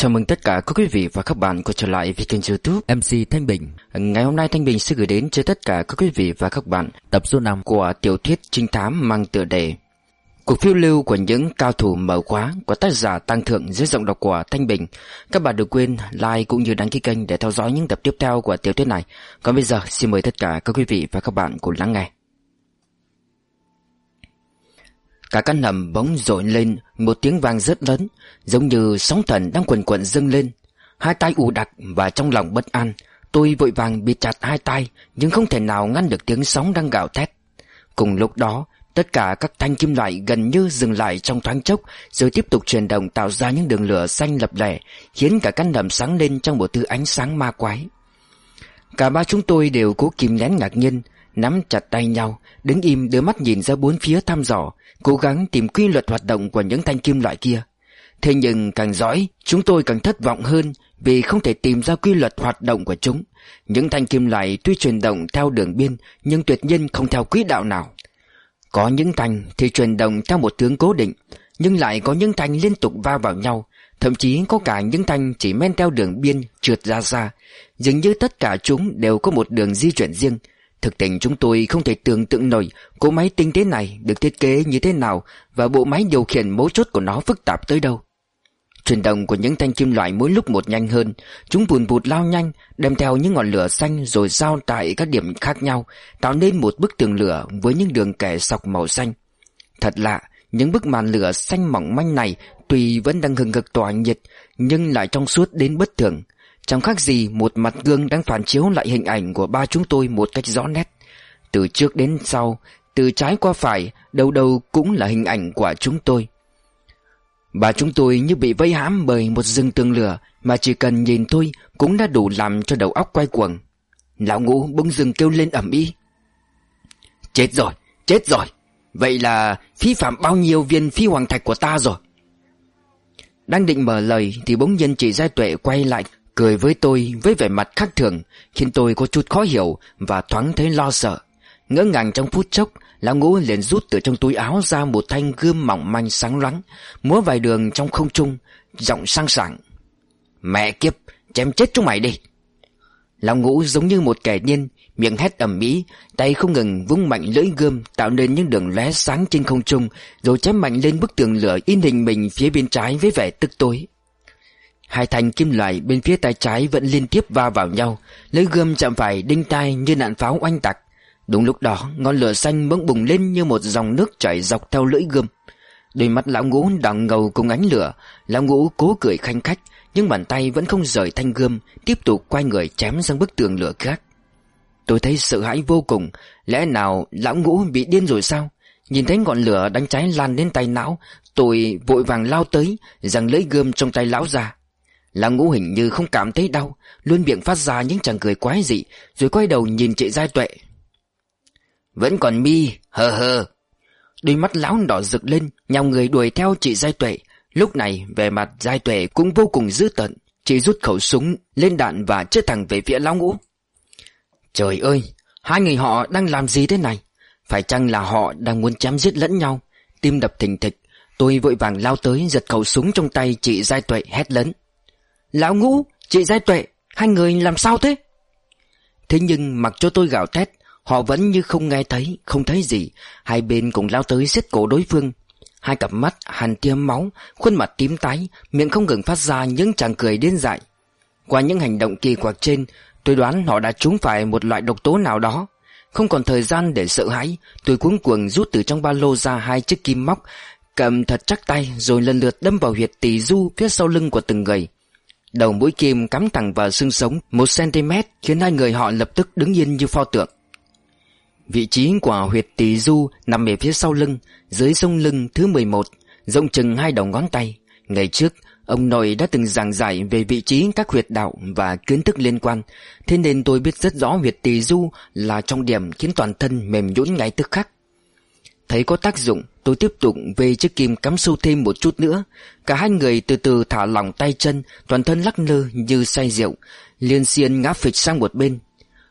Chào mừng tất cả các quý vị và các bạn quay trở lại với kênh youtube MC Thanh Bình. Ngày hôm nay Thanh Bình sẽ gửi đến cho tất cả các quý vị và các bạn Tập số 5 của tiểu thuyết trinh thám mang tựa đề. Cuộc phiêu lưu của những cao thủ mở khóa của tác giả Tăng Thượng dưới giọng đọc của Thanh Bình. Các bạn đừng quên like cũng như đăng ký kênh để theo dõi những tập tiếp theo của tiểu thuyết này. Còn bây giờ, xin mời tất cả các quý vị và các bạn cùng lắng nghe. Cả căn hầm bỗng rộn lên, một tiếng vang rất lớn, Giống như sóng thần đang quần quần dâng lên. Hai tay ù đặc và trong lòng bất an, Tôi vội vàng bị chặt hai tay Nhưng không thể nào ngăn được tiếng sóng đang gào thét. Cùng lúc đó, Tất cả các thanh kim loại gần như dừng lại trong thoáng chốc, Rồi tiếp tục chuyển động tạo ra những đường lửa xanh lập lẻ Khiến cả căn hầm sáng lên trong một thứ ánh sáng ma quái. Cả ba chúng tôi đều cố kìm nén ngạc nhiên Nắm chặt tay nhau, Đứng im đưa mắt nhìn ra bốn phía thăm dò, Cố gắng tìm quy luật hoạt động của những thanh kim loại kia. Thế nhưng càng dõi Chúng tôi càng thất vọng hơn Vì không thể tìm ra quy luật hoạt động của chúng. Những thanh kim loại tuy chuyển động theo đường biên, Nhưng tuyệt nhiên không theo quỹ đạo nào. Có những thanh thì chuyển động theo một hướng cố định, Nhưng lại có những thanh liên tục va vào nhau. Thậm chí có cả những thanh chỉ men theo đường biên trượt ra xa. Dường như tất cả chúng đều có một đường di chuyển riêng Thực tình chúng tôi không thể tưởng tượng nổi cỗ máy tinh tế này được thiết kế như thế nào và bộ máy điều khiển mấu chốt của nó phức tạp tới đâu. Chuyển động của những thanh kim loại mỗi lúc một nhanh hơn, chúng vùn vụt lao nhanh, đem theo những ngọn lửa xanh rồi giao tại các điểm khác nhau, tạo nên một bức tường lửa với những đường kẻ sọc màu xanh. Thật lạ, những bức màn lửa xanh mỏng manh này tuy vẫn đang hừng hực tỏa nhiệt, nhưng lại trong suốt đến bất thường. Chẳng khác gì một mặt gương đang phản chiếu lại hình ảnh của ba chúng tôi một cách rõ nét. Từ trước đến sau, từ trái qua phải, đâu đâu cũng là hình ảnh của chúng tôi. Ba chúng tôi như bị vây hãm bởi một rừng tường lửa mà chỉ cần nhìn thôi cũng đã đủ làm cho đầu óc quay cuồng. Lão ngũ bỗng dừng kêu lên ẩm ý. Chết rồi, chết rồi. Vậy là phí phạm bao nhiêu viên phi hoàng thạch của ta rồi. Đang định mở lời thì bỗng nhiên chị Giai Tuệ quay lại cười với tôi với vẻ mặt khác thường khiến tôi có chút khó hiểu và thoáng thấy lo sợ. Ngỡ ngàng trong phút chốc, lão ngũ liền rút từ trong túi áo ra một thanh gươm mỏng manh sáng loáng, múa vài đường trong không trung, giọng sang sảng. Mẹ kiếp, chém chết chúng mày đi! Lão ngũ giống như một kẻ điên, miệng hét ầm ĩ, tay không ngừng vung mạnh lưỡi gươm tạo nên những đường lóe sáng trên không trung, rồi chém mạnh lên bức tường lửa in hình mình phía bên trái với vẻ tức tối. Hai thanh kim loại bên phía tay trái vẫn liên tiếp va vào nhau, lấy gươm chạm phải đinh tai như nạn pháo oanh tạc. Đúng lúc đó, ngọn lửa xanh bỗng bùng lên như một dòng nước chảy dọc theo lưỡi gươm. Đôi mắt lão ngũ đằng ngầu cùng ánh lửa, lão ngũ cố cười khanh khách, nhưng bàn tay vẫn không rời thanh gươm, tiếp tục quay người chém sang bức tường lửa khác. Tôi thấy sợ hãi vô cùng, lẽ nào lão ngũ bị điên rồi sao? Nhìn thấy ngọn lửa đánh cháy lan đến tay não, tôi vội vàng lao tới, giằng lấy gươm trong tay lão ra. Lão ngũ hình như không cảm thấy đau, Luôn miệng phát ra những chàng cười quái dị, Rồi quay đầu nhìn chị Giai Tuệ. Vẫn còn mi, Hờ hờ. Đôi mắt lão đỏ rực lên, Nhào người đuổi theo chị Giai Tuệ. Lúc này về mặt Giai Tuệ cũng vô cùng dữ tợn. Chị rút khẩu súng, lên đạn và chết thẳng về phía lão ngũ. Trời ơi, Hai người họ đang làm gì thế này? Phải chăng là họ đang muốn chém giết lẫn nhau? Tim đập thình thịch, Tôi vội vàng lao tới giật khẩu súng trong tay chị Giai Tuệ hét lớn. Lão ngũ, chị Giai Tuệ, hai người làm sao thế? Thế nhưng mặc cho tôi gào thét, họ vẫn như không nghe thấy, không thấy gì. Hai bên cùng lao tới xiết cổ đối phương. Hai cặp mắt hàn tiêm máu, khuôn mặt tím tái, miệng không ngừng phát ra những chàng cười điên dại. Qua những hành động kỳ quặc trên, tôi đoán họ đã trúng phải một loại độc tố nào đó. Không còn thời gian để sợ hãi, tôi cuống cuồng rút từ trong ba lô ra hai chiếc kim móc, cầm thật chắc tay rồi lần lượt đâm vào huyệt tỳ du phía sau lưng của từng người. Đầu mũi kim cắm thẳng vào xương sống một cm khiến hai người họ lập tức đứng yên như pho tượng. Vị trí của huyệt tỳ du nằm ở phía sau lưng, dưới sông lưng thứ 11, rộng chừng hai đầu ngón tay. Ngày trước, ông nội đã từng giảng giải về vị trí các huyệt đạo và kiến thức liên quan, thế nên tôi biết rất rõ huyệt tỳ du là trong điểm khiến toàn thân mềm nhũn ngay tức khắc. Thấy có tác dụng Tôi tiếp tục về chiếc kim cắm sâu thêm một chút nữa. Cả hai người từ từ thả lỏng tay chân, Toàn thân lắc lơ như say rượu Liên xiên ngã phịch sang một bên.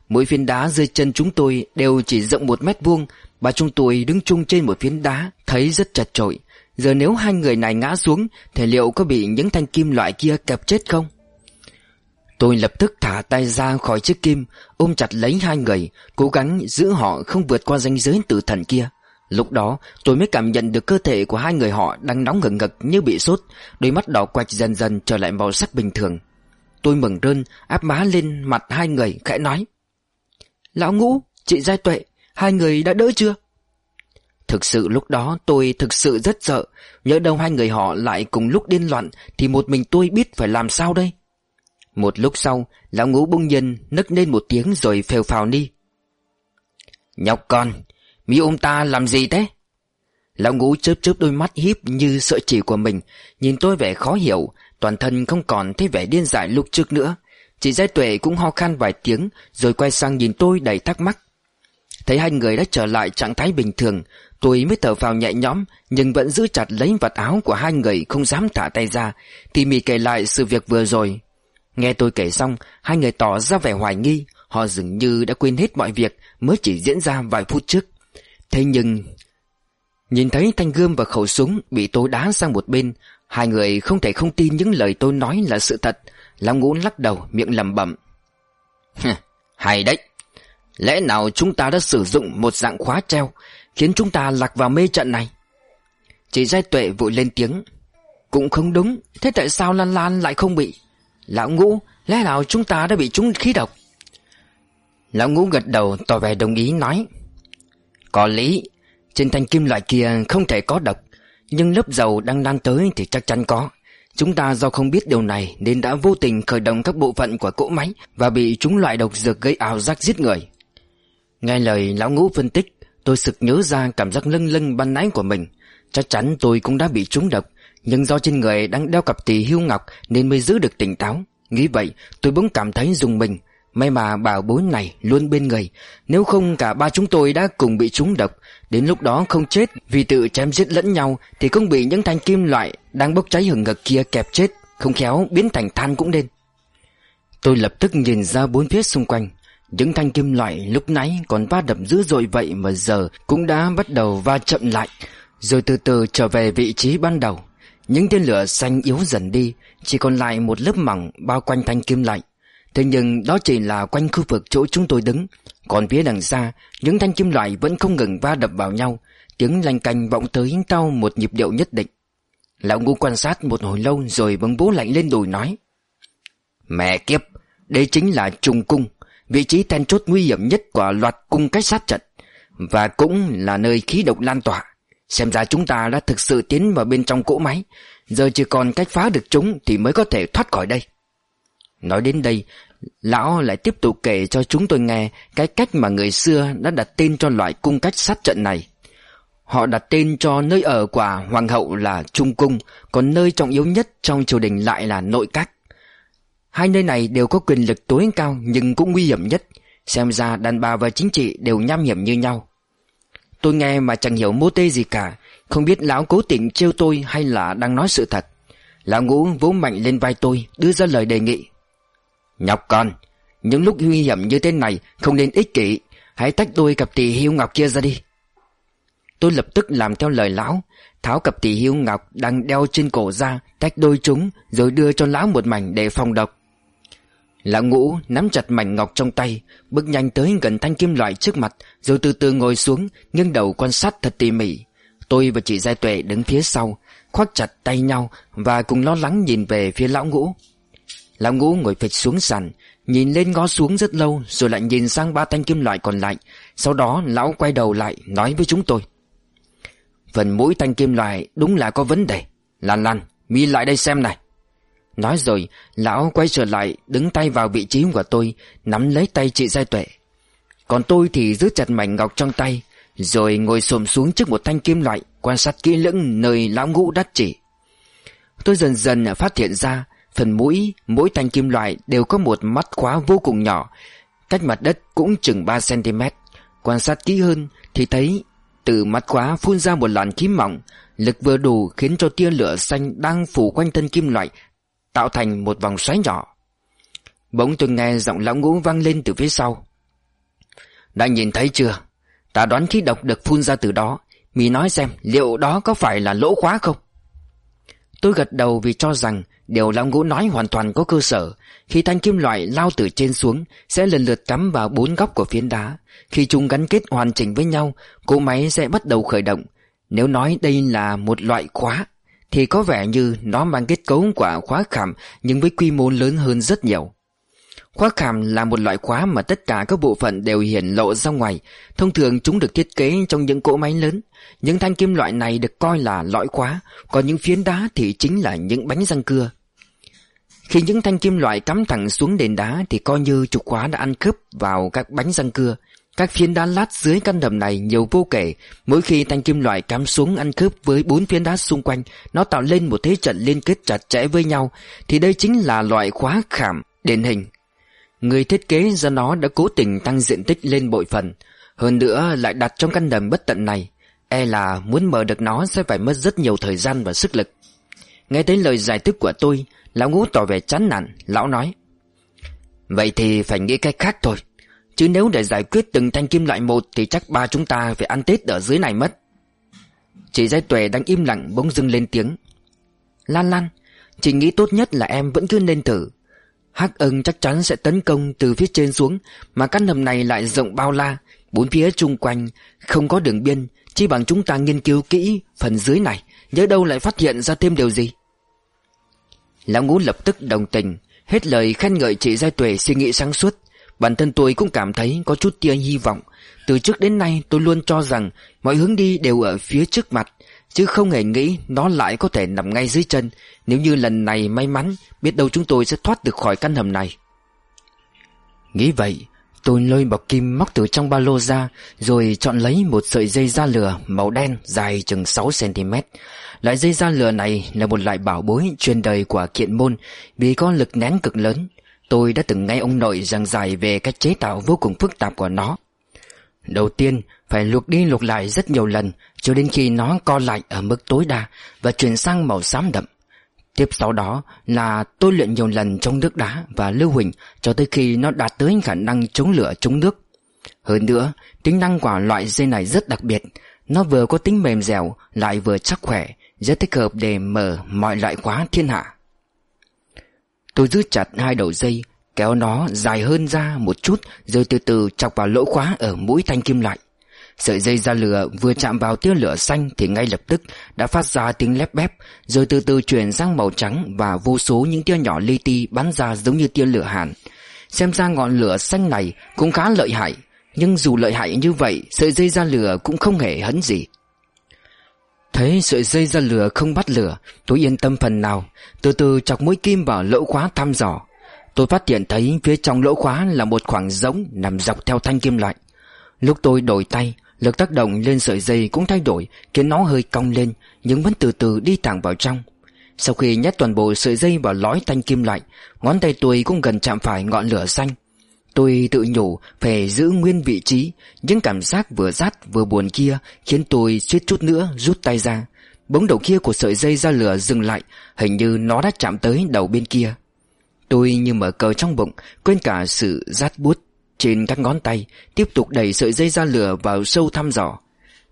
Mỗi phiến đá dưới chân chúng tôi Đều chỉ rộng một mét vuông, Và chúng tôi đứng chung trên một phiến đá, Thấy rất chật trội Giờ nếu hai người này ngã xuống, Thì liệu có bị những thanh kim loại kia kẹp chết không? Tôi lập tức thả tay ra khỏi chiếc kim, Ôm chặt lấy hai người, Cố gắng giữ họ không vượt qua ranh giới tử thần kia. Lúc đó tôi mới cảm nhận được cơ thể của hai người họ đang nóng ngực ngực như bị sốt Đôi mắt đỏ quạch dần dần trở lại màu sắc bình thường. Tôi mừng rơn áp má lên mặt hai người khẽ nói Lão ngũ, chị Giai Tuệ, hai người đã đỡ chưa? Thực sự lúc đó tôi thực sự rất sợ Nhớ đâu hai người họ lại cùng lúc điên loạn Thì một mình tôi biết phải làm sao đây. Một lúc sau Lão ngũ bung nhiên nấc lên một tiếng rồi phèo phào đi. Nhóc con Mi ôm ta làm gì thế? Lão ngũ chớp chớp đôi mắt híp như sợ chỉ của mình, Nhìn tôi vẻ khó hiểu, Toàn thân không còn thấy vẻ điên dại lúc trước nữa. Chị Giai Tuệ cũng ho khan vài tiếng, Rồi quay sang nhìn tôi đầy thắc mắc. Thấy hai người đã trở lại trạng thái bình thường, Tôi mới thở vào nhẹ nhõm, Nhưng vẫn giữ chặt lấy vật áo của hai người Không dám thả tay ra. Thì mì kể lại sự việc vừa rồi. Nghe tôi kể xong, Hai người tỏ ra vẻ hoài nghi, Họ dường như đã quên hết mọi việc Mới chỉ diễn ra vài phút trước. Thế nhưng, Nhìn thấy thanh gươm và khẩu súng Bị tôi đá sang một bên, Hai người không thể không tin những lời tôi nói là sự thật. Lão ngũ lắc đầu, miệng lẩm bẩm. Hay đấy. Lẽ nào chúng ta đã sử dụng một dạng khóa treo Khiến chúng ta lạc vào mê trận này? Chị Giai Tuệ vội lên tiếng. Cũng không đúng. Thế tại sao Lan Lan lại không bị? Lão ngũ, Lẽ nào chúng ta đã bị trúng khí độc? Lão ngũ gật đầu, tỏ vẻ đồng ý, nói. Có lý. Trên thanh kim loại kia không thể có độc, Nhưng lớp dầu đang lan tới thì chắc chắn có. Chúng ta do không biết điều này Nên đã vô tình khởi động các bộ phận của cỗ máy Và bị chúng loại độc dược gây ảo giác giết người. Nghe lời lão ngũ phân tích, Tôi sực nhớ ra cảm giác lưng lưng ban nãy của mình. Chắc chắn tôi cũng đã bị trúng độc, Nhưng do trên người đang đeo cặp tỳ hưu ngọc Nên mới giữ được tỉnh táo. Nghĩ vậy, tôi bỗng cảm thấy dùng mình. May mà bảo bối này luôn bên người Nếu không cả ba chúng tôi đã cùng bị trúng độc Đến lúc đó không chết Vì tự chém giết lẫn nhau Thì không bị những thanh kim loại Đang bốc cháy hừng ngực kia kẹp chết Không khéo biến thành than cũng nên Tôi lập tức nhìn ra bốn phía xung quanh những thanh kim loại lúc nãy còn va đập dữ dội vậy mà giờ cũng đã bắt đầu va chậm lại, rồi từ từ trở về vị trí ban đầu. Những tên lửa xanh yếu dần đi, chỉ còn lại một lớp mỏng bao quanh thanh kim loại. Thế nhưng đó chỉ là quanh khu vực chỗ chúng tôi đứng, còn phía đằng xa, những thanh kim loại vẫn không ngừng va đập vào nhau, tiếng lanh canh vọng tới tao một nhịp điệu nhất định. Lão ngu quan sát một hồi lâu rồi bấm bố lạnh lên đùi nói. Mẹ kiếp, đây chính là trùng cung vị trí then chốt nguy hiểm nhất của loạt cung cách sát trận và cũng là nơi khí độc lan tỏa. Xem ra chúng ta đã thực sự tiến vào bên trong cỗ máy, giờ chỉ còn cách phá được chúng thì mới có thể thoát khỏi đây. Nói đến đây, lão lại tiếp tục kể cho chúng tôi nghe cái cách mà người xưa đã đặt tên cho loại cung cách sát trận này. Họ đặt tên cho nơi ở của hoàng hậu là Trung Cung, còn nơi trọng yếu nhất trong triều đình lại là nội các. Hai nơi này đều có quyền lực tối cao nhưng cũng nguy hiểm nhất. Xem ra đàn bà và chính trị đều nham hiểm như nhau. Tôi nghe mà chẳng hiểu mô tê gì cả, không biết lão cố tình trêu tôi hay là đang nói sự thật. Lão ngũ vỗ mạnh lên vai tôi, đưa ra lời đề nghị. Nhọc con, những lúc nguy hiểm như thế này không nên ích kỷ, hãy tách tôi cặp tỷ hiếu ngọc kia ra đi. Tôi lập tức làm theo lời lão, tháo cặp tỷ hiếu ngọc đang đeo trên cổ ra, tách đôi chúng, rồi đưa cho lão một mảnh để phòng độc. Lão ngũ nắm chặt mảnh ngọc trong tay Bước nhanh tới gần thanh kim loại trước mặt Rồi từ từ ngồi xuống Nghiêng đầu quan sát thật tỉ mỉ Tôi và chị Giai Tuệ đứng phía sau Khoác chặt tay nhau Và cùng lo lắng nhìn về phía lão ngũ Lão ngũ ngồi phịch xuống sàn Nhìn lên ngó xuống rất lâu Rồi lại nhìn sang ba thanh kim loại còn lại Sau đó lão quay đầu lại nói với chúng tôi Phần mũi thanh kim loại đúng là có vấn đề Lan Lan, mi lại đây xem này Nói rồi, lão quay trở lại, đứng tay vào vị trí của tôi, nắm lấy tay chị Giai Tuệ. Còn tôi thì giữ chặt mảnh ngọc trong tay, rồi ngồi xổm xuống trước một thanh kim loại, quan sát kỹ lưỡng nơi lão ngũ đắt chỉ. Tôi dần dần phát hiện ra, phần mũi, mỗi thanh kim loại đều có một mắt khóa vô cùng nhỏ, cách mặt đất cũng chừng 3cm. Quan sát kỹ hơn thì thấy từ mắt khóa phun ra một làn khí mỏng, lực vừa đủ khiến cho tia lửa xanh đang phủ quanh thân kim loại tạo thành một vòng xoáy nhỏ. Bỗng tôi nghe giọng lão ngũ vang lên từ phía sau. Đã nhìn thấy chưa? Ta đoán khí độc được phun ra từ đó, Mì nói xem liệu đó có phải là lỗ khóa không Tôi gật đầu vì cho rằng Điều lão ngũ nói hoàn toàn có cơ sở. Khi thanh kim loại lao từ trên xuống, Sẽ lần lượt cắm vào bốn góc của phiến đá. Khi chúng gắn kết hoàn chỉnh với nhau, Cỗ máy sẽ bắt đầu khởi động. Nếu nói đây là một loại khóa, Thì có vẻ như nó mang kết cấu của khóa khảm, Nhưng với quy mô lớn hơn rất nhiều. Khóa khảm là một loại khóa mà tất cả các bộ phận đều hiển lộ ra ngoài. Thông thường chúng được thiết kế trong những cỗ máy lớn. Những thanh kim loại này được coi là lõi khóa, Còn những phiến đá thì chính là những bánh răng cưa. Khi những thanh kim loại cắm thẳng xuống nền đá Thì coi như trục khóa đã ăn khớp vào các bánh răng cưa. Các phiến đá lát dưới căn đầm này nhiều vô kể. Mỗi khi thanh kim loại cắm xuống ăn khớp với bốn phiến đá xung quanh, Nó tạo lên một thế trận liên kết chặt chẽ với nhau, Thì đây chính là loại khóa khảm điển hình. Người thiết kế ra nó đã cố tình tăng diện tích lên bội phần, Hơn nữa lại đặt trong căn đầm bất tận này. E là muốn mở được nó sẽ phải mất rất nhiều thời gian và sức lực. Nghe thấy lời giải thích của tôi Lão ngũ tỏ vẻ chán nản, Lão nói. Vậy thì phải nghĩ cách khác thôi. Chứ nếu để giải quyết từng thanh kim loại một Thì chắc ba chúng ta phải ăn Tết ở dưới này mất. Chị Giai Tuệ đang im lặng bỗng dưng lên tiếng. Lan Lan, Chị nghĩ tốt nhất là em vẫn cứ nên thử. Hắc ưng chắc chắn sẽ tấn công từ phía trên xuống, Mà căn hầm này lại rộng bao la. Bốn phía chung quanh, Không có đường biên, Chỉ bằng chúng ta nghiên cứu kỹ phần dưới này, Nhớ đâu lại phát hiện ra thêm điều gì. Lão ngũ lập tức đồng tình, Hết lời khen ngợi chị Giai Tuệ suy nghĩ sáng suốt. Bản thân tôi cũng cảm thấy có chút tia hy vọng. Từ trước đến nay, tôi luôn cho rằng Mọi hướng đi đều ở phía trước mặt, Chứ không hề nghĩ nó lại có thể nằm ngay dưới chân. Nếu như lần này may mắn, Biết đâu chúng tôi sẽ thoát được khỏi căn hầm này. Nghĩ vậy, Tôi lôi bọc kim móc từ trong ba lô ra, Rồi chọn lấy một sợi dây da lửa Màu đen dài chừng 6cm Loại dây da lửa này là một loại bảo bối Truyền đời của kiện môn Vì có lực nén cực lớn Tôi đã từng nghe ông nội giảng giải về cách chế tạo vô cùng phức tạp của nó Đầu tiên phải luộc đi luộc lại rất nhiều lần cho đến khi nó co lại ở mức tối đa và chuyển sang màu xám đậm. Tiếp sau đó là tôi luyện nhiều lần trong nước đá và lưu huỳnh cho tới khi nó đạt tới khả năng chống lửa chống nước. Hơn nữa, tính năng của loại dây này rất đặc biệt. Nó vừa có tính mềm dẻo lại vừa chắc khỏe, rất thích hợp để mở mọi loại khóa thiên hạ. Tôi giữ chặt hai đầu dây, kéo nó dài hơn ra một chút rồi từ từ chọc vào lỗ khóa ở mũi thanh kim loại. Sợi dây ra lửa vừa chạm vào tia lửa xanh thì ngay lập tức đã phát ra tiếng lép bép, rồi từ từ chuyển sang màu trắng và vô số những tia nhỏ li ti bắn ra giống như tia lửa hàn. Xem ra ngọn lửa xanh này cũng khá lợi hại, nhưng dù lợi hại như vậy, sợi dây ra lửa cũng không hề hấn gì. Thấy sợi dây ra lửa không bắt lửa, tôi yên tâm phần nào, từ từ chọc mũi kim vào lỗ khóa thăm dò. Tôi phát hiện thấy phía trong lỗ khóa là một khoảng rỗng nằm dọc theo thanh kim loại. Lúc tôi đổi tay, Lực tác động lên sợi dây cũng thay đổi Khiến nó hơi cong lên Nhưng vẫn từ từ đi thẳng vào trong Sau khi nhét toàn bộ sợi dây vào lõi thanh kim loại Ngón tay tôi cũng gần chạm phải ngọn lửa xanh Tôi tự nhủ phải giữ nguyên vị trí. Những cảm giác vừa rát vừa buồn kia Khiến tôi suýt chút nữa rút tay ra. Bóng đầu kia của sợi dây ra lửa dừng lại, Hình như nó đã chạm tới đầu bên kia. Tôi như mở cờ trong bụng, Quên cả sự rát bút trên các ngón tay, Tiếp tục đẩy sợi dây ra lửa vào sâu thăm dò.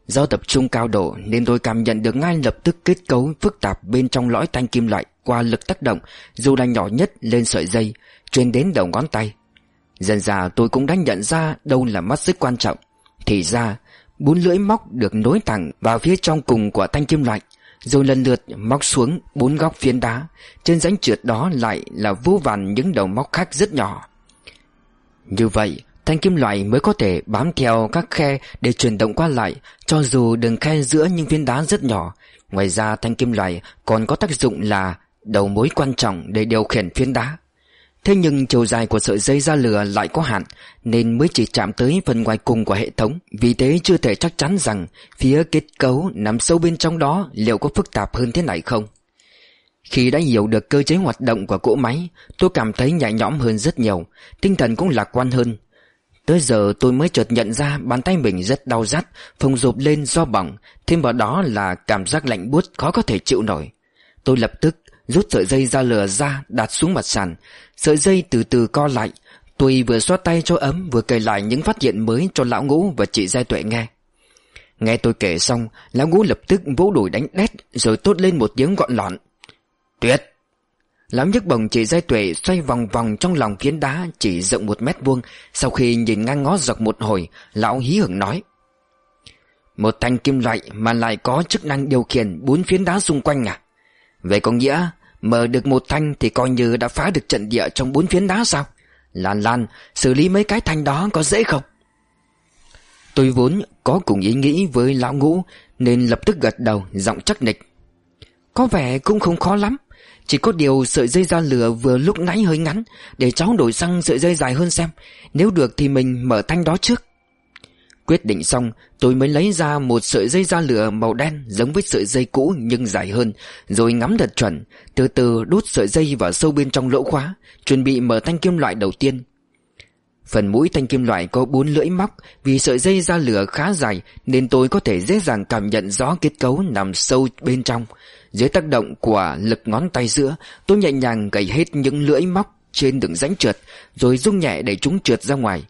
Do tập trung cao độ Nên tôi cảm nhận được ngay lập tức kết cấu phức tạp Bên trong lõi thanh kim loại Qua lực tác động, Dù là nhỏ nhất lên sợi dây, Truyền đến đầu ngón tay. Dần dà tôi cũng đã nhận ra Đâu là mắt xích quan trọng Thì ra bốn lưỡi móc được nối thẳng Vào phía trong cùng của thanh kim loại rồi lần lượt móc xuống bốn góc phiến đá Trên rãnh trượt đó lại là vô vàn những đầu móc khác rất nhỏ như vậy, thanh kim loại mới có thể bám theo các khe để chuyển động qua lại, cho dù đường khe giữa những viên đá rất nhỏ. Ngoài ra thanh kim loại còn có tác dụng là đầu mối quan trọng để điều khiển phiến đá. Thế nhưng chiều dài của sợi dây da lửa lại có hạn, Nên mới chỉ chạm tới phần ngoài cùng của hệ thống. Vì thế chưa thể chắc chắn rằng Phía kết cấu nằm sâu bên trong đó Liệu có phức tạp hơn thế này không. Khi đã hiểu được cơ chế hoạt động của cỗ máy, Tôi cảm thấy nhẹ nhõm hơn rất nhiều, Tinh thần cũng lạc quan hơn. Tới giờ tôi mới chợt nhận ra bàn tay mình rất đau rát, Phồng rộp lên do bỏng, Thêm vào đó là cảm giác lạnh buốt khó có thể chịu nổi. Tôi lập tức rút sợi dây ra lửa ra, đặt xuống mặt sàn. Sợi dây từ từ co lại. Tôi vừa xoa tay cho ấm, Vừa kể lại những phát hiện mới cho lão ngũ và chị Giai Tuệ nghe. Nghe tôi kể xong, Lão ngũ lập tức vỗ đùi đánh đét, Rồi tốt lên một tiếng gọn lọn. Tuyệt! Lão nhấc bồng chị giai tuệ xoay vòng vòng trong lòng phiến đá, chỉ rộng một mét vuông. Sau khi nhìn ngang ngó dọc một hồi, Lão hí hưởng nói. Một thanh kim loại mà lại có chức năng điều khiển bốn phiến đá xung quanh à? Vậy có nghĩa Mở được một thanh thì coi như đã phá được trận địa trong bốn phiến đá sao? Lan Lan, xử lý mấy cái thanh đó có dễ không? Tôi vốn có cùng ý nghĩ với lão ngũ, Nên lập tức gật đầu, giọng chắc nịch. Có vẻ cũng không khó lắm. Chỉ có điều sợi dây da lửa vừa lúc nãy hơi ngắn, Để cháu đổi sang sợi dây dài hơn xem. Nếu được thì mình mở thanh đó trước. Quyết định xong, tôi mới lấy ra một sợi dây da lửa màu đen giống với sợi dây cũ nhưng dài hơn, Rồi ngắm thật chuẩn, Từ từ đút sợi dây vào sâu bên trong lỗ khóa, Chuẩn bị mở thanh kim loại đầu tiên. Phần mũi thanh kim loại có bốn lưỡi móc, Vì sợi dây da lửa khá dài Nên tôi có thể dễ dàng cảm nhận rõ kết cấu nằm sâu bên trong. Dưới tác động của lực ngón tay giữa, Tôi nhẹ nhàng gầy hết những lưỡi móc trên đường rãnh trượt, Rồi rung nhẹ để chúng trượt ra ngoài.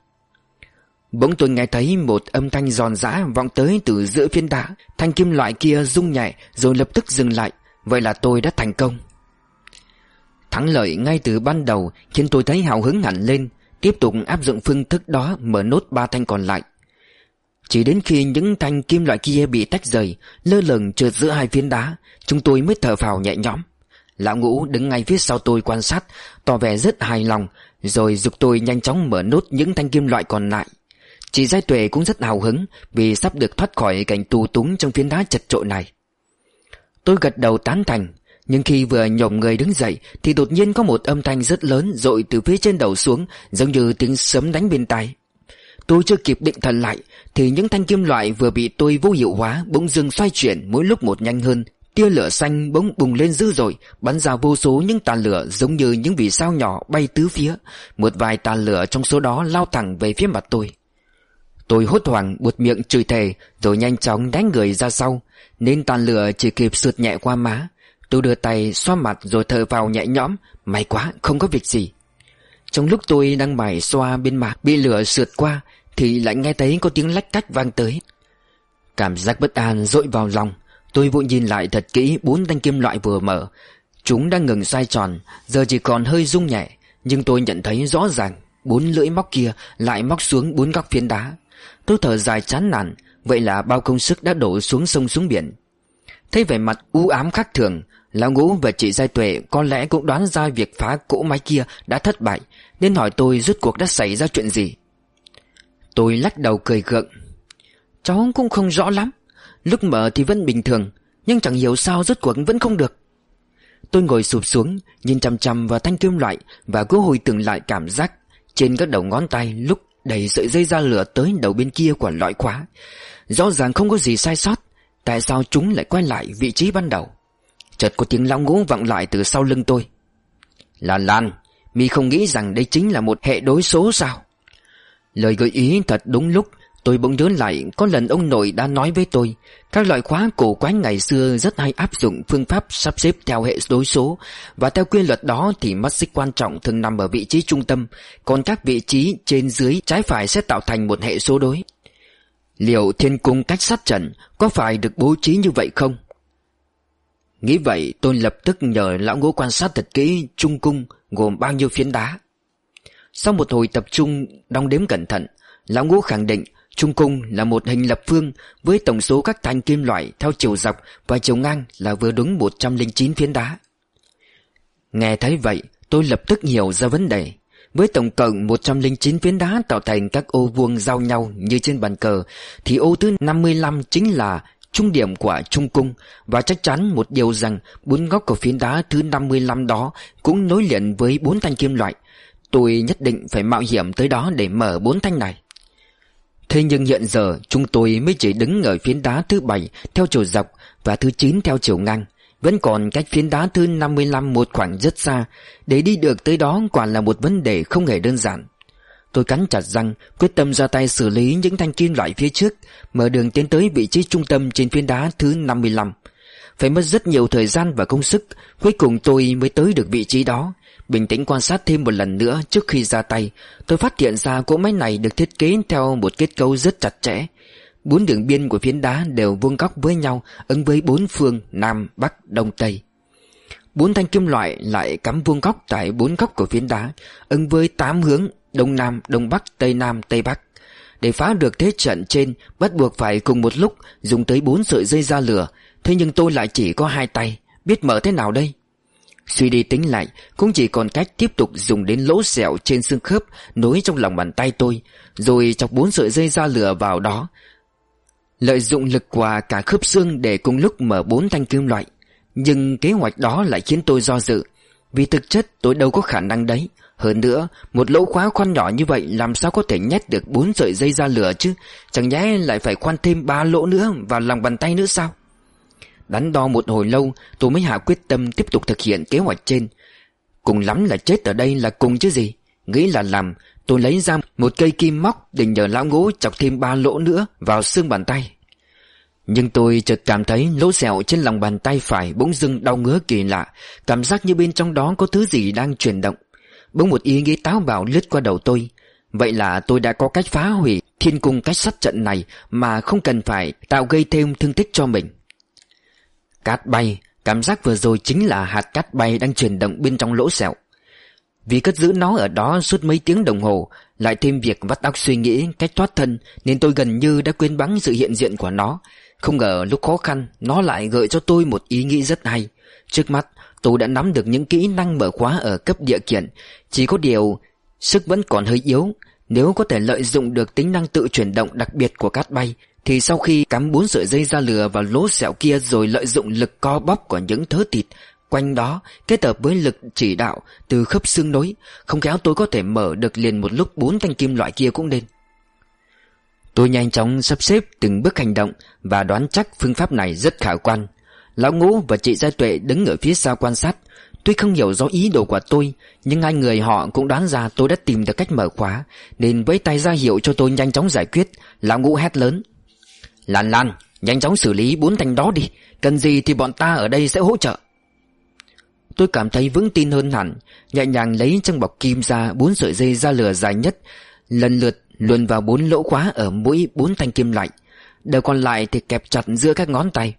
Bỗng tôi nghe thấy một âm thanh giòn giã vọng tới từ giữa phiên đá. Thanh kim loại kia rung nhẹ rồi lập tức dừng lại. Vậy là tôi đã thành công. Thắng lợi ngay từ ban đầu khiến tôi thấy hào hứng hẳn lên, Tiếp tục áp dụng phương thức đó mở nốt ba thanh còn lại. Chỉ đến khi những thanh kim loại kia bị tách rời, Lơ lửng trượt giữa hai phiến đá, Chúng tôi mới thở phào nhẹ nhõm. Lão ngũ đứng ngay phía sau tôi quan sát, Tỏ vẻ rất hài lòng, Rồi dục tôi nhanh chóng mở nốt những thanh kim loại còn lại. Chị Giai Tuệ cũng rất hào hứng Vì sắp được thoát khỏi cảnh tù túng trong phiến đá chật trội này. Tôi gật đầu tán thành, Nhưng khi vừa nhổm người đứng dậy Thì đột nhiên có một âm thanh rất lớn Rội từ phía trên đầu xuống, Giống như tiếng sấm đánh bên tai. Tôi chưa kịp định thần lại Thì những thanh kim loại vừa bị tôi vô hiệu hóa Bỗng dưng xoay chuyển mỗi lúc một nhanh hơn. Tia lửa xanh bỗng bùng lên dữ dội, Bắn ra vô số những tàn lửa Giống như những vì sao nhỏ bay tứ phía. Một vài tàn lửa trong số đó lao thẳng về phía mặt tôi. Tôi hốt hoảng, buột miệng chửi thề, Rồi nhanh chóng đánh người ra sau. Nên tàn lửa chỉ kịp sượt nhẹ qua má. Tôi đưa tay xoa mặt rồi thở vào nhẹ nhõm. May quá, không có việc gì. Trong lúc tôi đang mải xoa bên mặt Bị lửa sượt qua, Thì lại nghe thấy có tiếng lách cách vang tới. Cảm giác bất an dội vào lòng. Tôi vội nhìn lại thật kỹ bốn thanh kim loại vừa mở. Chúng đang ngừng xoay tròn, Giờ chỉ còn hơi rung nhẹ. Nhưng tôi nhận thấy rõ ràng, Bốn lưỡi móc kia lại móc xuống bốn góc phiến đá. Tôi thở dài chán nản, Vậy là bao công sức đã đổ xuống sông xuống biển. Thấy vẻ mặt u ám khác thường, Lão ngũ và chị Giai Tuệ có lẽ cũng đoán ra việc phá cỗ máy kia đã thất bại, Nên hỏi tôi rốt cuộc đã xảy ra chuyện gì. Tôi lắc đầu cười gượng. Cháu cũng không rõ lắm, Lúc mở thì vẫn bình thường, Nhưng chẳng hiểu sao rốt cuộc vẫn không được. Tôi ngồi sụp xuống, Nhìn chằm chằm vào thanh kim loại Và cứ hồi tưởng lại cảm giác Trên các đầu ngón tay lúc đẩy sợi dây ra lửa tới đầu bên kia của lõi khóa. Rõ ràng không có gì sai sót, Tại sao chúng lại quay lại vị trí ban đầu? Chợt có tiếng lão ngũ vọng lại từ sau lưng tôi. Lan Lan, Mi không nghĩ rằng đây chính là một hệ đối số sao? Lời gợi ý thật đúng lúc. Tôi bỗng nhớ lại, có lần ông nội đã nói với tôi, Các loại khóa cổ quái ngày xưa rất hay áp dụng phương pháp sắp xếp theo hệ đối số. Và theo quy luật đó thì mắt xích quan trọng thường nằm ở vị trí trung tâm, Còn các vị trí trên dưới trái phải sẽ tạo thành một hệ số đối. Liệu thiên cung cách sát trận có phải được bố trí như vậy không? Nghĩ vậy, tôi lập tức nhờ lão ngũ quan sát thật kỹ trung cung gồm bao nhiêu phiến đá. Sau một hồi tập trung, đong đếm cẩn thận, Lão ngũ khẳng định Trung cung là một hình lập phương với tổng số các thanh kim loại theo chiều dọc và chiều ngang là vừa đúng 109 phiến đá. Nghe thấy vậy, tôi lập tức hiểu ra vấn đề. Với tổng cộng 109 phiến đá tạo thành các ô vuông giao nhau như trên bàn cờ, thì ô thứ 55 chính là trung điểm của trung cung và chắc chắn một điều rằng bốn góc của phiến đá thứ 55 đó cũng nối liền với bốn thanh kim loại. Tôi nhất định phải mạo hiểm tới đó để mở bốn thanh này. Thế nhưng hiện giờ chúng tôi mới chỉ đứng ở phiến đá thứ bảy theo chiều dọc và thứ 9 theo chiều ngang. Vẫn còn cách phiến đá thứ 55 một khoảng rất xa. Để đi được tới đó quả là một vấn đề không hề đơn giản. Tôi cắn chặt răng, quyết tâm ra tay xử lý những thanh kim loại phía trước, mở đường tiến tới vị trí trung tâm trên phiến đá thứ 55. Phải mất rất nhiều thời gian và công sức, cuối cùng tôi mới tới được vị trí đó. Bình tĩnh quan sát thêm một lần nữa trước khi ra tay Tôi phát hiện ra cỗ máy này được thiết kế theo một kết cấu rất chặt chẽ. Bốn đường biên của phiến đá đều vuông góc với nhau Ứng với bốn phương Nam, Bắc, Đông, Tây. Bốn thanh kim loại lại cắm vuông góc tại bốn góc của phiến đá Ứng với tám hướng Đông Nam, Đông Bắc, Tây Nam, Tây Bắc. Để phá được thế trận trên Bắt buộc phải cùng một lúc Dùng tới bốn sợi dây ra lửa. Thế nhưng tôi lại chỉ có hai tay. Biết mở thế nào đây? Suy đi tính lại, Cũng chỉ còn cách tiếp tục dùng đến lỗ sẹo trên xương khớp Nối trong lòng bàn tay tôi, Rồi chọc bốn sợi dây da lửa vào đó. Lợi dụng lực qua cả khớp xương Để cùng lúc mở bốn thanh kim loại, Nhưng kế hoạch đó lại khiến tôi do dự, Vì thực chất tôi đâu có khả năng đấy. Hơn nữa, Một lỗ khóa khoan nhỏ như vậy Làm sao có thể nhét được bốn sợi dây da lửa chứ? Chẳng nhẽ lại phải khoan thêm ba lỗ nữa Vào lòng bàn tay nữa sao? Đắn đo một hồi lâu, tôi mới hạ quyết tâm tiếp tục thực hiện kế hoạch trên. Cùng lắm là chết ở đây là cùng chứ gì. Nghĩ là làm, Tôi lấy ra một cây kim móc Định nhờ lão ngũ chọc thêm ba lỗ nữa Vào xương bàn tay. Nhưng tôi chợt cảm thấy lỗ sẹo trên lòng bàn tay phải Bỗng dưng đau ngứa kỳ lạ, Cảm giác như bên trong đó có thứ gì đang chuyển động. Bỗng một ý nghĩ táo bạo lướt qua đầu tôi. Vậy là tôi đã có cách phá hủy thiên cung cách sắt trận này Mà không cần phải tạo gây thêm thương tích cho mình. Cát bay, Cảm giác vừa rồi chính là hạt cát bay đang chuyển động bên trong lỗ sẹo Vì cất giữ nó ở đó suốt mấy tiếng đồng hồ, Lại thêm việc vắt óc suy nghĩ, cách thoát thân, Nên tôi gần như đã quên bắn sự hiện diện của nó. Không ngờ lúc khó khăn, Nó lại gợi cho tôi một ý nghĩ rất hay. Trước mắt, tôi đã nắm được những kỹ năng mở khóa ở cấp địa kiện. Chỉ có điều, Sức vẫn còn hơi yếu. Nếu có thể lợi dụng được tính năng tự chuyển động đặc biệt của cát bay thì sau khi cắm bốn sợi dây ra lừa vào lỗ sẹo kia rồi lợi dụng lực co bóp của những thớ thịt quanh đó kết hợp với lực chỉ đạo từ khớp xương nối, không khéo tôi có thể mở được liền một lúc bốn thanh kim loại kia cũng nên. Tôi nhanh chóng sắp xếp từng bước hành động và đoán chắc phương pháp này rất khả quan. Lão Ngũ và chị Gia Tuệ đứng ở phía sau quan sát. Tuy không hiểu rõ ý đồ của tôi, nhưng hai người họ cũng đoán ra tôi đã tìm được cách mở khóa, nên với tay ra hiệu cho tôi nhanh chóng giải quyết. Lão Ngũ hét lớn. Lan Lan, Nhanh chóng xử lý bốn thanh đó đi, Cần gì thì bọn ta ở đây sẽ hỗ trợ. Tôi cảm thấy vững tin hơn hẳn, Nhẹ nhàng lấy trong bọc kim ra Bốn sợi dây ra lửa dài nhất, Lần lượt luồn vào bốn lỗ khóa Ở mũi bốn thanh kim lạnh Đầu còn lại thì kẹp chặt giữa các ngón tay.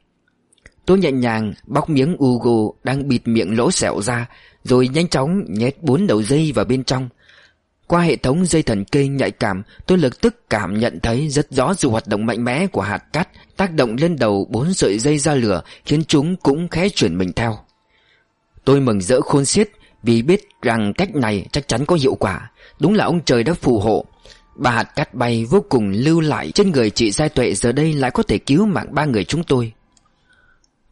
Tôi nhẹ nhàng bóc miếng Ugo Đang bịt miệng lỗ sẹo ra, Rồi nhanh chóng nhét bốn đầu dây vào bên trong qua hệ thống dây thần kinh nhạy cảm, tôi lập tức cảm nhận thấy rất rõ sự hoạt động mạnh mẽ của hạt cát tác động lên đầu bốn sợi dây ra lửa khiến chúng cũng khẽ chuyển mình theo. Tôi mừng rỡ khôn xiết vì biết rằng cách này chắc chắn có hiệu quả. Đúng là ông trời đã phù hộ. Ba hạt cát bay vô cùng lưu lại trên người chị Giai Tuệ giờ đây lại có thể cứu mạng ba người chúng tôi.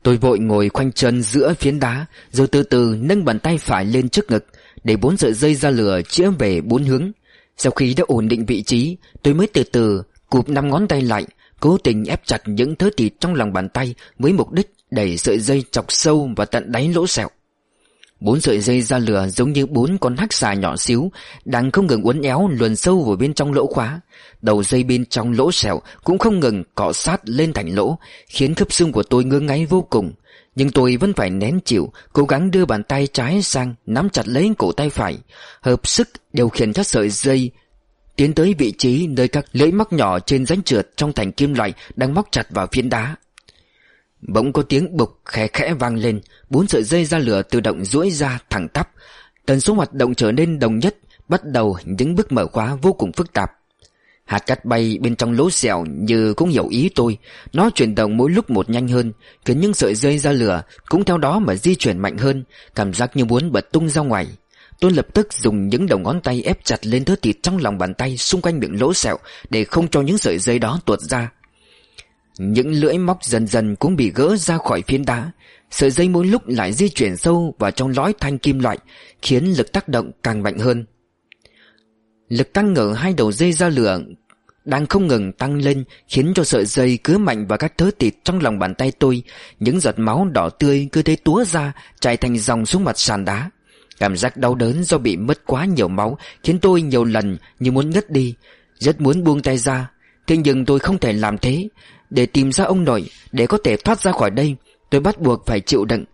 Tôi vội ngồi khoanh chân giữa phiến đá rồi từ từ nâng bàn tay phải lên trước ngực để bốn sợi dây ra lửa chĩa về bốn hướng. Sau khi đã ổn định vị trí, tôi mới từ từ cụp năm ngón tay lại, cố tình ép chặt những thớ thịt trong lòng bàn tay với mục đích đẩy sợi dây chọc sâu và tận đáy lỗ sẹo. Bốn sợi dây ra lửa giống như bốn con hắc xà nhỏ xíu đang không ngừng uốn éo luồn sâu vào bên trong lỗ khóa. Đầu dây bên trong lỗ sẹo cũng không ngừng cọ sát lên thành lỗ, khiến khớp xương của tôi ngứa ngáy vô cùng. Nhưng tôi vẫn phải nén chịu, Cố gắng đưa bàn tay trái sang, Nắm chặt lấy cổ tay phải. Hợp sức, điều khiển các sợi dây, Tiến tới vị trí nơi các lưỡi móc nhỏ Trên rãnh trượt trong thành kim loại Đang móc chặt vào phiến đá. Bỗng có tiếng bục khẽ khẽ vang lên, Bốn sợi dây ra lửa tự động duỗi ra thẳng tắp. Tần số hoạt động trở nên đồng nhất, Bắt đầu những bước mở khóa vô cùng phức tạp. Hạt cát bay bên trong lỗ sẹo như cũng hiểu ý tôi. Nó chuyển động mỗi lúc một nhanh hơn Khiến những sợi dây ra lửa Cũng theo đó mà di chuyển mạnh hơn, Cảm giác như muốn bật tung ra ngoài. Tôi lập tức dùng những đầu ngón tay ép chặt lên thớ thịt trong lòng bàn tay xung quanh miệng lỗ sẹo Để không cho những sợi dây đó tuột ra. Những lưỡi móc dần dần cũng bị gỡ ra khỏi phiến đá. Sợi dây mỗi lúc lại di chuyển sâu vào trong lõi thanh kim loại, Khiến lực tác động càng mạnh hơn. Lực tăng ở hai đầu dây ra lửa đang không ngừng tăng lên, khiến cho sợi dây cứ mạnh vào các thớ thịt trong lòng bàn tay tôi. Những giọt máu đỏ tươi cứ thế túa ra chảy thành dòng xuống mặt sàn đá. Cảm giác đau đớn do bị mất quá nhiều máu khiến tôi nhiều lần như muốn ngất đi, rất muốn buông tay ra. Thế nhưng tôi không thể làm thế. Để tìm ra ông nội, để có thể thoát ra khỏi đây, tôi bắt buộc phải chịu đựng.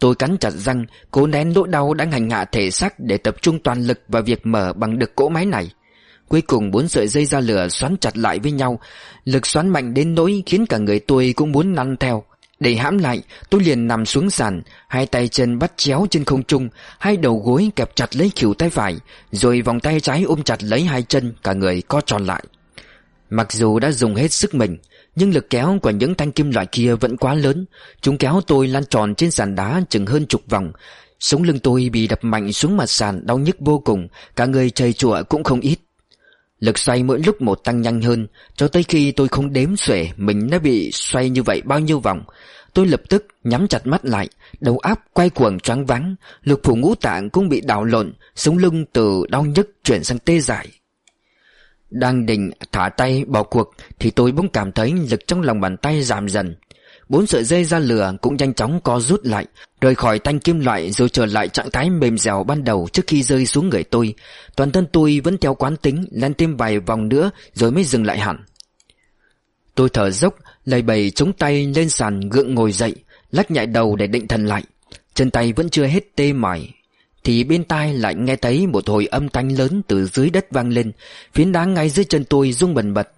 Tôi cắn chặt răng, cố nén nỗi đau đang hành hạ thể xác để tập trung toàn lực vào việc mở bằng được cỗ máy này. Cuối cùng bốn sợi dây ra lửa xoắn chặt lại với nhau. Lực xoắn mạnh đến nỗi khiến cả người tôi cũng muốn năn theo. Để hãm lại tôi liền nằm xuống sàn Hai tay chân bắt chéo trên không trung Hai đầu gối kẹp chặt lấy khỉu tay phải Rồi vòng tay trái ôm chặt lấy hai chân Cả người co tròn lại. Mặc dù đã dùng hết sức mình nhưng lực kéo của những thanh kim loại kia vẫn quá lớn. Chúng kéo tôi lăn tròn trên sàn đá chừng hơn chục vòng. Sống lưng tôi bị đập mạnh xuống mặt sàn, đau nhức vô cùng. Cả người chảy chùa cũng không ít. Lực xoay mỗi lúc một tăng nhanh hơn, Cho tới khi tôi không đếm xuể Mình đã bị xoay như vậy bao nhiêu vòng. Tôi lập tức nhắm chặt mắt lại, Đầu áp quay cuồng choáng váng. Lực phủ ngũ tạng cũng bị đảo lộn, Sống lưng từ đau nhức chuyển sang tê dại. Đang định thả tay bỏ cuộc, Thì tôi bỗng cảm thấy lực trong lòng bàn tay giảm dần. Bốn sợi dây ra lửa cũng nhanh chóng co rút lại, Rời khỏi thanh kim loại rồi trở lại trạng thái mềm dẻo ban đầu trước khi rơi xuống người tôi. Toàn thân tôi vẫn theo quán tính lăn thêm vài vòng nữa rồi mới dừng lại hẳn. Tôi thở dốc, lầy bầy chống tay lên sàn gượng ngồi dậy, Lắc nhại đầu để định thần lại. Chân tay vẫn chưa hết tê mỏi. Thì bên tai lại nghe thấy một hồi âm thanh lớn từ dưới đất vang lên. Phiến đá ngay dưới chân tôi rung bần bật.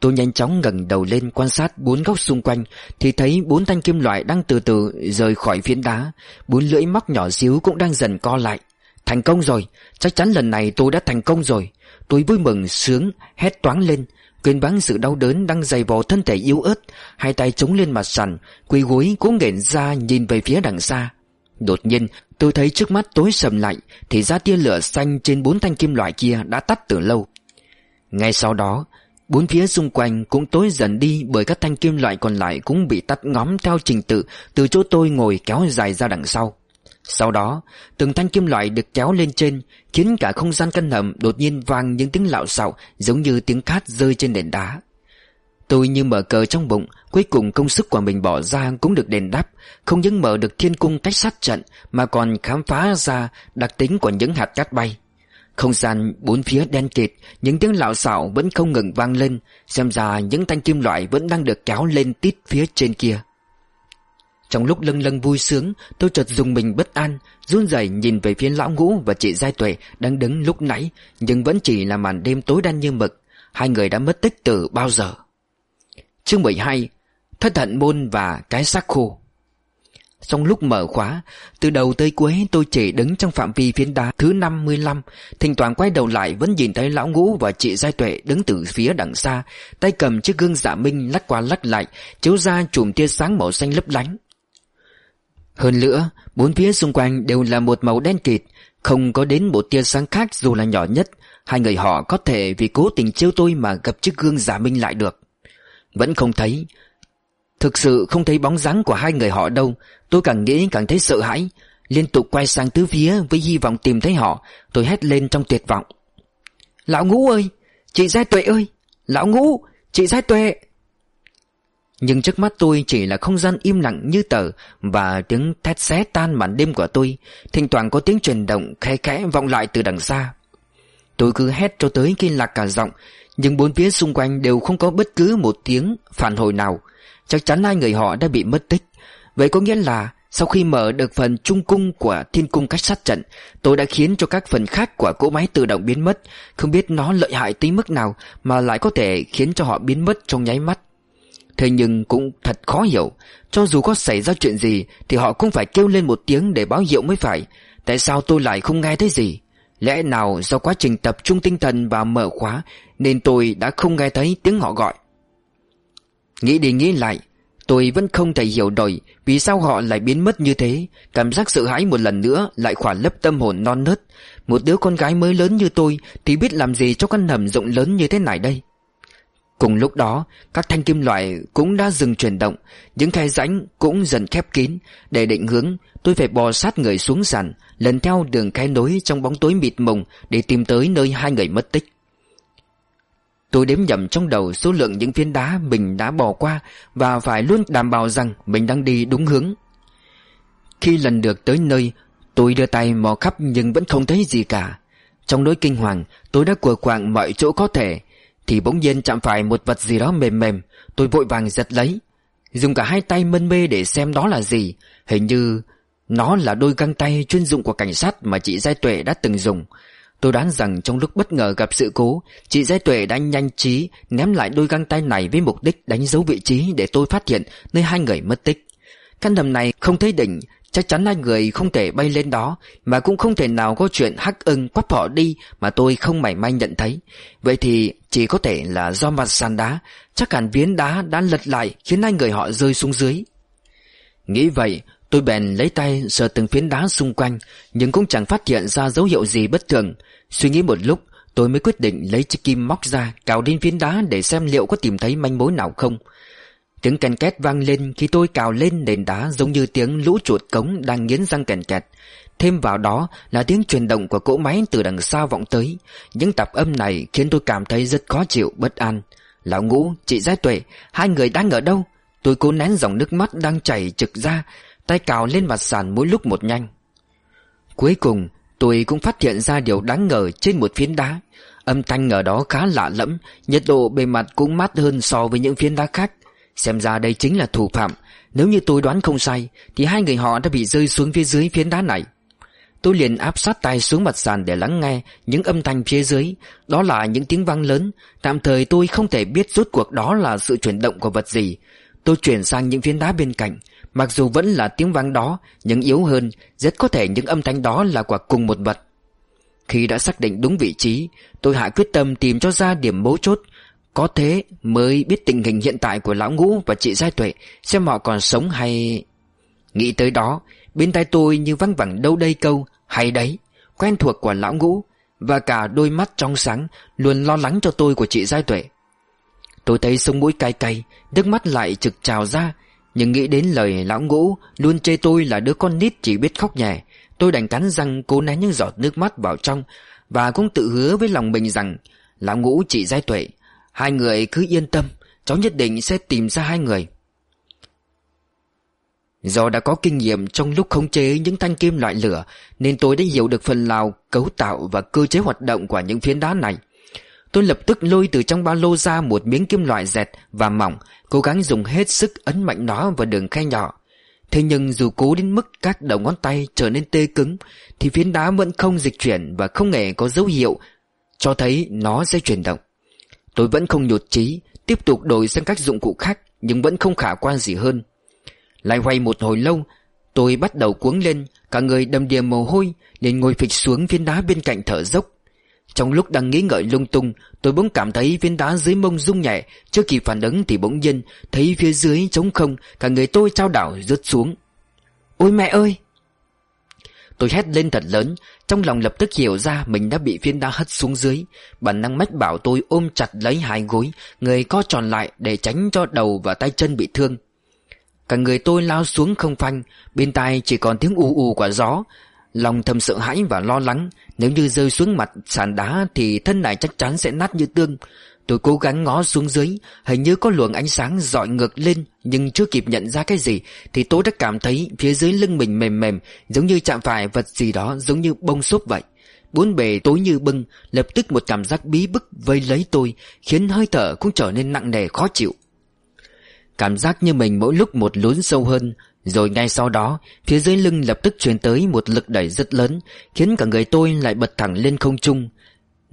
Tôi nhanh chóng ngẩng đầu lên quan sát bốn góc xung quanh, Thì thấy bốn thanh kim loại đang từ từ rời khỏi phiến đá. Bốn lưỡi móc nhỏ xíu cũng đang dần co lại. Thành công rồi, Chắc chắn lần này tôi đã thành công rồi. Tôi vui mừng, sướng, hét toáng lên, Quên bắn sự đau đớn đang dày vò thân thể yếu ớt. Hai tay chống lên mặt sàn, Quỳ gối cố nghển ra nhìn về phía đằng xa. Đột nhiên tôi thấy trước mắt tối sầm lại Thì ra tia lửa xanh trên bốn thanh kim loại kia đã tắt từ lâu Ngay sau đó Bốn phía xung quanh cũng tối dần đi bởi các thanh kim loại còn lại cũng bị tắt ngóm theo trình tự từ chỗ tôi ngồi kéo dài ra đằng sau. Sau đó, từng thanh kim loại được kéo lên trên, khiến cả không gian căn hầm đột nhiên vang những tiếng lạo xạo giống như tiếng cát rơi trên nền đá. Tôi như mở cờ trong bụng, cuối cùng công sức của mình bỏ ra cũng được đền đáp, không những mở được thiên cung cách sát trận mà còn khám phá ra đặc tính của những hạt cát bay. Không gian bốn phía đen kịt Những tiếng lạo xạo vẫn không ngừng vang lên Xem ra những thanh kim loại vẫn đang được kéo lên tít phía trên kia. Trong lúc lâng lâng vui sướng Tôi chợt dùng mình bất an run rẩy nhìn về phía lão ngũ và chị Giai Tuệ Đang đứng lúc nãy Nhưng vẫn chỉ là màn đêm tối đen như mực. Hai người đã mất tích từ bao giờ? Chương 12 Thất hận môn và cái xác khô. Trong lúc mở khóa, Từ đầu tới cuối tôi chỉ đứng trong phạm vi phiến đá thứ 55 Thỉnh thoảng quay đầu lại vẫn nhìn thấy lão ngũ và chị Giai Tuệ đứng từ phía đằng xa, Tay cầm chiếc gương giả minh lắc qua lắc lại, Chiếu ra chùm tia sáng màu xanh lấp lánh. Hơn nữa, Bốn phía xung quanh đều là một màu đen kịt, Không có đến một tia sáng khác dù là nhỏ nhất. Hai người họ có thể vì cố tình trêu tôi mà gặp chiếc gương giả minh lại được. Vẫn không thấy. Thực sự không thấy bóng dáng của hai người họ đâu. Tôi càng nghĩ càng thấy sợ hãi. Liên tục quay sang tứ phía với hy vọng tìm thấy họ. Tôi hét lên trong tuyệt vọng. Lão ngũ ơi! Chị Giai Tuệ ơi! Lão ngũ! Chị Giai Tuệ! Nhưng trước mắt tôi chỉ là không gian im lặng như tờ Và tiếng thét xé tan màn đêm của tôi. Thỉnh thoảng có tiếng truyền động khẽ khẽ vọng lại từ đằng xa. Tôi cứ hét cho tới khi lạc cả giọng. Nhưng bốn phía xung quanh đều không có bất cứ một tiếng phản hồi nào. Chắc chắn hai người họ đã bị mất tích. Vậy có nghĩa là Sau khi mở được phần trung cung của thiên cung cách sát trận, Tôi đã khiến cho các phần khác của cỗ máy tự động biến mất. Không biết nó lợi hại tới mức nào Mà lại có thể khiến cho họ biến mất trong nháy mắt. Thế nhưng cũng thật khó hiểu. Cho dù có xảy ra chuyện gì, Thì họ cũng phải kêu lên một tiếng để báo hiệu mới phải. Tại sao tôi lại không nghe thấy gì? Lẽ nào do quá trình tập trung tinh thần và mở khóa Nên tôi đã không nghe thấy tiếng họ gọi? Nghĩ đi nghĩ lại, Tôi vẫn không thể hiểu nổi Vì sao họ lại biến mất như thế. Cảm giác sợ hãi một lần nữa Lại khỏa lấp tâm hồn non nớt. Một đứa con gái mới lớn như tôi Thì biết làm gì cho căn hầm rộng lớn như thế này đây? Cùng lúc đó Các thanh kim loại cũng đã dừng chuyển động Những khe rãnh cũng dần khép kín Để định hướng Tôi phải bò sát người xuống sàn Lần theo đường khe nối trong bóng tối mịt mùng Để tìm tới nơi hai người mất tích Tôi đếm nhầm trong đầu số lượng những viên đá mình đã bỏ qua và phải luôn đảm bảo rằng mình đang đi đúng hướng. Khi lần được tới nơi, tôi đưa tay mò khắp nhưng vẫn không thấy gì cả. Trong nỗi kinh hoàng, tôi đã cùa quạng mọi chỗ có thể, thì bỗng nhiên chạm phải một vật gì đó mềm mềm, tôi vội vàng giật lấy. Dùng cả hai tay mân mê để xem đó là gì, hình như nó là đôi găng tay chuyên dụng của cảnh sát mà chị Giai Tuệ đã từng dùng. Tôi đoán rằng trong lúc bất ngờ gặp sự cố Chị Giai Tuệ đã nhanh trí Ném lại đôi găng tay này với mục đích đánh dấu vị trí Để tôi phát hiện nơi hai người mất tích Căn hầm này không thấy đỉnh Chắc chắn hai người không thể bay lên đó, Mà cũng không thể nào có chuyện hắc ưng quắp họ đi Mà tôi không mảy may nhận thấy. Vậy thì chỉ có thể là do mặt sàn đá, Chắc hẳn viến đá đã lật lại Khiến hai người họ rơi xuống dưới. Nghĩ vậy, Tôi bèn lấy tay sờ từng phiến đá xung quanh, Nhưng cũng chẳng phát hiện ra dấu hiệu gì bất thường. Suy nghĩ một lúc, Tôi mới quyết định lấy chiếc kim móc ra Cào đến phiến đá để xem liệu có tìm thấy manh mối nào không. Tiếng kèn két vang lên khi tôi cào lên nền đá giống như tiếng lũ chuột cống đang nghiến răng kèn kẹt. Thêm vào đó là tiếng chuyển động của cỗ máy từ đằng xa vọng tới. Những tạp âm này khiến tôi cảm thấy rất khó chịu, bất an. Lão ngũ, chị Giai Tuệ, hai người đang ở đâu? Tôi cố nén dòng nước mắt đang chảy trực ra, tay cào lên mặt sàn mỗi lúc một nhanh. Cuối cùng, tôi cũng phát hiện ra điều đáng ngờ trên một phiến đá. Âm thanh ở đó khá lạ lẫm, nhiệt độ bề mặt cũng mát hơn so với những phiến đá khác. Xem ra đây chính là thủ phạm. Nếu như tôi đoán không sai, Thì hai người họ đã bị rơi xuống phía dưới phiến đá này. Tôi liền áp sát tay xuống mặt sàn để lắng nghe những âm thanh phía dưới. Đó là những tiếng vang lớn. Tạm thời tôi không thể biết rốt cuộc đó là sự chuyển động của vật gì. Tôi chuyển sang những phiến đá bên cạnh. Mặc dù vẫn là tiếng vang đó, Nhưng yếu hơn, Rất có thể những âm thanh đó là của cùng một vật. Khi đã xác định đúng vị trí, Tôi hạ quyết tâm tìm cho ra điểm mấu chốt có thế mới biết tình hình hiện tại của lão ngũ và chị Giai Tuệ, Xem họ còn sống hay... Nghĩ tới đó, Bên tai tôi như văng vẳng đâu đây câu, Hay đấy, Quen thuộc của lão ngũ Và cả đôi mắt trong sáng Luôn lo lắng cho tôi của chị Giai Tuệ. Tôi thấy sông mũi cay cay, Nước mắt lại trực trào ra, Nhưng nghĩ đến lời lão ngũ Luôn chê tôi là đứa con nít chỉ biết khóc nhẹ Tôi đành cắn răng cố nén những giọt nước mắt vào trong Và cũng tự hứa với lòng mình rằng, Lão ngũ, chị Giai Tuệ Hai người cứ yên tâm, Cháu nhất định sẽ tìm ra hai người. Do đã có kinh nghiệm trong lúc khống chế những thanh kim loại lửa, Nên tôi đã hiểu được phần nào cấu tạo và cơ chế hoạt động của những phiến đá này. Tôi lập tức lôi từ trong ba lô ra một miếng kim loại dẹt và mỏng, Cố gắng dùng hết sức ấn mạnh nó vào đường khe nhỏ. Thế nhưng dù cố đến mức các đầu ngón tay trở nên tê cứng, Thì phiến đá vẫn không dịch chuyển và không hề có dấu hiệu Cho thấy nó sẽ chuyển động. Tôi vẫn không nhột chí, Tiếp tục đổi sang các dụng cụ khác, Nhưng vẫn không khả quan gì hơn. Lại hoay một hồi lâu, Tôi bắt đầu cuống lên, Cả người đầm đìa mồ hôi, liền ngồi phịch xuống viên đá bên cạnh thở dốc. Trong lúc đang nghĩ ngợi lung tung, Tôi bỗng cảm thấy viên đá dưới mông rung nhẹ, Chưa kịp phản ứng thì bỗng nhiên Thấy phía dưới trống không, Cả người tôi trao đảo rớt xuống. Ôi mẹ ơi! Tôi hét lên thật lớn, Trong lòng lập tức hiểu ra mình đã bị phiến đá hất xuống dưới. Bản năng mách bảo tôi ôm chặt lấy hai gối, Người co tròn lại để tránh cho đầu và tay chân bị thương. Cả người tôi lao xuống không phanh, Bên tai chỉ còn tiếng ù ù của gió. Lòng thầm sợ hãi và lo lắng, Nếu như rơi xuống mặt sàn đá Thì thân này chắc chắn sẽ nát như tương. Tôi cố gắng ngó xuống dưới, Hình như có luồng ánh sáng dọi ngược lên, Nhưng chưa kịp nhận ra cái gì, Thì tôi đã cảm thấy phía dưới lưng mình mềm mềm, Giống như chạm phải vật gì đó, Giống như bông xốp vậy. Bốn bề tối như bưng, Lập tức một cảm giác bí bức vây lấy tôi, Khiến hơi thở cũng trở nên nặng nề khó chịu. Cảm giác như mình mỗi lúc một lún sâu hơn, Rồi ngay sau đó, Phía dưới lưng lập tức truyền tới một lực đẩy rất lớn, Khiến cả người tôi lại bật thẳng lên không trung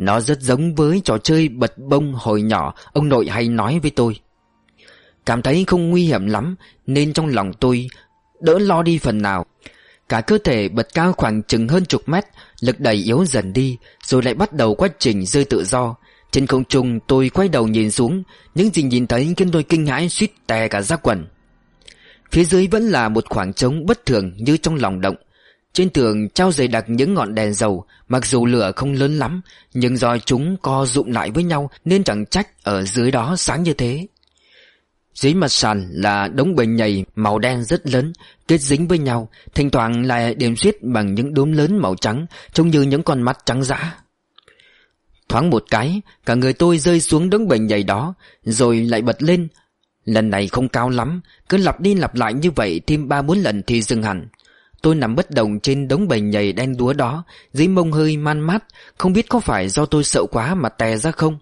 nó rất giống với trò chơi bật bông hồi nhỏ, Ông nội hay nói với tôi. Cảm thấy không nguy hiểm lắm, Nên trong lòng tôi đỡ lo đi phần nào. Cả cơ thể bật cao khoảng chừng hơn chục mét, Lực đẩy yếu dần đi, Rồi lại bắt đầu quá trình rơi tự do. Trên không trung, tôi quay đầu nhìn xuống, Những gì nhìn thấy khiến tôi kinh hãi suýt tè cả ra quần. Phía dưới vẫn là một khoảng trống bất thường như trong lòng động trên tường trao dày đặc những ngọn đèn dầu, Mặc dù lửa không lớn lắm, Nhưng do chúng co rụm lại với nhau Nên chẳng trách ở dưới đó sáng như thế. Dưới mặt sàn là đống bầy nhầy màu đen rất lớn, Kết dính với nhau, Thỉnh thoảng lại điểm xuyết bằng những đốm lớn màu trắng, Trông như những con mắt trắng dã. Thoáng một cái, Cả người tôi rơi xuống đống bầy nhầy đó, Rồi lại bật lên. Lần này không cao lắm, Cứ lặp đi lặp lại như vậy thêm ba bốn lần thì dừng hẳn. Tôi nằm bất động trên đống bầy nhầy đen đúa đó, Dưới mông hơi man mát, Không biết có phải do tôi sợ quá mà tè ra không.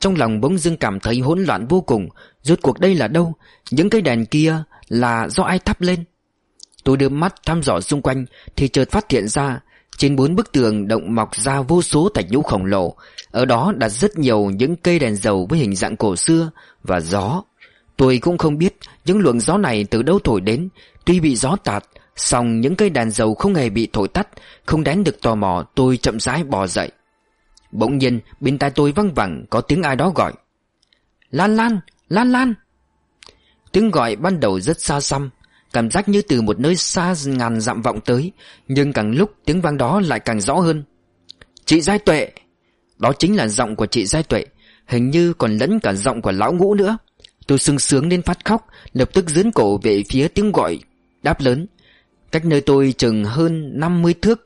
Trong lòng bỗng dưng cảm thấy hỗn loạn vô cùng, Rốt cuộc đây là đâu? Những cây đèn kia là do ai thắp lên? Tôi đưa mắt thăm dò xung quanh, Thì chợt phát hiện ra, Trên bốn bức tường động mọc ra vô số thạch nhũ khổng lồ. Ở đó đặt rất nhiều những cây đèn dầu với hình dạng cổ xưa Và gió. Tôi cũng không biết những luồng gió này từ đâu thổi đến. Tuy bị gió tạt song những cây đèn dầu không hề bị thổi tắt Không đánh được tò mò tôi chậm rãi bò dậy. Bỗng nhiên bên tai tôi văng vẳng có tiếng ai đó gọi. Lan Lan, Lan Lan. Tiếng gọi ban đầu rất xa xăm Cảm giác như từ một nơi xa ngàn dặm vọng tới Nhưng càng lúc tiếng vang đó lại càng rõ hơn. Chị Giai Tuệ. Đó chính là giọng của chị Giai Tuệ Hình như còn lẫn cả giọng của lão ngũ nữa. Tôi sưng sướng nên phát khóc Lập tức dướn cổ về phía tiếng gọi Đáp lớn. Cách nơi tôi chừng hơn 50 thước.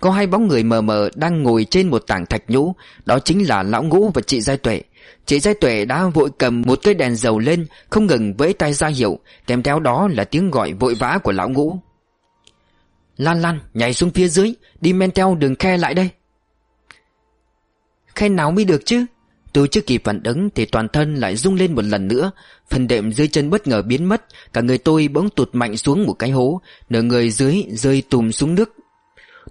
Có hai bóng người mờ mờ đang ngồi trên một tảng thạch nhũ. Đó chính là lão ngũ và chị Giai Tuệ. Chị Giai Tuệ đã vội cầm một cây đèn dầu lên, Không ngừng với tay ra hiệu. Kèm theo đó là tiếng gọi vội vã của lão ngũ. Lan Lan, nhảy xuống phía dưới, Đi men theo đường khe lại đây. Khe nào mới được chứ? Tôi chưa kịp phản ứng thì toàn thân lại rung lên một lần nữa, Phần đệm dưới chân bất ngờ biến mất, Cả người tôi bỗng tụt mạnh xuống một cái hố, Nửa người dưới rơi tùm xuống nước.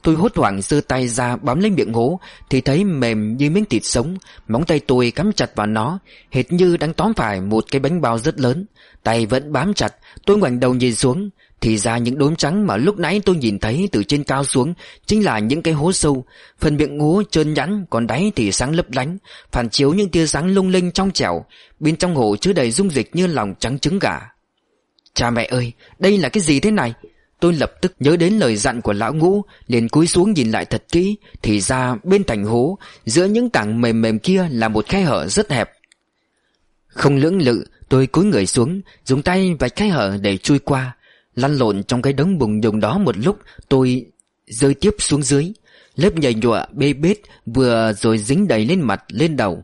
Tôi hốt hoảng giơ tay ra bám lấy miệng hố, Thì thấy mềm như miếng thịt sống, Móng tay tôi cắm chặt vào nó, Hệt như đang tóm phải một cái bánh bao rất lớn, Tay vẫn bám chặt, Tôi ngoảnh đầu nhìn xuống thì ra những đốm trắng mà lúc nãy tôi nhìn thấy từ trên cao xuống Chính là những cái hố sâu. Phần miệng hố trơn nhẵn, Còn đáy thì sáng lấp lánh, Phản chiếu những tia sáng lung linh trong trẻo. Bên trong hồ chứa đầy dung dịch như lòng trắng trứng gà. Cha mẹ ơi, Đây là cái gì thế này? Tôi lập tức nhớ đến lời dặn của lão ngũ, liền cúi xuống nhìn lại thật kỹ. Thì ra bên thành hố, Giữa những tảng mềm mềm kia là một khe hở rất hẹp. Không lưỡng lự, Tôi cúi người xuống, Dùng tay vạch khe hở để chui qua. Lăn lộn trong cái đống bùng nhùng đó một lúc, Tôi rơi tiếp xuống dưới. Lớp nhầy nhụa, bê bết Vừa rồi dính đầy lên mặt, lên đầu.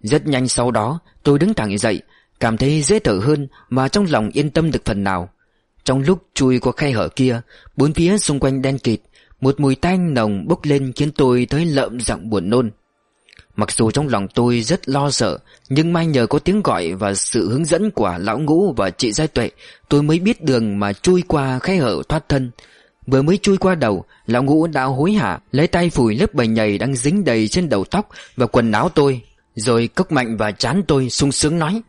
Rất nhanh sau đó, Tôi đứng thẳng dậy, Cảm thấy dễ thở hơn Mà trong lòng yên tâm được phần nào. Trong lúc chui qua khe hở kia, Bốn phía xung quanh đen kịt, Một mùi tanh nồng bốc lên khiến tôi thấy lợm giọng buồn nôn. Mặc dù trong lòng tôi rất lo sợ, Nhưng may nhờ có tiếng gọi và sự hướng dẫn của lão ngũ và chị Giai Tuệ, Tôi mới biết đường mà chui qua khe hở thoát thân. Vừa mới chui qua đầu, Lão ngũ đã hối hả, Lấy tay phủi lớp bầy nhầy đang dính đầy trên đầu tóc Và quần áo tôi, Rồi cốc mạnh và chán tôi sung sướng nói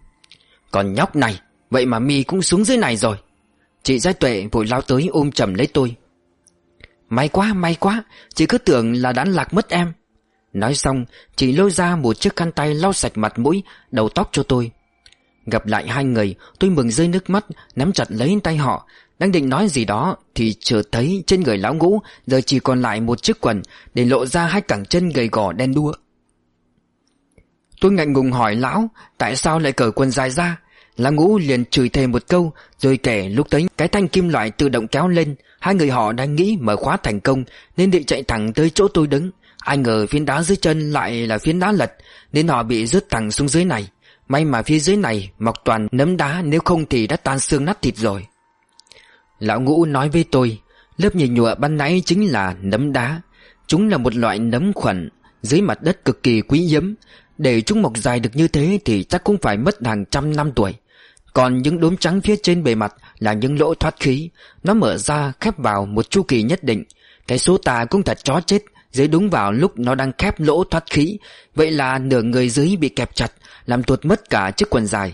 Còn nhóc này, Vậy mà mi cũng xuống dưới này rồi. Chị Giai Tuệ vội lao tới ôm chầm lấy tôi. May quá may quá, Chị cứ tưởng là đã lạc mất em. Nói xong, chị lôi ra một chiếc khăn tay lau sạch mặt mũi, Đầu tóc cho tôi. Gặp lại hai người, tôi mừng rơi nước mắt, Nắm chặt lấy tay họ. Đang định nói gì đó, Thì chợt thấy trên người lão ngũ, Giờ chỉ còn lại một chiếc quần, Để lộ ra hai cẳng chân gầy gò đen đua. Tôi ngạnh ngùng hỏi lão, Tại sao lại cởi quần dài ra? Lão ngũ liền chửi thề một câu, Rồi kể lúc tới, cái thanh kim loại tự động kéo lên. Hai người họ đang nghĩ mở khóa thành công, Nên định chạy thẳng tới chỗ tôi đứng. Ai ngờ phiến đá dưới chân lại là phiến đá lật, Nên họ bị rớt thẳng xuống dưới này. May mà phía dưới này, mọc toàn nấm đá, Nếu không thì đã tan xương nát thịt rồi. Lão ngũ nói với tôi, Lớp nhìn nhụa ban nãy chính là nấm đá. Chúng là một loại nấm khuẩn, Dưới mặt đất cực kỳ quý hiếm. Để chúng mọc dài được như thế Thì chắc cũng phải mất hàng trăm năm tuổi. Còn những đốm trắng phía trên bề mặt là những lỗ thoát khí. Nó mở ra khép vào một chu kỳ nhất định. Cái số tà cũng thật chó chết. Dưới đúng vào lúc nó đang khép lỗ thoát khí, Vậy là nửa người dưới bị kẹp chặt, Làm tuột mất cả chiếc quần dài.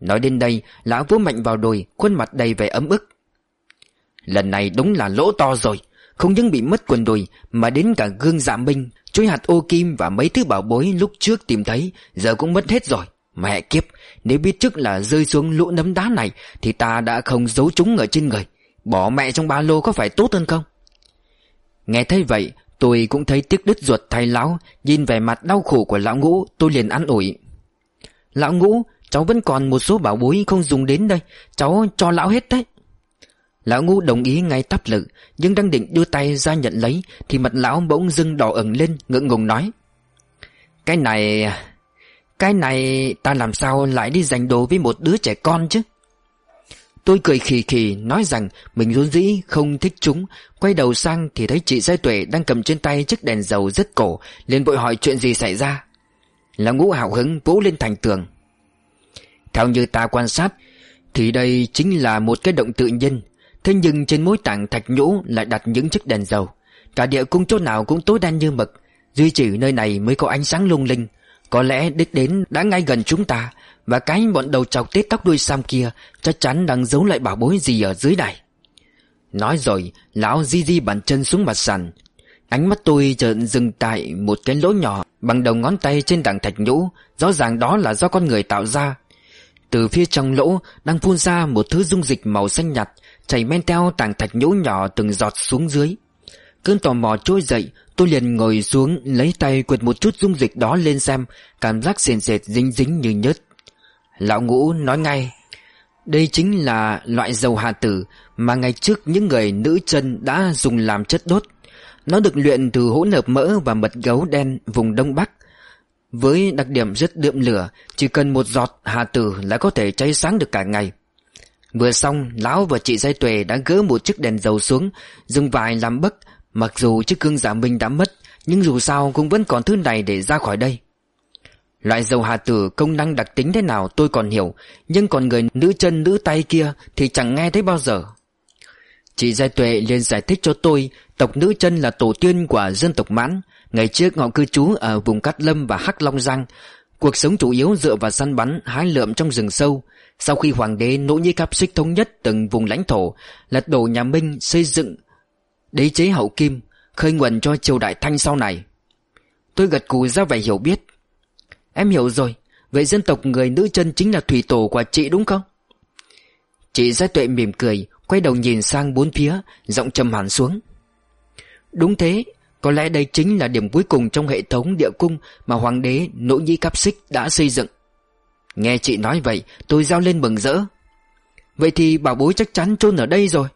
Nói đến đây, Lão vỗ mạnh vào đùi Khuôn mặt đầy vẻ ấm ức. Lần này đúng là lỗ to rồi, Không những bị mất quần đùi, Mà đến cả gương dạ minh, Chuối hạt ô kim và mấy thứ bảo bối lúc trước tìm thấy, Giờ cũng mất hết rồi. Mẹ kiếp, Nếu biết trước là rơi xuống lũ nấm đá này, Thì ta đã không giấu chúng ở trên người. Bỏ mẹ trong ba lô có phải tốt hơn không? Nghe thấy vậy Tôi cũng thấy tiếc đứt ruột thay lão, Nhìn vẻ mặt đau khổ của lão ngũ, Tôi liền ăn ủi. Lão ngũ, Cháu vẫn còn một số bảo bối không dùng đến đây, Cháu cho lão hết đấy. Lão ngũ đồng ý ngay tắp lự, Nhưng đang định đưa tay ra nhận lấy, Thì mặt lão bỗng dưng đỏ ẩn lên, Ngượng ngùng nói. Cái này cái này ta làm sao lại đi giành đồ với một đứa trẻ con chứ? Tôi cười khì khì, nói rằng mình vốn dĩ không thích chúng. Quay đầu sang thì thấy chị Giai Tuệ đang cầm trên tay chiếc đèn dầu rất cổ, liền vội hỏi chuyện gì xảy ra. Là ngũ hào hứng vỗ lên thành tường. Theo như ta quan sát, Thì đây chính là một cái động tự nhiên Thế nhưng trên mỗi tảng thạch nhũ lại đặt những chiếc đèn dầu. Cả địa cung chỗ nào cũng tối đen như mực. Duy chỉ nơi này mới có ánh sáng lung linh. Có lẽ đích đến đã ngay gần chúng ta. Và cái bọn đầu chọc tết tóc đuôi sam kia, Chắc chắn đang giấu lại bảo bối gì ở dưới này. Nói rồi, Lão di di bàn chân xuống mặt sàn. Ánh mắt tôi chợt dừng tại một cái lỗ nhỏ Bằng đầu ngón tay trên đằng thạch nhũ, Rõ ràng đó là do con người tạo ra. Từ phía trong lỗ Đang phun ra một thứ dung dịch màu xanh nhạt, Chảy men theo tảng thạch nhũ nhỏ từng giọt xuống dưới. Cơn tò mò trôi dậy, Tôi liền ngồi xuống Lấy tay quệt một chút dung dịch đó lên xem, Cảm giác sền sệt dính dính như nhớt. Lão ngũ nói ngay, Đây chính là loại dầu hà tử Mà ngày trước những người nữ chân đã dùng làm chất đốt. Nó được luyện từ hỗn hợp mỡ và mật gấu đen vùng Đông Bắc. Với đặc điểm rất đượm lửa, Chỉ cần một giọt hà tử là có thể cháy sáng được cả ngày. Vừa xong, Lão và chị Giai Tuệ đã gỡ một chiếc đèn dầu xuống Dùng vài làm bấc. Mặc dù chiếc gương giả minh đã mất, Nhưng dù sao cũng vẫn còn thứ này để ra khỏi đây. Loại dầu hà tử công năng đặc tính thế nào tôi còn hiểu, Nhưng còn người nữ chân nữ tay kia Thì chẳng nghe thấy bao giờ. Chị Giai Tuệ liền giải thích cho tôi, Tộc nữ chân là tổ tiên của dân tộc Mãn. Ngày trước họ cư trú ở vùng Cát Lâm và Hắc Long Giang. Cuộc sống chủ yếu dựa vào săn bắn, hái lượm trong rừng sâu. Sau khi hoàng đế Nỗ Nhĩ Cáp Xích thống nhất từng vùng lãnh thổ, Lật đổ nhà Minh, xây dựng Đế chế hậu kim, Khơi nguồn cho triều đại thanh sau này. Tôi gật cù ra vẻ hiểu biết. Em hiểu rồi. Vậy dân tộc người nữ chân chính là thủy tổ của chị đúng không? Chị Gia Tuệ mỉm cười, Quay đầu nhìn sang bốn phía, Giọng trầm hẳn xuống. Đúng thế, Có lẽ đây chính là điểm cuối cùng trong hệ thống địa cung Mà hoàng đế Nỗ Nhĩ Cáp Xích đã xây dựng. Nghe chị nói vậy, Tôi giao lên mừng rỡ. Vậy thì bảo bối chắc chắn chôn ở đây rồi.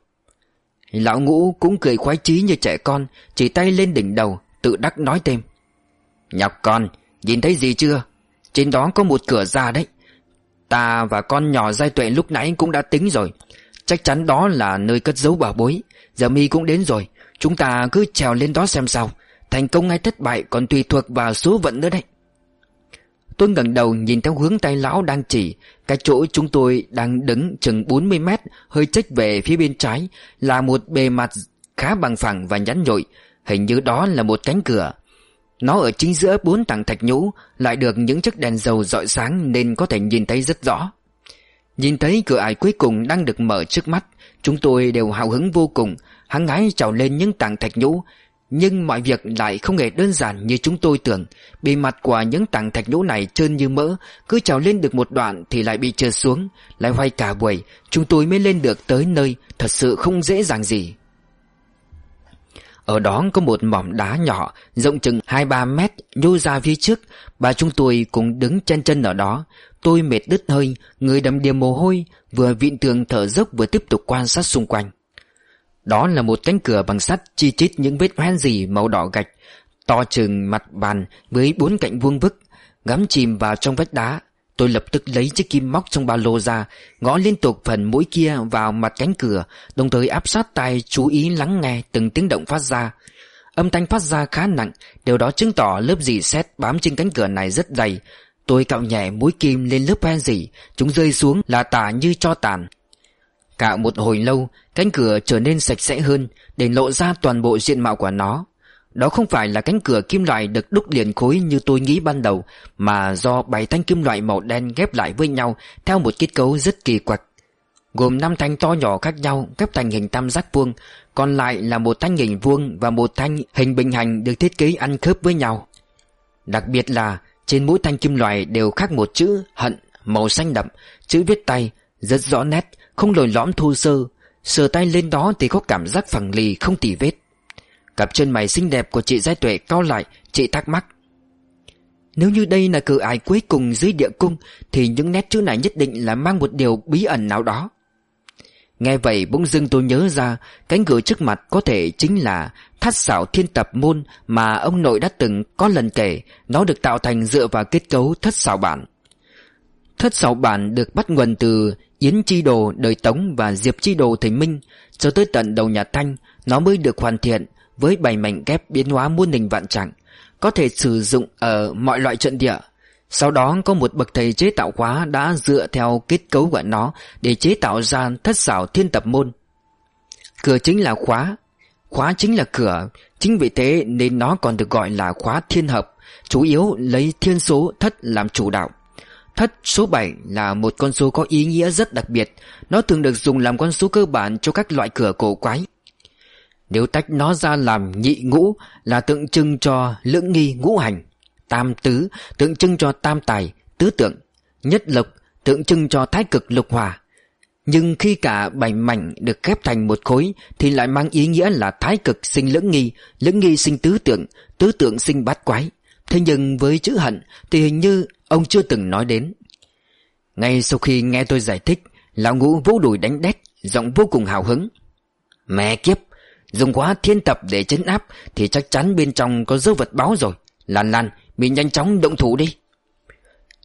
Lão ngũ cũng cười khoái chí như trẻ con, Chỉ tay lên đỉnh đầu, Tự đắc nói thêm. Nhọc con, Nhìn thấy gì chưa? Trên đó có một cửa ra đấy. Ta và con nhỏ giai tuệ lúc nãy cũng đã tính rồi. Chắc chắn đó là nơi cất giấu bảo bối. Giờ mi cũng đến rồi. Chúng ta cứ trèo lên đó xem sao. Thành công hay thất bại còn tùy thuộc vào số vận nữa đấy. Tôi ngẩng đầu nhìn theo hướng tay lão đang chỉ. Cái chỗ chúng tôi đang đứng chừng 40 mét, Hơi chếch về phía bên trái, Là một bề mặt khá bằng phẳng và nhắn nhội Hình như đó là một cánh cửa. Nó ở chính giữa bốn tảng thạch nhũ, Lại được những chiếc đèn dầu rọi sáng Nên có thể nhìn thấy rất rõ. Nhìn thấy cửa ải cuối cùng đang được mở trước mắt, Chúng tôi đều hào hứng vô cùng, Hăng ngái trào lên những tảng thạch nhũ. Nhưng mọi việc lại không hề đơn giản như chúng tôi tưởng. Bề mặt của những tảng thạch nhũ này trơn như mỡ, Cứ trào lên được một đoạn thì lại bị trượt xuống, Lại hoay cả buổi. Chúng tôi mới lên được tới nơi, Thật sự không dễ dàng gì. Ở đó có một mỏm đá nhỏ Rộng chừng 2-3 mét Nhô ra phía trước. Bà chúng tôi cũng đứng chân chân ở đó. Tôi mệt đứt hơi Người đầm đìa mồ hôi Vừa vịn tường thở dốc vừa tiếp tục quan sát xung quanh. Đó là một cánh cửa bằng sắt chi chít những vết hoen gì màu đỏ gạch, to chừng mặt bàn với bốn cạnh vuông vức, gắm chìm vào trong vách đá. Tôi lập tức lấy chiếc kim móc trong ba lô ra, Ngõ liên tục phần mũi kia vào mặt cánh cửa, đồng thời áp sát tai chú ý lắng nghe từng tiếng động phát ra. Âm thanh phát ra khá nặng, điều đó chứng tỏ lớp dì xét bám trên cánh cửa này rất dày. Tôi cạo nhẹ mũi kim lên lớp hoen dì, chúng rơi xuống là tả như cho tàn. Cạo một hồi lâu Cánh cửa trở nên sạch sẽ hơn Để lộ ra toàn bộ diện mạo của nó đó không phải là cánh cửa kim loại được đúc liền khối như tôi nghĩ ban đầu, Mà do bảy thanh kim loại màu đen ghép lại với nhau Theo một kết cấu rất kỳ quặc. Gồm năm thanh to nhỏ khác nhau ghép thành hình tam giác vuông, Còn lại là một thanh hình vuông và một thanh hình bình hành được thiết kế ăn khớp với nhau. Đặc biệt là trên mỗi thanh kim loại đều khắc một chữ hận, màu xanh đậm, Chữ viết tay, rất rõ nét, không lồi lõm thô sơ. Sờ tay lên đó thì có cảm giác phẳng lì không tỉ vết. Cặp chân mày xinh đẹp của chị Giai Tuệ cao lại, Chị thắc mắc. Nếu như đây là cửa ải cuối cùng dưới địa cung, Thì những nét chữ này nhất định là mang một điều bí ẩn nào đó. Nghe vậy bỗng dưng tôi nhớ ra, Cánh cửa trước mặt có thể chính là Thắt xảo thiên tập môn Mà ông nội đã từng có lần kể. Nó được tạo thành dựa vào kết cấu thất xảo bản. Thất xảo bản được bắt nguồn từ Yến Chi Đồ, đời Tống và Diệp Chi Đồ thời Minh. Cho tới tận đầu nhà Thanh, Nó mới được hoàn thiện. Với bảy mảnh ghép biến hóa muôn hình vạn trạng, Có thể sử dụng ở mọi loại trận địa. Sau đó, có một bậc thầy chế tạo khóa Đã dựa theo kết cấu của nó Để chế tạo ra thất xảo thiên tập môn. Cửa chính là khóa. Khóa chính là cửa. Chính vì thế nên nó còn được gọi là khóa thiên hợp, Chủ yếu lấy thiên số thất làm chủ đạo. Thất số 7 là một con số có ý nghĩa rất đặc biệt. Nó thường được dùng làm con số cơ bản cho các loại cửa cổ quái. Nếu tách nó ra làm nhị ngũ là tượng trưng cho lưỡng nghi ngũ hành Tam tứ tượng trưng cho tam tài, tứ tượng Nhất lộc tượng trưng cho thái cực lục hòa. Nhưng khi cả bảy mảnh được khép thành một khối Thì lại mang ý nghĩa là thái cực sinh lưỡng nghi Lưỡng nghi sinh tứ tượng Tứ tượng sinh bát quái. Thế nhưng với chữ hận Thì hình như ông chưa từng nói đến. Ngay sau khi nghe tôi giải thích Lão ngũ vỗ đùi đánh đét Giọng vô cùng hào hứng. Mẹ kiếp Dùng quá thiên tập để chấn áp, Thì chắc chắn bên trong có dấu vật báo rồi. Lan lan, Mình nhanh chóng động thủ đi.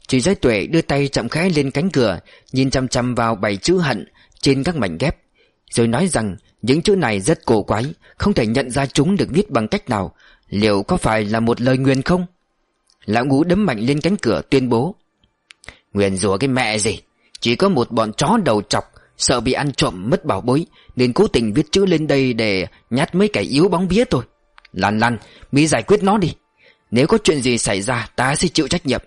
Chị giới Tuệ đưa tay chậm khẽ lên cánh cửa, Nhìn chăm chăm vào bảy chữ hận Trên các mảnh ghép, Rồi nói rằng những chữ này rất cổ quái, Không thể nhận ra chúng được viết bằng cách nào. Liệu có phải là một lời nguyền không? Lão ngũ đấm mạnh lên cánh cửa tuyên bố. Nguyền rủa cái mẹ gì? Chỉ có một bọn chó đầu chọc Sợ bị ăn trộm mất bảo bối, Nên cố tình viết chữ lên đây để Nhát mấy kẻ yếu bóng bía thôi. Lan lan, mi giải quyết nó đi. Nếu có chuyện gì xảy ra, ta sẽ chịu trách nhiệm.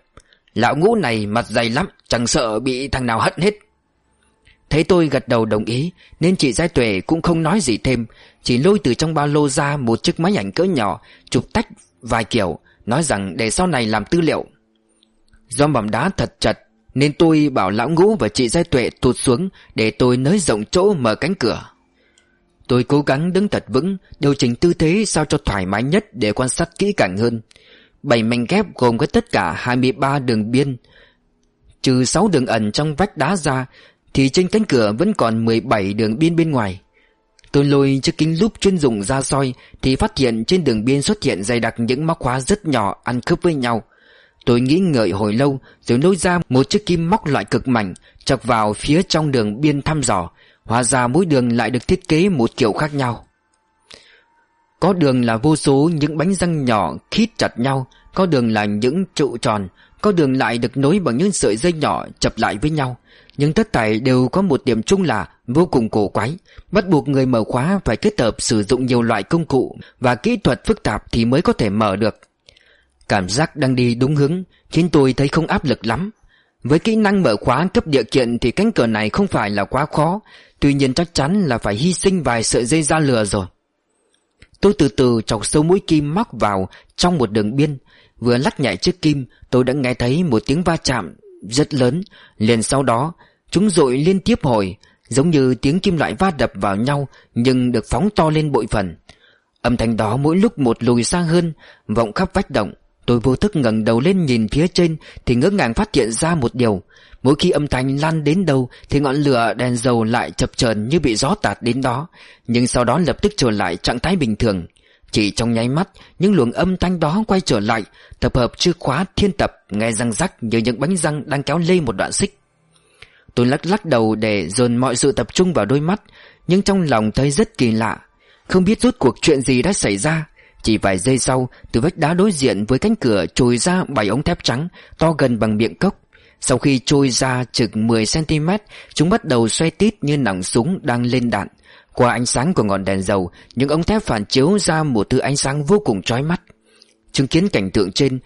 Lão ngũ này mặt dày lắm, Chẳng sợ bị thằng nào hận hết. Thấy tôi gật đầu đồng ý, Nên chị Giai Tuệ cũng không nói gì thêm. Chỉ lôi từ trong ba lô ra Một chiếc máy ảnh cỡ nhỏ, Chụp tách vài kiểu, Nói rằng để sau này làm tư liệu. Do mỏm đá thật chật nên tôi bảo lão ngũ và chị Giai Tuệ tụt xuống Để tôi nới rộng chỗ mở cánh cửa. Tôi cố gắng đứng thật vững, Điều chỉnh tư thế sao cho thoải mái nhất Để quan sát kỹ càng hơn. Bảy mảnh ghép gồm có tất cả 23 đường biên. Trừ 6 đường ẩn trong vách đá ra, Thì trên cánh cửa vẫn còn 17 đường biên bên ngoài. Tôi lôi chiếc kính lúp chuyên dụng ra soi, Thì phát hiện trên đường biên xuất hiện dày đặc những móc khóa rất nhỏ ăn khớp với nhau. Tôi nghĩ ngợi hồi lâu, Rồi lôi ra một chiếc kim móc loại cực mảnh, Chọc vào phía trong đường biên thăm dò. Hóa ra mỗi đường lại được thiết kế một kiểu khác nhau. Có đường là vô số những bánh răng nhỏ khít chặt nhau, Có đường là những trụ tròn, Có đường lại được nối bằng những sợi dây nhỏ chập lại với nhau. Nhưng tất thảy đều có một điểm chung là vô cùng cổ quái. Bắt buộc người mở khóa phải kết hợp sử dụng nhiều loại công cụ Và kỹ thuật phức tạp thì mới có thể mở được. Cảm giác đang đi đúng hướng, Khiến tôi thấy không áp lực lắm. Với kỹ năng mở khóa cấp địa kiện Thì cánh cửa này không phải là quá khó, Tuy nhiên chắc chắn là phải hy sinh vài sợi dây da lừa rồi. Tôi từ từ chọc sâu mũi kim móc vào trong một đường biên, Vừa lắc nhảy chiếc kim, tôi đã nghe thấy một tiếng va chạm rất lớn. Liền sau đó, chúng dội liên tiếp hồi, Giống như tiếng kim loại va đập vào nhau Nhưng được phóng to lên bội phần. Âm thanh đó mỗi lúc một lùi xa hơn, Vọng khắp vách động. Tôi vô thức ngẩng đầu lên nhìn phía trên, Thì ngỡ ngàng phát hiện ra một điều. Mỗi khi âm thanh lan đến đâu, Thì ngọn lửa đèn dầu lại chập chờn như bị gió tạt đến đó. Nhưng sau đó lập tức trở lại trạng thái bình thường. Chỉ trong nháy mắt, Những luồng âm thanh đó quay trở lại, Tập hợp chưa khóa thiên tập, Nghe răng rắc như những bánh răng đang kéo lê một đoạn xích. Tôi lắc lắc đầu để dồn mọi sự tập trung vào đôi mắt, Nhưng trong lòng thấy rất kỳ lạ. Không biết rốt cuộc chuyện gì đã xảy ra chỉ vài giây sau, Từ vách đá đối diện với cánh cửa trồi ra bảy ống thép trắng, To gần bằng miệng cốc. Sau khi trôi ra chừng 10cm Chúng bắt đầu xoay tít như nòng súng đang lên đạn. Qua ánh sáng của ngọn đèn dầu, Những ống thép phản chiếu ra một thứ ánh sáng vô cùng chói mắt. Chứng kiến cảnh tượng trên,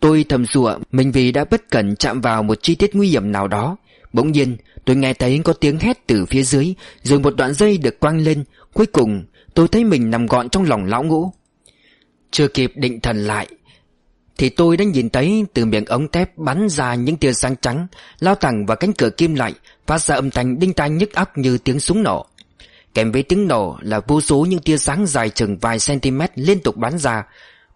Tôi thầm rủa mình vì đã bất cẩn chạm vào một chi tiết nguy hiểm nào đó. Bỗng nhiên, tôi nghe thấy có tiếng hét từ phía dưới, Rồi một đoạn dây được quăng lên. Cuối cùng, tôi thấy mình nằm gọn trong lòng lão ngũ chưa kịp định thần lại, Thì tôi đã nhìn thấy từ miệng ống thép bắn ra những tia sáng trắng, Lao thẳng vào cánh cửa kim lại Phát ra âm thanh đinh tai nhức óc như tiếng súng nổ. Kèm với tiếng nổ là vô số những tia sáng dài chừng vài cm liên tục bắn ra.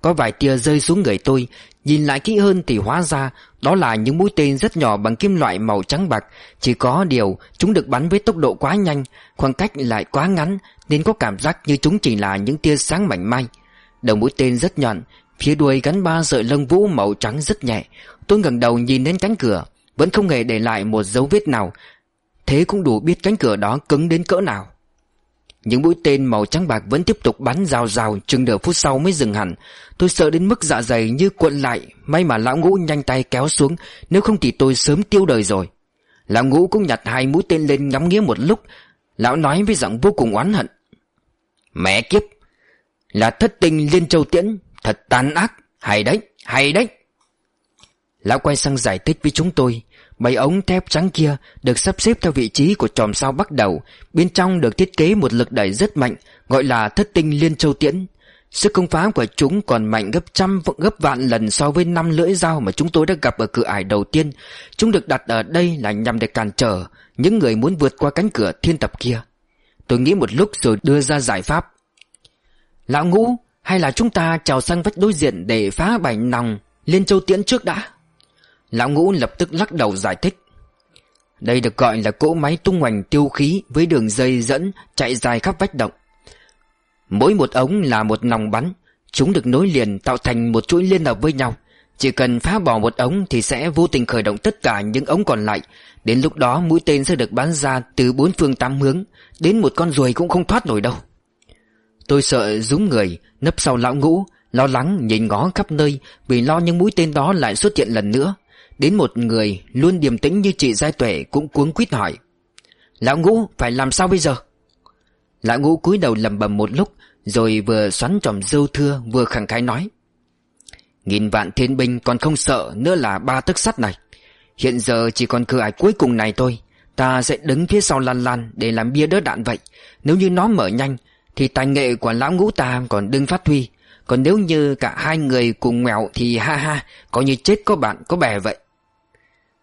Có vài tia rơi xuống người tôi. Nhìn lại kỹ hơn thì hóa ra Đó là những mũi tên rất nhỏ bằng kim loại màu trắng bạc. Chỉ có điều chúng được bắn với tốc độ quá nhanh, Khoảng cách lại quá ngắn, Nên có cảm giác như chúng chỉ là những tia sáng mảnh mai. Đầu mũi tên rất nhọn, Phía đuôi gắn ba sợi lông vũ màu trắng rất nhẹ. Tôi ngẩng đầu nhìn đến cánh cửa, Vẫn không hề để lại một dấu vết nào. Thế cũng đủ biết cánh cửa đó cứng đến cỡ nào. Những mũi tên màu trắng bạc vẫn tiếp tục bắn rào rào Chừng nửa phút sau mới dừng hẳn. Tôi sợ đến mức dạ dày như cuộn lại, May mà lão ngũ nhanh tay kéo xuống, Nếu không thì tôi sớm tiêu đời rồi. Lão ngũ cũng nhặt hai mũi tên lên ngắm nghía một lúc. Lão nói với giọng vô cùng oán hận. Mẹ kiếp là thất tình liên châu tiễn. Thật tàn ác. Hay đấy Hay đấy. Lão quay sang giải thích với chúng tôi. Bảy ống thép trắng kia được sắp xếp theo vị trí của chòm sao bắt đầu. Bên trong được thiết kế một lực đẩy rất mạnh, Gọi là thất tinh liên châu tiễn. Sức công phá của chúng còn mạnh gấp trăm, gấp vạn lần so với năm lưỡi dao mà chúng tôi đã gặp ở cửa ải đầu tiên. Chúng được đặt ở đây là nhằm để cản trở những người muốn vượt qua cánh cửa thiên tập kia. Tôi nghĩ một lúc rồi đưa ra giải pháp. Lão ngũ, Hay là chúng ta trèo sang vách đối diện để phá bảy nòng Liên châu tiễn trước đã? Lão ngũ lập tức lắc đầu giải thích. Đây được gọi là cỗ máy tung hoành tiêu khí Với đường dây dẫn chạy dài khắp vách động. Mỗi một ống là một nòng bắn, Chúng được nối liền tạo thành một chuỗi liên hợp với nhau. Chỉ cần phá bỏ một ống thì sẽ vô tình khởi động tất cả những ống còn lại. Đến lúc đó mũi tên sẽ được bắn ra từ bốn phương tám hướng, Đến một con ruồi cũng không thoát nổi đâu. Tôi sợ rúng người, Nấp sau lão ngũ, Lo lắng nhìn ngó khắp nơi Vì lo những mũi tên đó lại xuất hiện lần nữa. Đến một người luôn điềm tĩnh như chị Giai Tuệ Cũng cuống quýt hỏi, Lão ngũ, phải làm sao bây giờ? Lão ngũ cúi đầu lầm bầm một lúc, Rồi vừa xoắn tròm dâu thưa Vừa khẳng khái nói, Nghìn vạn thiên binh còn không sợ Nữa là ba tức sắt này. Hiện giờ chỉ còn cửa ải cuối cùng này thôi, Ta sẽ đứng phía sau lan lan Để làm bia đỡ đạn vậy. Nếu như nó mở nhanh thì tài nghệ của lão ngũ ta còn đừng phát huy. Còn nếu như cả hai người cùng mèo Thì ha ha Có như chết có bạn, có bè vậy.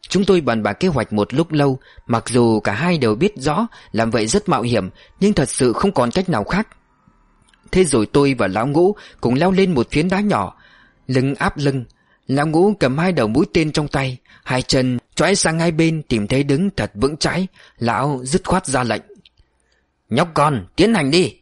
Chúng tôi bàn bạc kế hoạch một lúc lâu, Mặc dù cả hai đều biết rõ Làm vậy rất mạo hiểm, Nhưng thật sự không còn cách nào khác. Thế rồi tôi và lão ngũ Cùng leo lên một phiến đá nhỏ, Lưng áp lưng. Lão ngũ cầm hai đầu mũi tên trong tay, Hai chân choãi sang hai bên Tìm thấy đứng thật vững chãi. Lão dứt khoát ra lệnh, Nhóc con, tiến hành đi.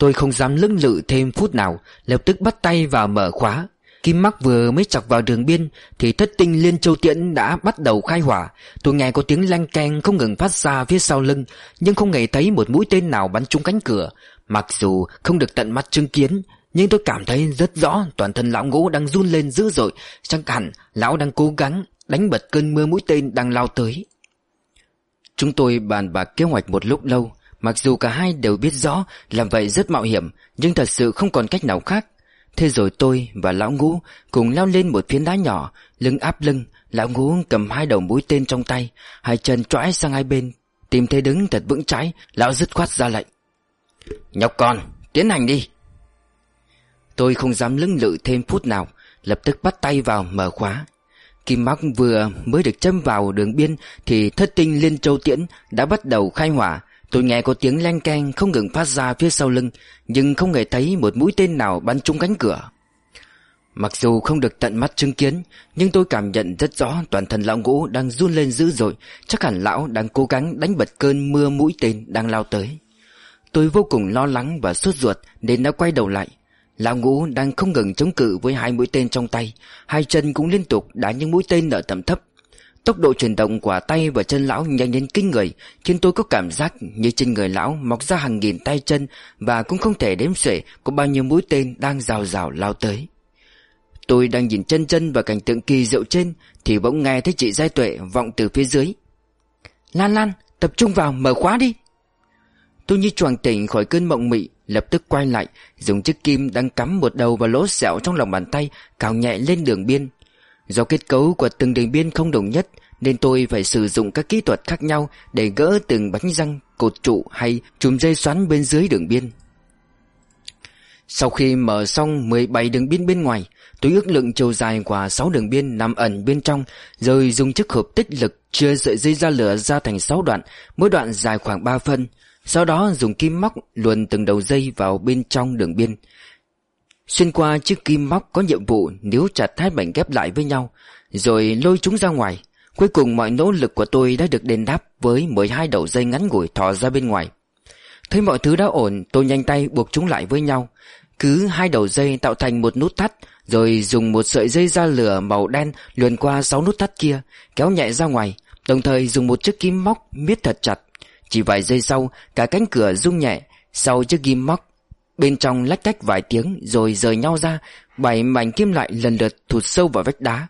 Tôi không dám lưng lự thêm phút nào, Lập tức bắt tay vào mở khóa. Kim mắc vừa mới chọc vào đường biên, Thì thất tinh liên châu tiễn đã bắt đầu khai hỏa. Tôi nghe có tiếng lanh keng không ngừng phát ra phía sau lưng, Nhưng không hề thấy một mũi tên nào bắn trúng cánh cửa. Mặc dù không được tận mắt chứng kiến, Nhưng tôi cảm thấy rất rõ Toàn thân lão ngũ đang run lên dữ dội. Chắc hẳn lão đang cố gắng Đánh bật cơn mưa mũi tên đang lao tới. Chúng tôi bàn bạc kế hoạch một lúc lâu Mặc dù cả hai đều biết rõ Làm vậy rất mạo hiểm Nhưng thật sự không còn cách nào khác Thế rồi tôi và lão ngũ cùng leo lên một phiến đá nhỏ, lưng áp lưng, lão ngũ cầm hai đầu mũi tên trong tay, hai chân trõi sang hai bên, tìm thế đứng thật vững chãi, lão dứt khoát ra lệnh. Nhóc con, tiến hành đi. Tôi không dám lưng lự thêm phút nào, lập tức bắt tay vào mở khóa. Kim móc vừa mới được châm vào đường biên thì thất tinh liên châu tiễn đã bắt đầu khai hỏa, Tôi nghe có tiếng len keng không ngừng phát ra phía sau lưng, Nhưng không hề thấy một mũi tên nào bắn trúng cánh cửa. Mặc dù không được tận mắt chứng kiến, Nhưng tôi cảm nhận rất rõ toàn thân lão ngũ đang run lên dữ dội, Chắc hẳn lão đang cố gắng đánh bật cơn mưa mũi tên đang lao tới. Tôi vô cùng lo lắng và sốt ruột nên đã quay đầu lại. Lão ngũ đang không ngừng chống cự với hai mũi tên trong tay, Hai chân cũng liên tục đá những mũi tên ở tầm thấp Tốc độ chuyển động của tay và chân lão nhanh đến kinh người, Khiến tôi có cảm giác như trên người lão mọc ra hàng nghìn tay chân Và cũng không thể đếm xuể có bao nhiêu mũi tên đang rào rào lao tới. Tôi đang nhìn chân chân và cảnh tượng kỳ diệu trên, Thì bỗng nghe thấy chị Giai Tuệ vọng từ phía dưới. Lan Lan, tập trung vào, mở khóa đi. Tôi như choàng tỉnh khỏi cơn mộng mị, Lập tức quay lại, Dùng chiếc kim đang cắm một đầu vào lỗ sẹo trong lòng bàn tay, Cào nhẹ lên đường biên Do kết cấu của từng đường biên không đồng nhất Nên tôi phải sử dụng các kỹ thuật khác nhau Để gỡ từng bánh răng, cột trụ hay chùm dây xoắn bên dưới đường biên. Sau khi mở xong 17 đường biên bên ngoài Tôi ước lượng chiều dài của 6 đường biên nằm ẩn bên trong Rồi dùng chiếc hộp tích lực chia sợi dây ra lửa ra thành 6 đoạn Mỗi đoạn dài khoảng 3 phân. Sau đó dùng kim móc luồn từng đầu dây vào bên trong đường biên. Xuyên qua chiếc kim móc có nhiệm vụ níu chặt hai mảnh ghép lại với nhau, Rồi lôi chúng ra ngoài. Cuối cùng mọi nỗ lực của tôi đã được đền đáp với 12 đầu dây ngắn ngủi thò ra bên ngoài. Thấy mọi thứ đã ổn, tôi nhanh tay buộc chúng lại với nhau. Cứ hai đầu dây tạo thành một nút thắt, Rồi dùng một sợi dây da lửa màu đen luồn qua sáu nút thắt kia, Kéo nhẹ ra ngoài, Đồng thời dùng một chiếc kim móc miết thật chặt. Chỉ vài giây sau, cả cánh cửa rung nhẹ. Sau chiếc kim móc Bên trong lách tách vài tiếng rồi rời nhau ra, Bảy mảnh kim loại lần lượt thụt sâu vào vách đá.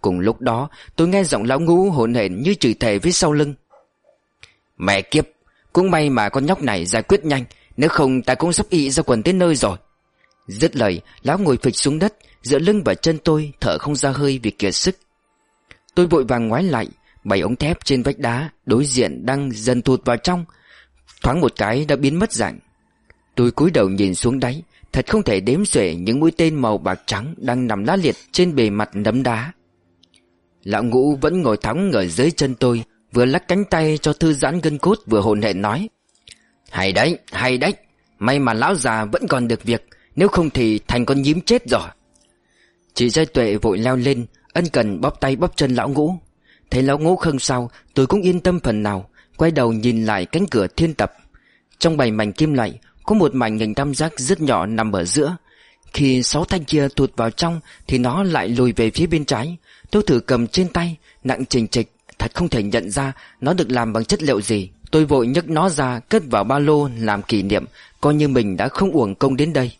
Cùng lúc đó, tôi nghe giọng lão ngũ hồn hển như chửi thề phía sau lưng. Mẹ kiếp, Cũng may mà con nhóc này giải quyết nhanh, Nếu không ta cũng sắp ị ra quần tới nơi rồi. Dứt lời, Lão ngồi phịch xuống đất, Dựa lưng vào chân tôi, Thở không ra hơi vì kiệt sức. Tôi vội vàng ngoái lại Bảy ống thép trên vách đá, Đối diện đang dần thụt vào trong. Thoáng một cái đã biến mất dạng. Tôi cúi đầu nhìn xuống đáy Thật không thể đếm xuể những mũi tên màu bạc trắng Đang nằm lá liệt trên bề mặt nấm đá. Lão ngũ vẫn ngồi thóng ở dưới chân tôi Vừa lắc cánh tay cho thư giãn gân cốt Vừa hồn hẹn nói. Hay đấy, hay đấy May mà lão già vẫn còn được việc Nếu không thì thành con nhím chết rồi. Chị giai tuệ vội leo lên Ân cần bóp tay bóp chân lão ngũ. Thấy lão ngũ không sao Tôi cũng yên tâm phần nào Quay đầu nhìn lại cánh cửa thiên tập. Trong bảy mảnh kim loại có một mảnh hình tam giác rất nhỏ nằm ở giữa. Khi sáu thanh kia tụt vào trong, Thì nó lại lùi về phía bên trái. Tôi thử cầm trên tay, Nặng trình trịch Thật không thể nhận ra Nó được làm bằng chất liệu gì. Tôi vội nhấc nó ra, Cất vào ba lô làm kỷ niệm, Coi như mình đã không uổng công đến đây.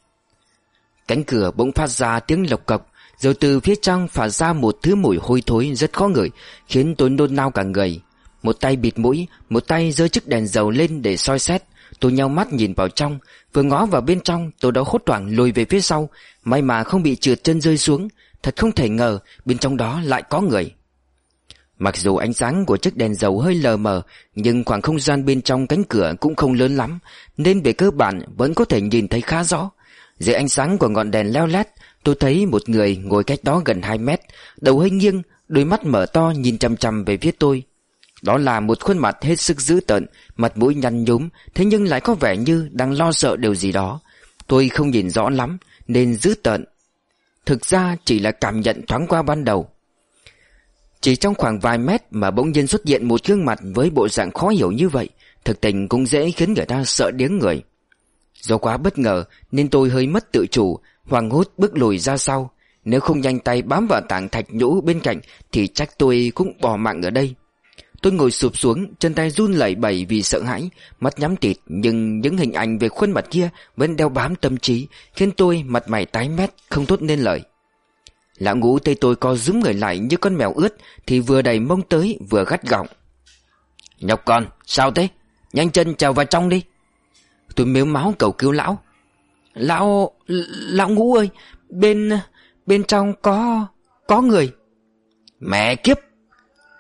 Cánh cửa bỗng phát ra tiếng lộc cộc, Rồi từ phía trong phả ra một thứ mùi hôi thối rất khó ngửi, Khiến tôi nôn nao cả người. Một tay bịt mũi, Một tay giơ chiếc đèn dầu lên để soi xét. Tôi nhau mắt nhìn vào trong, Vừa ngó vào bên trong, tôi đã hốt hoảng lùi về phía sau. May mà không bị trượt chân rơi xuống, Thật không thể ngờ bên trong đó lại có người. Mặc dù ánh sáng của chiếc đèn dầu hơi lờ mờ, Nhưng khoảng không gian bên trong cánh cửa cũng không lớn lắm, Nên về cơ bản vẫn có thể nhìn thấy khá rõ. Dưới ánh sáng của ngọn đèn leo lét, Tôi thấy một người ngồi cách đó gần 2 mét, Đầu hơi nghiêng, Đôi mắt mở to nhìn chằm chằm về phía tôi. Đó là một khuôn mặt hết sức dữ tợn, Mặt mũi nhăn nhúm, Thế nhưng lại có vẻ như đang lo sợ điều gì đó. Tôi không nhìn rõ lắm, Nên dữ tợn. Thực ra chỉ là cảm nhận thoáng qua ban đầu. Chỉ trong khoảng vài mét mà bỗng nhiên xuất hiện một gương mặt với bộ dạng khó hiểu như vậy, Thực tình cũng dễ khiến người ta sợ điếng người. Do quá bất ngờ, nên tôi hơi mất tự chủ Hoàng hốt bước lùi ra sau. Nếu không nhanh tay bám vào tảng thạch nhũ bên cạnh, Thì chắc tôi cũng bỏ mạng ở đây. Tôi ngồi sụp xuống, Chân tay run lẩy bẩy vì sợ hãi. Mắt nhắm tịt, Nhưng những hình ảnh về khuôn mặt kia Vẫn đeo bám tâm trí, Khiến tôi mặt mày tái mét, Không thốt nên lời. Lão ngũ tay tôi co rúm người lại như con mèo ướt, Thì vừa đầy mông tới, vừa gắt gọng Nhọc con, sao thế? Nhanh chân trèo vào trong đi. Tôi mếu máu cầu cứu lão. Lão... Lão ngũ ơi, Bên... Bên trong có... Có người. Mẹ kiếp!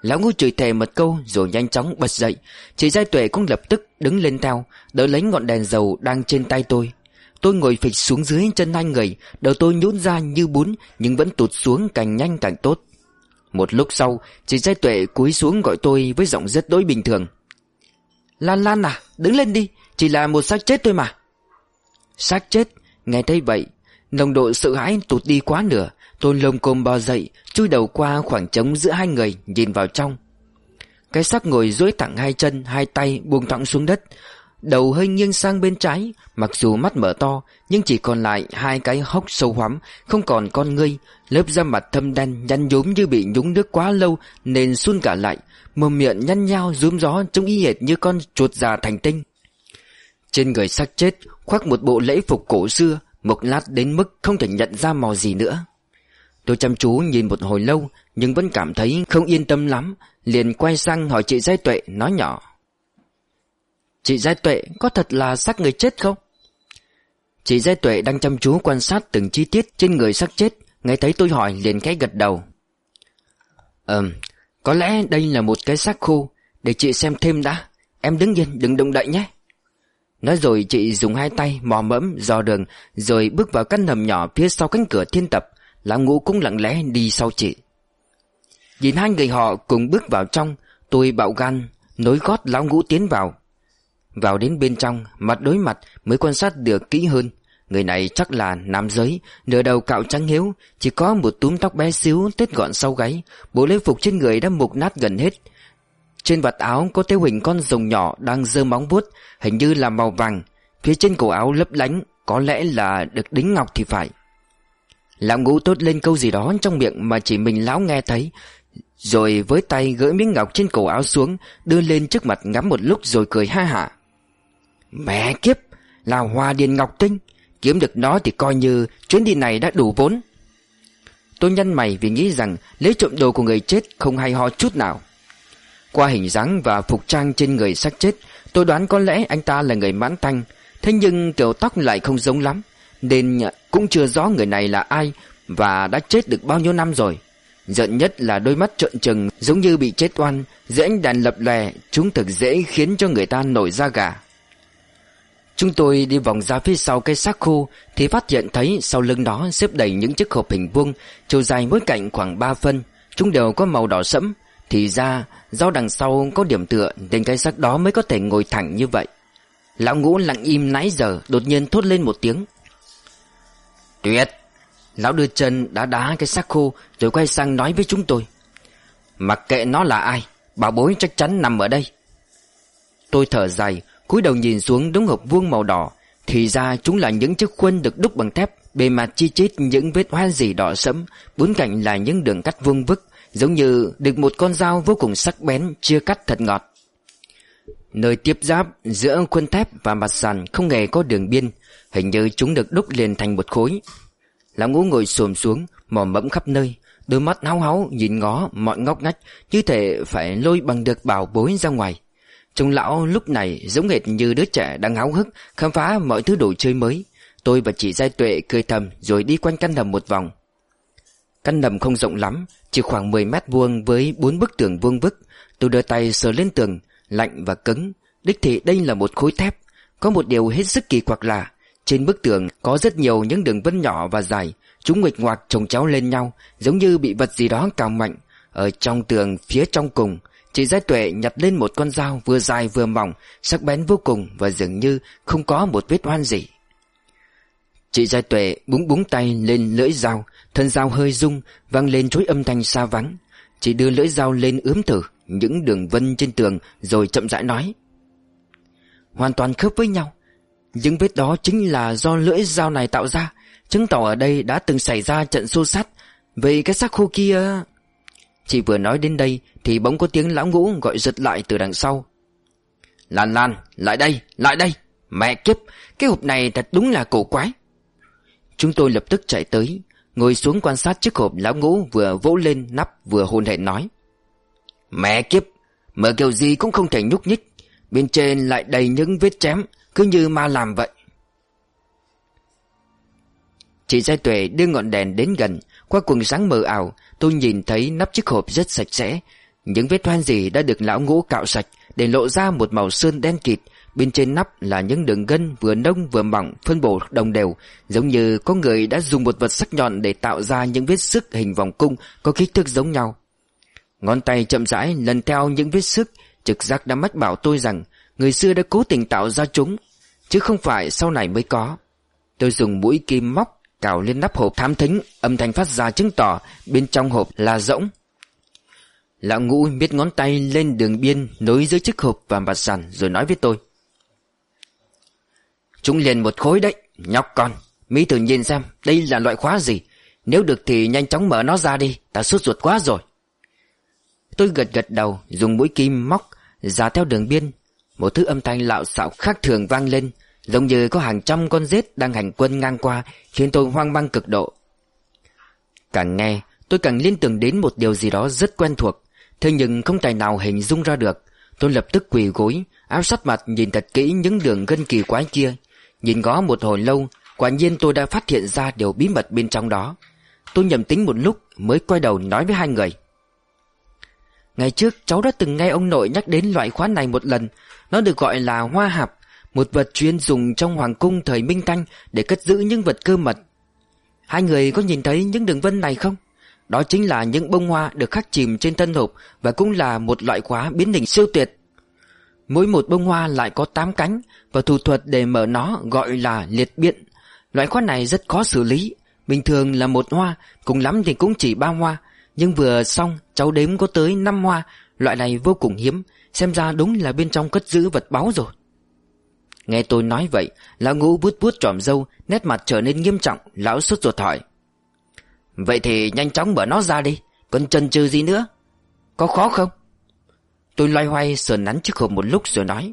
Lão ngũ chửi thề một câu rồi nhanh chóng bật dậy. Chị Giai Tuệ cũng lập tức đứng lên theo, Đỡ lấy ngọn đèn dầu đang trên tay tôi. Tôi ngồi phịch xuống dưới chân hai người, Đầu tôi nhún ra như bún, Nhưng vẫn tụt xuống càng nhanh càng tốt. Một lúc sau, Chị Giai Tuệ cúi xuống gọi tôi với giọng rất đối bình thường. Lan Lan à đứng lên đi, Chỉ là một xác chết thôi mà. Xác chết, Nghe thấy vậy, Nồng độ sợ hãi tụt đi quá nửa tôn lông côm bò dậy, Chui đầu qua khoảng trống giữa hai người, Nhìn vào trong. Cái xác ngồi duỗi thẳng hai chân, Hai tay buông thõng xuống đất. Đầu hơi nghiêng sang bên trái, Mặc dù mắt mở to, Nhưng chỉ còn lại hai cái hốc sâu hoắm, Không còn con ngươi. Lớp da mặt thâm đen nhăn nhúm như bị nhúng nước quá lâu, Nên sun cả lại. Mồm miệng nhăn nhao rúm gió, Trông y hệt như con chuột già thành tinh. Trên người xác chết, Khoác một bộ lễ phục cổ xưa Một lát đến mức không thể nhận ra màu gì nữa. Tôi chăm chú nhìn một hồi lâu Nhưng vẫn cảm thấy không yên tâm lắm Liền quay sang hỏi chị Giai Tuệ nói nhỏ. Chị Giai Tuệ có thật là xác người chết không? Chị Giai Tuệ đang chăm chú quan sát từng chi tiết trên người xác chết Nghe thấy tôi hỏi liền cái gật đầu. Ừm, có lẽ đây là một cái xác khô Để chị xem thêm đã. Em đứng yên đừng động đậy nhé. Nói rồi chị dùng hai tay mò mẫm dò đường Rồi bước vào căn hầm nhỏ phía sau cánh cửa thiên tập. Lão ngũ cũng lặng lẽ đi sau chị. Nhìn hai người họ cùng bước vào trong, Tôi bạo gan, Nối gót lão ngũ tiến vào. Vào đến bên trong, Mặt đối mặt mới quan sát được kỹ hơn. Người này chắc là nam giới, Nửa đầu cạo trắng hiếu Chỉ có một túm tóc bé xíu, tết gọn sau gáy. Bộ lễ phục trên người đã mục nát gần hết. Trên vạt áo có tiêu hình con rồng nhỏ Đang dơ móng vuốt, Hình như là màu vàng. Phía trên cổ áo lấp lánh, Có lẽ là được đính ngọc thì phải. Lão ngũ tốt lên câu gì đó trong miệng mà chỉ mình lão nghe thấy. Rồi với tay gỡ miếng ngọc trên cổ áo xuống, Đưa lên trước mặt ngắm một lúc rồi cười ha hả. Mẹ kiếp, Là hoa điền ngọc tinh, Kiếm được nó thì coi như chuyến đi này đã đủ vốn. Tôi nhăn mày vì nghĩ rằng Lấy trộm đồ của người chết không hay ho chút nào. Qua hình dáng và phục trang trên người xác chết, Tôi đoán có lẽ anh ta là người mãn thanh, Thế nhưng kiểu tóc lại không giống lắm. Nên cũng chưa rõ người này là ai Và đã chết được bao nhiêu năm rồi. Giận nhất là đôi mắt trợn trừng, Giống như bị chết oan, Dưới ánh đèn lập lè, Chúng thực dễ khiến cho người ta nổi da gà. Chúng tôi đi vòng ra phía sau cây xác khô Thì phát hiện thấy sau lưng đó xếp đầy những chiếc hộp hình vuông, Chiều dài mỗi cạnh khoảng 3 phân. Chúng đều có màu đỏ sẫm. Thì ra, do đằng sau có điểm tựa, Nên cái xác đó mới có thể ngồi thẳng như vậy. Lão ngũ lặng im nãy giờ, Đột nhiên thốt lên một tiếng. Tuyệt Lão đưa chân đá đá cái xác khô Rồi quay sang nói với chúng tôi. Mặc kệ nó là ai, Bảo bối chắc chắn nằm ở đây. Tôi thở dài, cúi đầu nhìn xuống đống hộp vuông màu đỏ. Thì ra chúng là những chiếc khuôn được đúc bằng thép, Bề mặt chi chít những vết hoa dì đỏ sẫm, Bốn cạnh là những đường cắt vuông vức, Giống như được một con dao vô cùng sắc bén, Chia cắt thật ngọt. Nơi tiếp giáp giữa khuôn thép và mặt sàn không hề có đường biên Hình như chúng được đúc liền thành một khối. Lão ngũ ngồi xồm xuống, Mò mẫm khắp nơi, Đôi mắt háo háo nhìn ngó mọi ngóc ngách, Như thể phải lôi bằng được bảo bối ra ngoài. Trông lão lúc này giống hệt như đứa trẻ đang háo hức Khám phá mọi thứ đồ chơi mới. Tôi và chị Giai Tuệ cười thầm Rồi đi quanh căn hầm một vòng. Căn hầm không rộng lắm, Chỉ khoảng 10 mét vuông với bốn bức tường vuông vức. Tôi đưa tay sờ lên tường, Lạnh và cứng. Đích thị đây là một khối thép. Có một điều hết sức kỳ quặc là trên bức tường có rất nhiều những đường vân nhỏ và dài, Chúng nguệch ngoạc chồng chéo lên nhau, Giống như bị vật gì đó cào mạnh. Ở trong tường phía trong cùng, Chị Giai Tuệ nhặt lên một con dao vừa dài vừa mỏng, Sắc bén vô cùng Và dường như không có một vết oan gì. Chị Giai Tuệ búng búng tay lên lưỡi dao, Thân dao hơi rung, Vang lên chuỗi âm thanh xa vắng. Chị đưa lưỡi dao lên ướm thử Những đường vân trên tường Rồi chậm rãi nói, Hoàn toàn khớp với nhau. Những vết đó chính là do lưỡi dao này tạo ra. Chứng tỏ ở đây đã từng xảy ra trận xô sát. Vậy cái xác khô kia? Chị vừa nói đến đây Thì bỗng có tiếng lão ngũ gọi giật lại từ đằng sau. Lan Lan, Lại đây Lại đây. Mẹ kiếp, Cái hộp này thật đúng là cổ quái. Chúng tôi lập tức chạy tới, Ngồi xuống quan sát chiếc hộp lão ngũ Vừa vỗ lên nắp vừa hôn hẹn nói. Mẹ kiếp, Mở kiểu gì cũng không thể nhúc nhích. Bên trên lại đầy những vết chém. Cứ như ma làm vậy. Chị Giai Tuệ đưa ngọn đèn đến gần, Qua quần sáng mờ ảo, Tôi nhìn thấy nắp chiếc hộp rất sạch sẽ. Những vết hoan gì đã được lão ngũ cạo sạch Để lộ ra một màu sơn đen kịt. Bên trên nắp là những đường gân vừa nông vừa mỏng, phân bổ đồng đều, Giống như có người đã dùng một vật sắc nhọn để tạo ra những vết sức hình vòng cung có kích thước giống nhau. Ngón tay chậm rãi lần theo những vết sức Trực giác đã mách bảo tôi rằng Người xưa đã cố tình tạo ra chúng, Chứ không phải sau này mới có. Tôi dùng mũi kim móc, cào lên nắp hộp thám thính, Âm thanh phát ra chứng tỏ bên trong hộp là rỗng. Lão ngũ biết ngón tay lên đường biên Nối giữa chiếc hộp và mặt sàn Rồi nói với tôi. Chúng liền một khối đấy, Nhóc con. Mỹ thử nhìn xem, đây là loại khóa gì? Nếu được thì nhanh chóng mở nó ra đi, Ta sốt ruột quá rồi. Tôi gật gật đầu, Dùng mũi kim móc, Ra theo đường biên một thứ âm thanh lạo xạo khác thường vang lên, Giống như có hàng trăm con rết đang hành quân ngang qua, Khiến tôi hoang mang cực độ. Càng nghe, tôi càng liên tưởng đến một điều gì đó rất quen thuộc, Thế nhưng không tài nào hình dung ra được. Tôi lập tức quỳ gối, Áo sát mặt nhìn thật kỹ những đường gân kỳ quái kia. Nhìn ngó một hồi lâu, Quả nhiên tôi đã phát hiện ra điều bí mật bên trong đó. Tôi nhầm tính một lúc Mới quay đầu nói với hai người. Ngày trước, cháu đã từng nghe ông nội nhắc đến loại khóa này một lần. Nó được gọi là hoa hạp, Một vật chuyên dùng trong hoàng cung thời Minh Thanh Để cất giữ những vật cơ mật. Hai người có nhìn thấy những đường vân này không? Đó chính là những bông hoa được khắc chìm trên thân hộp Và cũng là một loại khóa biến hình siêu tuyệt. Mỗi một bông hoa lại có 8 cánh Và thủ thuật để mở nó gọi là liệt biện. Loại khóa này rất khó xử lý. Bình thường là một hoa, Cùng lắm thì cũng chỉ ba hoa. Nhưng vừa xong, cháu đếm có tới 5 hoa, Loại này vô cùng hiếm, Xem ra đúng là bên trong cất giữ vật báu rồi. Nghe tôi nói vậy, Lão ngũ bút bút tròm dâu Nét mặt trở nên nghiêm trọng, Lão sốt ruột hỏi. Vậy thì nhanh chóng mở nó ra đi, Còn chần chừ gì nữa? Có khó không? Tôi loay hoay sờ nắn chiếc hộp một lúc rồi nói.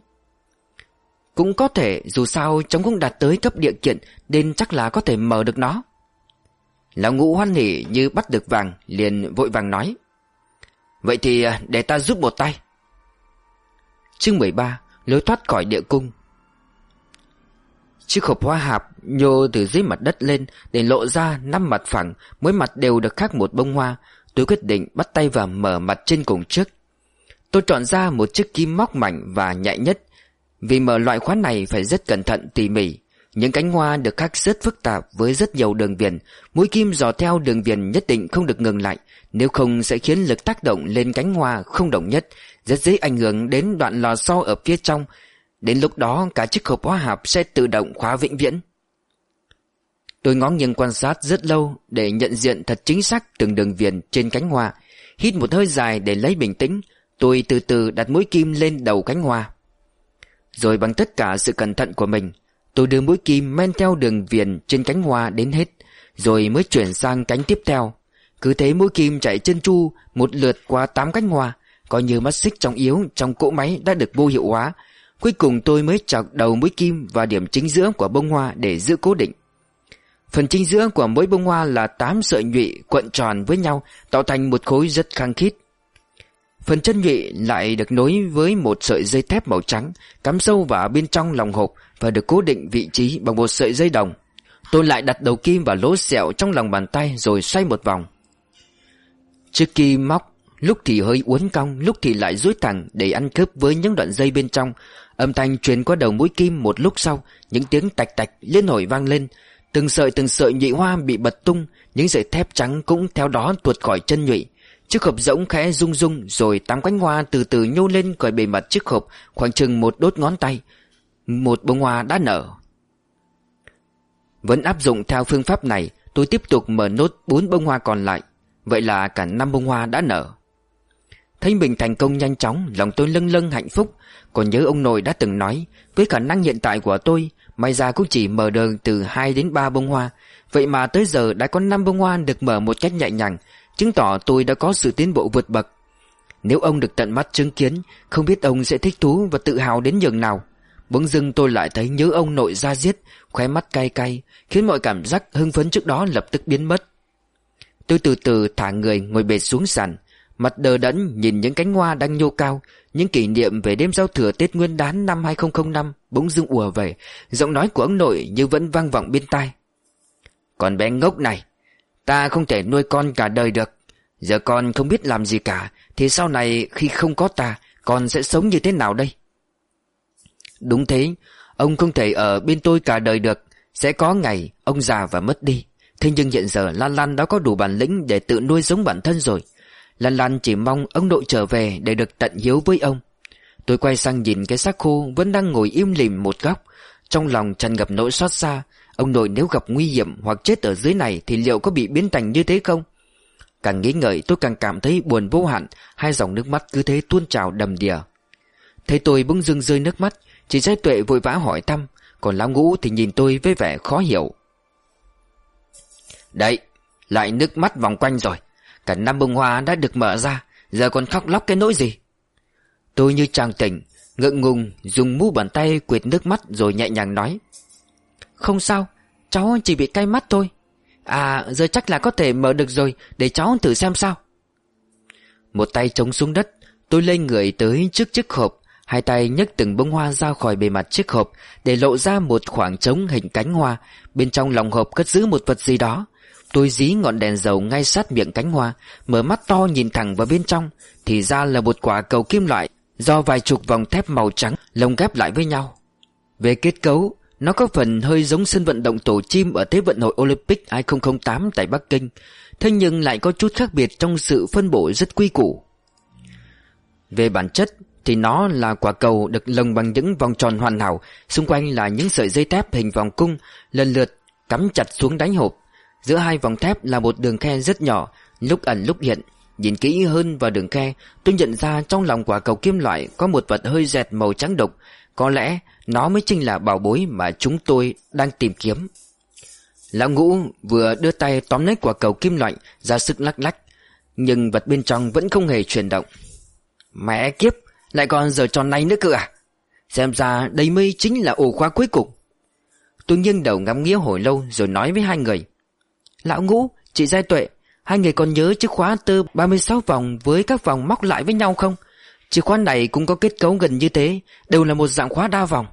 Cũng có thể, dù sao cháu cũng đạt tới cấp địa kiện, Nên chắc là có thể mở được nó. Lão ngũ hoan hỉ như bắt được vàng Liền vội vàng nói Vậy thì à, để ta giúp một tay Chương 13 Lối thoát khỏi địa cung Chiếc hộp hoa hạp nhô từ dưới mặt đất lên để lộ ra năm mặt phẳng, mỗi mặt đều được khắc một bông hoa. Tôi quyết định bắt tay vào mở mặt trên cùng trước. Tôi chọn ra một chiếc kim móc mảnh và nhạy nhất. Vì mở loại khóa này phải rất cẩn thận tỉ mỉ. Những cánh hoa được khắc rất phức tạp với rất nhiều đường viền. Mũi kim dò theo đường viền nhất định không được ngừng lại. Nếu không sẽ khiến lực tác động lên cánh hoa không đồng nhất, rất dễ ảnh hưởng đến đoạn lò xo ở phía trong. Đến lúc đó cả chiếc hộp hóa hạp sẽ tự động khóa vĩnh viễn. Tôi ngó nghiêng quan sát rất lâu để nhận diện thật chính xác từng đường viền trên cánh hoa. Hít một hơi dài để lấy bình tĩnh, tôi từ từ đặt mũi kim lên đầu cánh hoa. Rồi bằng tất cả sự cẩn thận của mình, tôi đưa mũi kim men theo đường viền trên cánh hoa đến hết, rồi mới chuyển sang cánh tiếp theo. Cứ thế mũi kim chạy chân chu một lượt qua tám cánh hoa, coi như mắt xích trong yếu trong cỗ máy đã được vô hiệu hóa. Cuối cùng tôi mới chọc đầu mũi kim vào điểm chính giữa của bông hoa để giữ cố định. Phần chính giữa của mỗi bông hoa là 8 sợi nhụy cuộn tròn với nhau tạo thành một khối rất khăng khít. Phần chân nhụy lại được nối với một sợi dây thép màu trắng cắm sâu vào bên trong lòng hộp và được cố định vị trí bằng một sợi dây đồng. Tôi lại đặt đầu kim vào lỗ sẹo trong lòng bàn tay rồi xoay một vòng. Chiếc kim móc lúc thì hơi uốn cong, lúc thì lại duỗi thẳng để ăn khớp với những đoạn dây bên trong. Âm thanh truyền qua đầu mũi kim một lúc sau, những tiếng tạch tạch liên hồi vang lên. Từng sợi từng sợi nhụy hoa bị bật tung, những sợi thép trắng cũng theo đó tuột khỏi chân nhụy. Chiếc hộp rỗng khẽ rung rung rồi tám cánh hoa từ từ nhô lên khỏi bề mặt chiếc hộp khoảng chừng một đốt ngón tay. Một bông hoa đã nở. Vẫn áp dụng theo phương pháp này, tôi tiếp tục mở nốt bốn bông hoa còn lại. Vậy là cả năm bông hoa đã nở. Thấy mình thành công nhanh chóng Lòng tôi lâng lâng hạnh phúc Còn nhớ ông nội đã từng nói Với khả năng hiện tại của tôi May ra cũng chỉ mở đường từ 2 đến 3 bông hoa Vậy mà tới giờ đã có 5 bông hoa được mở một cách nhẹ nhàng Chứng tỏ tôi đã có sự tiến bộ vượt bậc. Nếu ông được tận mắt chứng kiến, Không biết ông sẽ thích thú và tự hào đến nhường nào. Bỗng dưng tôi lại thấy nhớ ông nội ra giết, Khóe mắt cay cay, Khiến mọi cảm giác hưng phấn trước đó lập tức biến mất. Tôi từ từ thả người ngồi bệt xuống sàn, Mặt đờ đẫn nhìn những cánh hoa đang nhô cao, Những kỷ niệm về đêm giao thừa Tết Nguyên đán năm 2005 Bỗng dưng ùa về, Giọng nói của ông nội như vẫn vang vọng bên tai. Còn bé ngốc này Ta không thể nuôi con cả đời được. Giờ con không biết làm gì cả, Thì sau này khi không có ta, Con sẽ sống như thế nào đây? Đúng thế, Ông không thể ở bên tôi cả đời được. Sẽ có ngày ông già và mất đi. Thế nhưng hiện giờ Lan Lan đã có đủ bản lĩnh Để tự nuôi sống bản thân rồi. Lan Lan chỉ mong ông nội trở về Để được tận hiếu với ông. Tôi quay sang nhìn cái xác khô Vẫn đang ngồi im lìm một góc. Trong lòng tràn ngập nỗi xót xa Ông nội nếu gặp nguy hiểm hoặc chết ở dưới này Thì liệu có bị biến thành như thế không? Càng nghĩ ngợi, tôi càng cảm thấy buồn vô hạn, Hai dòng nước mắt cứ thế tuôn trào đầm đìa. Thấy tôi bỗng dưng rơi nước mắt, Chị trái tuệ vội vã hỏi thăm, Còn lão ngũ thì nhìn tôi với vẻ khó hiểu. Đấy, Lại nước mắt vòng quanh rồi, Cả năm bông hoa đã được mở ra, Giờ còn khóc lóc cái nỗi gì? Tôi như chàng tỉnh, Ngượng ngùng, dùng mu bàn tay quệt nước mắt Rồi nhẹ nhàng nói. Không sao Cháu chỉ bị cay mắt thôi. À giờ chắc là có thể mở được rồi, Để cháu thử xem sao. Một tay chống xuống đất, Tôi lên người tới trước chiếc hộp. Hai tay nhấc từng bông hoa ra khỏi bề mặt chiếc hộp, Để lộ ra một khoảng trống hình cánh hoa. Bên trong lòng hộp cất giữ một vật gì đó. Tôi dí ngọn đèn dầu ngay sát miệng cánh hoa, Mở mắt to nhìn thẳng vào bên trong. Thì ra là một quả cầu kim loại Do vài chục vòng thép màu trắng lồng ghép lại với nhau. Về kết cấu nó có phần hơi giống sân vận động tổ chim Ở Thế vận hội Olympic 2008 tại Bắc Kinh, Thế nhưng lại có chút khác biệt Trong sự phân bổ rất quy củ. Về bản chất, Thì nó là quả cầu được lồng bằng những vòng tròn hoàn hảo, Xung quanh là những sợi dây thép hình vòng cung, Lần lượt cắm chặt xuống đáy hộp. Giữa hai vòng thép là một đường khe rất nhỏ, Lúc ẩn lúc hiện. Nhìn kỹ hơn vào đường khe, Tôi nhận ra trong lòng quả cầu kim loại Có một vật hơi dẹt màu trắng đục Có lẽ nó mới chính là bảo bối Mà chúng tôi đang tìm kiếm. Lão ngũ vừa đưa tay tóm lấy quả cầu kim loại Ra sức lắc lắc Nhưng vật bên trong vẫn không hề chuyển động. Mẹ kiếp Lại còn giờ tròn này nữa cơ à? Xem ra đây mới chính là ổ khóa cuối cùng. Tôi nghiêng đầu ngắm nghĩa hồi lâu Rồi nói với hai người. Lão ngũ, chị Giai Tuệ Hai người còn nhớ chiếc khóa tơ 36 vòng Với các vòng móc lại với nhau không? Chiếc khóa này cũng có kết cấu gần như thế Đều là một dạng khóa đa vòng.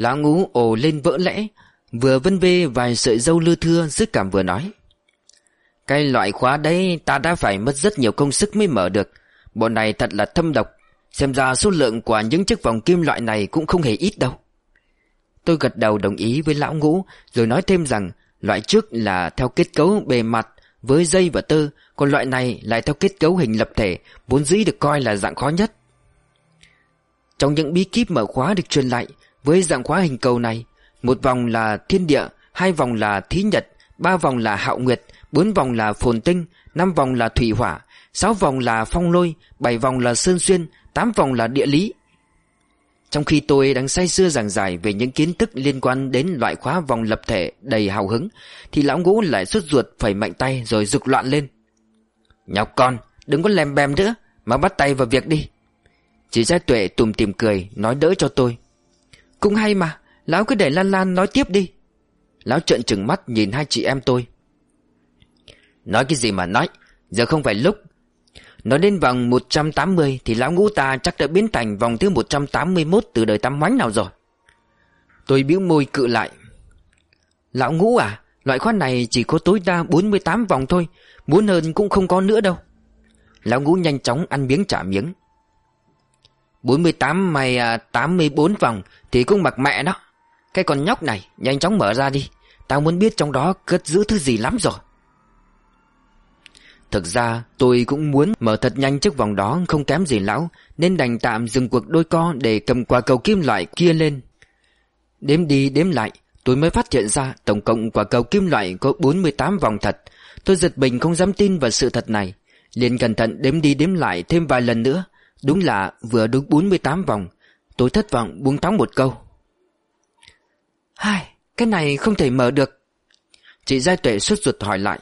Lão ngũ ồ lên vỡ lẽ, Vừa vân vê vài sợi dâu lưa thưa, dứt cảm vừa nói. Cái loại khóa đấy, ta đã phải mất rất nhiều công sức mới mở được. Bọn này thật là thâm độc. Xem ra số lượng của những chiếc vòng kim loại này cũng không hề ít đâu. Tôi gật đầu đồng ý với lão ngũ, Rồi nói thêm rằng, Loại trước là theo kết cấu bề mặt Với dây và tơ, Còn loại này lại theo kết cấu hình lập thể, Vốn dĩ được coi là dạng khó nhất. Trong những bí kíp mở khóa được truyền lại với dạng khóa hình cầu này, Một vòng là thiên địa, Hai vòng là thí nhật, Ba vòng là hạo nguyệt, Bốn vòng là phồn tinh, Năm vòng là thủy hỏa, Sáu vòng là phong lôi, Bảy vòng là sơn xuyên, Tám vòng là địa lý. Trong khi tôi đang say sưa giảng giải Về những kiến thức liên quan đến loại khóa vòng lập thể đầy hào hứng, Thì lão ngũ lại xuất ruột, phẩy mạnh tay Rồi rực loạn lên. Nhọc con, đừng có lèm bèm nữa, Mà bắt tay vào việc đi. Chị Giai Tuệ tùm tìm cười, Nói đỡ cho tôi. Cũng hay mà, Lão cứ để Lan Lan nói tiếp đi. Lão trợn trừng mắt nhìn hai chị em tôi. Nói cái gì mà nói, Giờ không phải lúc. Nói đến vòng 180 Thì lão ngũ ta chắc đã biến thành vòng thứ 181 Từ đời tam hoánh nào rồi. Tôi bĩu môi cự lại. Lão ngũ à Loại khoan này chỉ có tối đa 48 vòng thôi, Muốn hơn cũng không có nữa đâu. Lão ngũ nhanh chóng ăn miếng trả miếng. 48 mày à, 84 vòng Thì cũng mặc mẹ nó Cái con nhóc này nhanh chóng mở ra đi. Tao muốn biết trong đó cất giữ thứ gì lắm rồi. Thực ra tôi cũng muốn mở thật nhanh chiếc vòng đó không kém gì lão Nên đành tạm dừng cuộc đôi co để cầm quả cầu kim loại kia lên. Đếm đi đếm lại tôi mới phát hiện ra tổng cộng quả cầu kim loại có 48 vòng thật. Tôi giật mình không dám tin vào sự thật này. Liền cẩn thận đếm đi đếm lại thêm vài lần nữa. Đúng là vừa đúng 48 vòng Tôi thất vọng buông thóng một câu Hai, cái này không thể mở được Chị Giai Tuệ suốt ruột hỏi lại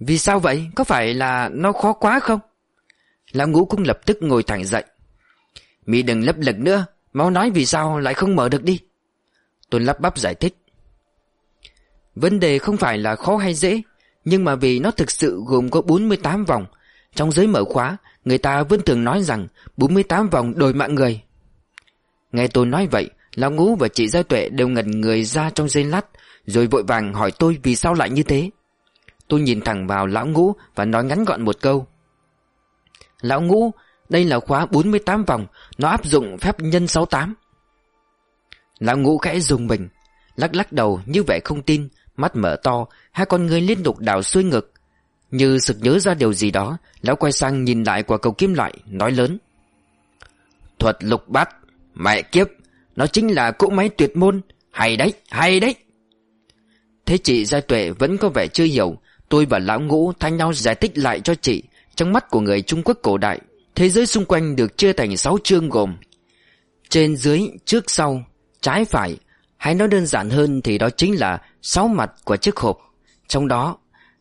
vì sao vậy? Có phải là nó khó quá không? Lão ngũ cũng lập tức ngồi thẳng dậy. Mỹ đừng lấp lực nữa, mau nói vì sao lại không mở được đi. Tôi lắp bắp giải thích. Vấn đề không phải là khó hay dễ, nhưng mà vì nó thực sự gồm có 48 vòng. Trong giới mở khóa, người ta vẫn thường nói rằng 48 vòng đổi mạng người. Nghe tôi nói vậy, Lão Ngũ và chị Gia Tuệ đều ngẩn người ra trong giây lát, rồi vội vàng hỏi tôi vì sao lại như thế. Tôi nhìn thẳng vào lão ngũ và nói ngắn gọn một câu. Lão ngũ, đây là khóa 48 vòng, nó áp dụng phép nhân 68. Lão ngũ khẽ dùng mình, lắc lắc đầu như vẻ không tin, mắt mở to, hai con người liên tục đảo xuôi ngực. Như sực nhớ ra điều gì đó, lão quay sang nhìn lại quả cầu kim loại, nói lớn. Thuật lục bát, mẹ kiếp, nó chính là cỗ máy tuyệt môn, hay đấy, hay đấy. Thế chị Giai Tuệ vẫn có vẻ chưa hiểu. Tôi và lão ngũ thay nhau giải thích lại cho chị. Trong mắt của người Trung Quốc cổ đại Thế giới xung quanh được chia thành 6 chương gồm. Trên dưới, trước sau, trái phải Hay nói đơn giản hơn thì đó chính là 6 mặt của chiếc hộp. Trong đó,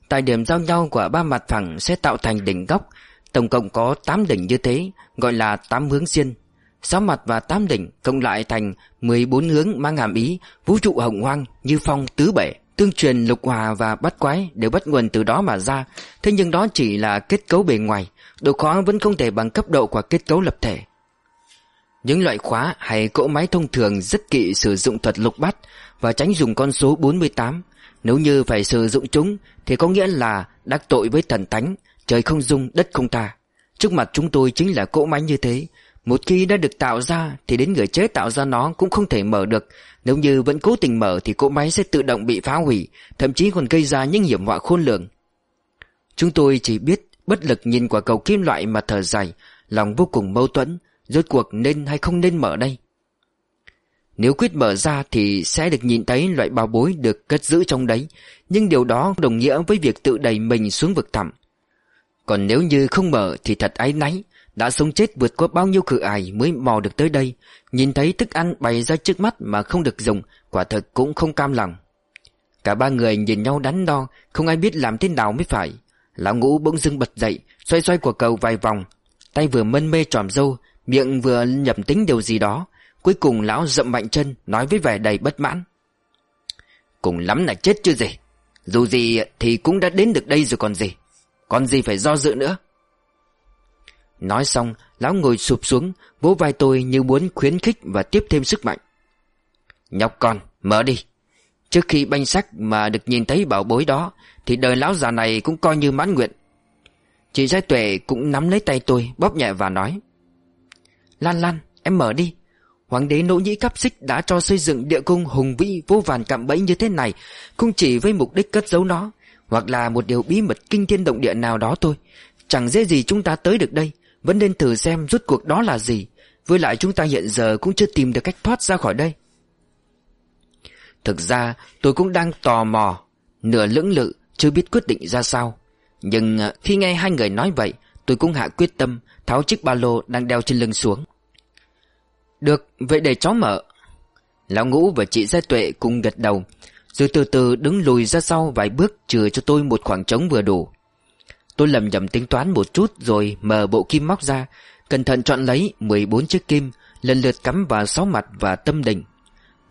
tại điểm giao nhau của ba mặt phẳng sẽ tạo thành đỉnh góc Tổng cộng có 8 đỉnh như thế, gọi là 8 hướng xiên 6 mặt và 8 đỉnh cộng lại thành 14 hướng mang hàm ý Vũ trụ hồng hoang như phong tứ bể Tương truyền lục hòa và bắt quái đều bắt nguồn từ đó mà ra. Thế nhưng đó chỉ là kết cấu bề ngoài Độ khó vẫn không thể bằng cấp độ của kết cấu lập thể. Những loại khóa hay cỗ máy thông thường rất kỵ sử dụng thuật lục bắt Và tránh dùng con số 48 nếu như phải sử dụng chúng Thì có nghĩa là đắc tội với thần thánh Trời không dung đất không tha Trước mặt chúng tôi chính là cỗ máy như thế một khi đã được tạo ra thì đến người chế tạo ra nó cũng không thể mở được. Nếu như vẫn cố tình mở thì cỗ máy sẽ tự động bị phá hủy, thậm chí còn gây ra những hiểm họa khôn lường. Chúng tôi chỉ biết bất lực nhìn quả cầu kim loại mà thở dài, lòng vô cùng mâu thuẫn, rốt cuộc nên hay không nên mở đây. Nếu quyết mở ra thì sẽ được nhìn thấy loại bao bối được cất giữ trong đấy, nhưng điều đó đồng nghĩa với việc tự đẩy mình xuống vực thẳm. Còn nếu như không mở thì thật áy náy, đã sống chết vượt qua bao nhiêu cửa ải mới mò được tới đây. Nhìn thấy thức ăn bày ra trước mắt mà không được dùng Quả thật cũng không cam lòng. Cả ba người nhìn nhau đắn đo Không ai biết làm thế nào mới phải. Lão ngũ bỗng dưng bật dậy Xoay xoay quả cầu vài vòng. Tay vừa mân mê tròm dâu Miệng vừa nhẩm tính điều gì đó. Cuối cùng lão dậm mạnh chân, Nói với vẻ đầy bất mãn. Cùng lắm là chết chưa gì Dù gì thì cũng đã đến được đây rồi còn gì? Còn gì phải do dự nữa? Nói xong, Lão ngồi sụp xuống, Vỗ vai tôi như muốn khuyến khích và tiếp thêm sức mạnh. Nhóc con, mở đi. Trước khi banh sắc mà được nhìn thấy bảo bối đó, Thì đời lão già này cũng coi như mãn nguyện. Chị Giai Tuệ cũng nắm lấy tay tôi, Bóp nhẹ và nói. Lan Lan, em mở đi. Hoàng đế nỗ nhĩ cắp xích đã cho xây dựng địa cung hùng vĩ vô vàn cạm bẫy như thế này, Không chỉ với mục đích cất giấu nó, Hoặc là một điều bí mật kinh thiên động địa nào đó thôi. Chẳng dễ gì chúng ta tới được đây, Vẫn nên thử xem rút cuộc đó là gì. Với lại chúng ta hiện giờ cũng chưa tìm được cách thoát ra khỏi đây. Thực ra, tôi cũng đang tò mò, Nửa lưỡng lự, Chưa biết quyết định ra sao. Nhưng ờ, khi nghe hai người nói vậy, Tôi cũng hạ quyết tâm, Tháo chiếc ba lô đang đeo trên lưng xuống. Được, vậy để cháu mở. Lão ngũ và chị Gia Tuệ cùng gật đầu, Rồi từ từ đứng lùi ra sau vài bước trừ cho tôi một khoảng trống vừa đủ. Tôi lầm nhầm tính toán một chút Rồi mở bộ kim móc ra, Cẩn thận chọn lấy 14 chiếc kim, Lần lượt cắm vào sáu mặt và tâm đỉnh.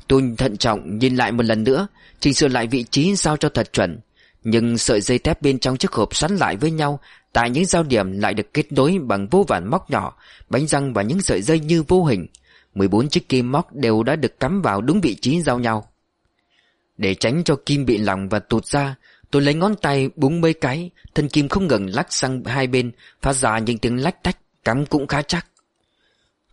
Tôi thận trọng nhìn lại một lần nữa, Chỉnh sửa lại vị trí sao cho thật chuẩn, Nhưng sợi dây thép bên trong chiếc hộp sắn lại với nhau, Tại những giao điểm lại được kết nối bằng vô vàn móc nhỏ, Bánh răng và những sợi dây như vô hình. 14 chiếc kim móc đều đã được cắm vào đúng vị trí giao nhau. Để tránh cho kim bị lỏng và tụt ra Tôi lấy ngón tay búng mấy cái Thân kim không ngừng lắc sang hai bên Phát ra những tiếng lách tách Cắm cũng khá chắc.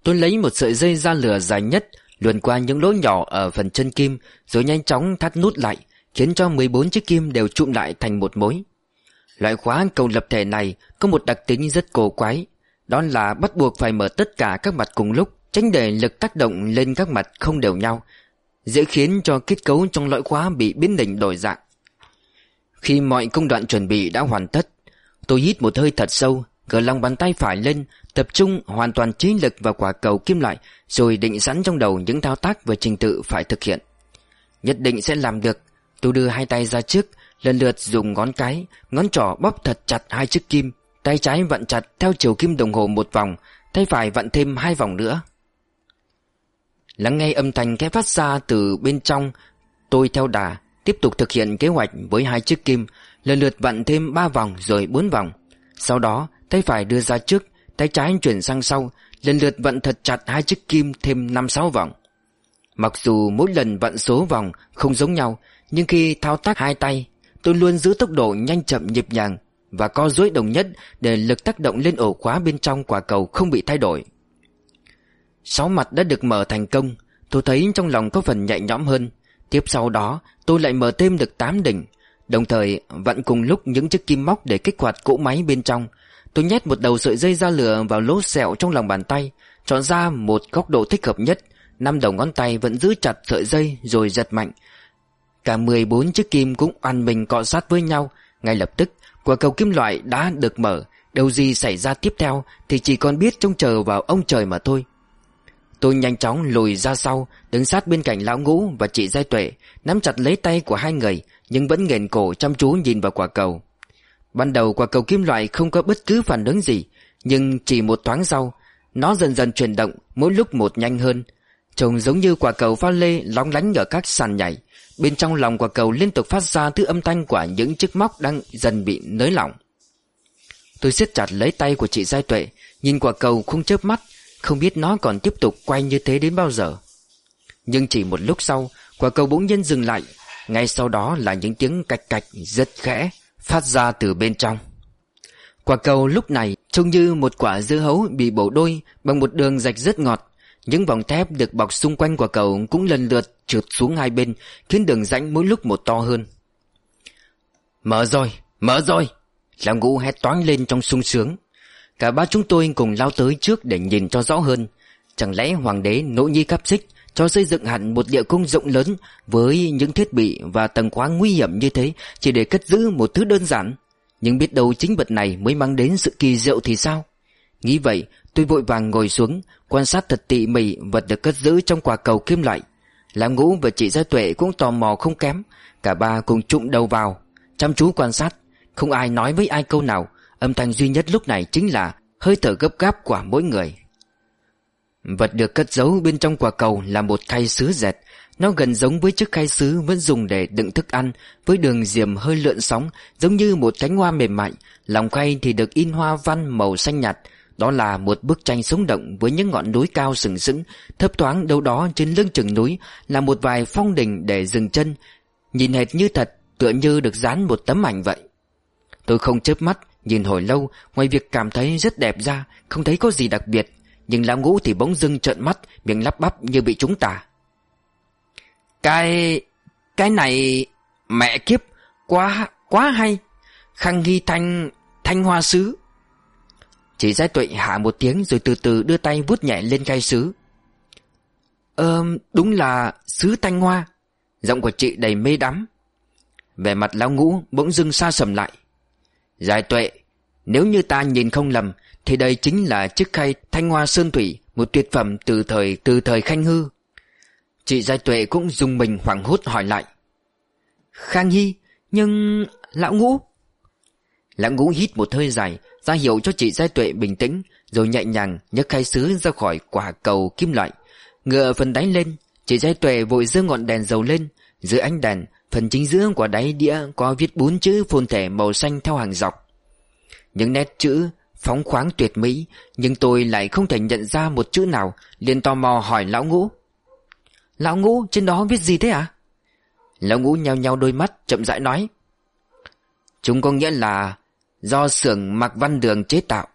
Tôi lấy một sợi dây da lửa dài nhất luồn qua những lỗ nhỏ ở phần chân kim rồi nhanh chóng thắt nút lại khiến cho 14 chiếc kim đều trụm lại thành một mối. Loại khóa cầu lập thể này có một đặc tính rất cổ quái, đó là bắt buộc phải mở tất cả các mặt cùng lúc, tránh để lực tác động lên các mặt không đều nhau, dễ khiến cho kết cấu trong lõi khóa bị biến định đổi dạng. Khi mọi công đoạn chuẩn bị đã hoàn tất, tôi hít một hơi thật sâu, gỡ lòng bàn tay phải lên Tập trung hoàn toàn trí lực vào quả cầu kim loại Rồi định sẵn trong đầu những thao tác và trình tự phải thực hiện Nhất định sẽ làm được Tôi đưa hai tay ra trước Lần lượt dùng ngón cái Ngón trỏ bóp thật chặt hai chiếc kim Tay trái vặn chặt theo chiều kim đồng hồ một vòng Tay phải vặn thêm hai vòng nữa Lắng nghe âm thanh cái phát ra từ bên trong, Tôi theo đà Tiếp tục thực hiện kế hoạch với hai chiếc kim, Lần lượt vặn thêm ba vòng rồi bốn vòng. Sau đó, tay phải đưa ra trước, Tay trái chuyển sang sau, Lần lượt vặn thật chặt hai chiếc kim thêm năm sáu vòng. Mặc dù mỗi lần vặn số vòng không giống nhau, Nhưng khi thao tác hai tay, Tôi luôn giữ tốc độ nhanh chậm nhịp nhàng Và co duỗi đồng nhất Để lực tác động lên ổ khóa bên trong quả cầu không bị thay đổi. Sáu mặt đã được mở thành công, Tôi thấy trong lòng có phần nhạy nhõm hơn. Tiếp sau đó, tôi lại mở thêm được 8 đỉnh. Đồng thời, vặn cùng lúc những chiếc kim móc để kích hoạt cỗ máy bên trong. Tôi nhét một đầu sợi dây da lửa vào lỗ sẹo trong lòng bàn tay, Chọn ra một góc độ thích hợp nhất. Năm đầu ngón tay vẫn giữ chặt sợi dây rồi giật mạnh. Cả 14 chiếc kim cũng oàn mình cọ sát với nhau. Ngay lập tức, quả cầu kim loại đã được mở. Điều gì xảy ra tiếp theo Thì chỉ còn biết trông chờ vào ông trời mà thôi. Tôi nhanh chóng lùi ra sau, Đứng sát bên cạnh lão ngũ và chị Giai Tuệ, Nắm chặt lấy tay của hai người, Nhưng vẫn nghền cổ chăm chú nhìn vào quả cầu. Ban đầu quả cầu kim loại không có bất cứ phản ứng gì, Nhưng chỉ một thoáng sau, Nó dần dần chuyển động, mỗi lúc một nhanh hơn. Trông giống như quả cầu pha lê lóng lánh ở các sàn nhảy. Bên trong lòng quả cầu liên tục phát ra thứ âm thanh của những chiếc móc đang dần bị nới lỏng. Tôi siết chặt lấy tay của chị Giai Tuệ, Nhìn quả cầu không chớp mắt không biết nó còn tiếp tục quay như thế đến bao giờ Nhưng chỉ một lúc sau Quả cầu bỗng nhiên dừng lại Ngay sau đó là những tiếng cạch cạch rất khẽ phát ra từ bên trong. Quả cầu lúc này trông như một quả dưa hấu bị bổ đôi bằng một đường rạch rất ngọt. Những vòng thép được bọc xung quanh quả cầu cũng lần lượt trượt xuống hai bên, khiến đường rãnh mỗi lúc một to hơn. Mở rồi, mở rồi! Lão ngũ hét toán lên trong sung sướng. Cả ba chúng tôi cùng lao tới trước để nhìn cho rõ hơn. Chẳng lẽ hoàng đế nỗ nhi cắp xích cho xây dựng hẳn một địa cung rộng lớn với những thiết bị và tầng khóa nguy hiểm như thế chỉ để cất giữ một thứ đơn giản. Nhưng biết đâu chính vật này mới mang đến sự kỳ diệu thì sao? Nghĩ vậy, tôi vội vàng ngồi xuống, quan sát thật tỉ mỉ vật được cất giữ trong quả cầu kim loại. Làm ngũ và chị Gia Tuệ cũng tò mò không kém, cả ba cùng trụng đầu vào, chăm chú quan sát. Không ai nói với ai câu nào, âm thanh duy nhất lúc này chính là hơi thở gấp gáp của mỗi người. Vật được cất giấu bên trong quả cầu là một khay sứ dệt Nó gần giống với chiếc khay sứ vẫn dùng để đựng thức ăn, Với đường diềm hơi lượn sóng, Giống như một cánh hoa mềm mại. Lòng khay thì được in hoa văn màu xanh nhạt. Đó là một bức tranh sống động với những ngọn núi cao sừng sững, Thấp thoáng đâu đó trên lưng chừng núi, Là một vài phong đỉnh để dừng chân. Nhìn hệt như thật, Tựa như được dán một tấm ảnh vậy. Tôi không chớp mắt, Nhìn hồi lâu, Ngoài việc cảm thấy rất đẹp ra, Không thấy có gì đặc biệt. Nhưng lão ngũ thì bỗng dưng trợn mắt, Miệng lắp bắp như bị chúng ta Cái... Cái này... Mẹ kiếp, Quá... Quá hay. Khang ghi thanh... Thanh hoa sứ. Chị Giai Tuệ hạ một tiếng rồi từ từ đưa tay vuốt nhẹ lên gai sứ. Ờ... Đúng là... Sứ thanh hoa. Giọng của chị đầy mê đắm. Về mặt lão ngũ bỗng dưng xa sầm lại. Giải tuệ, Nếu như ta nhìn không lầm, Thì đây chính là chiếc khay thanh hoa sơn thủy, Một tuyệt phẩm từ thời từ thời khanh hư. Chị Giải tuệ cũng dùng mình hoảng hốt hỏi lại. Khang Hy, Nhưng lão ngũ? Lão ngũ hít một hơi dài, ra hiệu cho chị Giai Tuệ bình tĩnh, Rồi nhẹ nhàng nhấc khay sứ ra khỏi quả cầu kim loại. Ngựa phần đáy lên, Chị Giai Tuệ vội giơ ngọn đèn dầu lên, Dưới ánh đèn Phần chính giữa của đáy đĩa có viết bốn chữ phồn thể màu xanh theo hàng dọc. Những nét chữ phóng khoáng tuyệt mỹ, Nhưng tôi lại không thể nhận ra một chữ nào, liền tò mò hỏi lão ngũ. Lão ngũ, trên đó viết gì thế à? Lão ngũ nheo nheo đôi mắt, chậm rãi nói. Chúng có nghĩa là Do xưởng mặc văn đường chế tạo.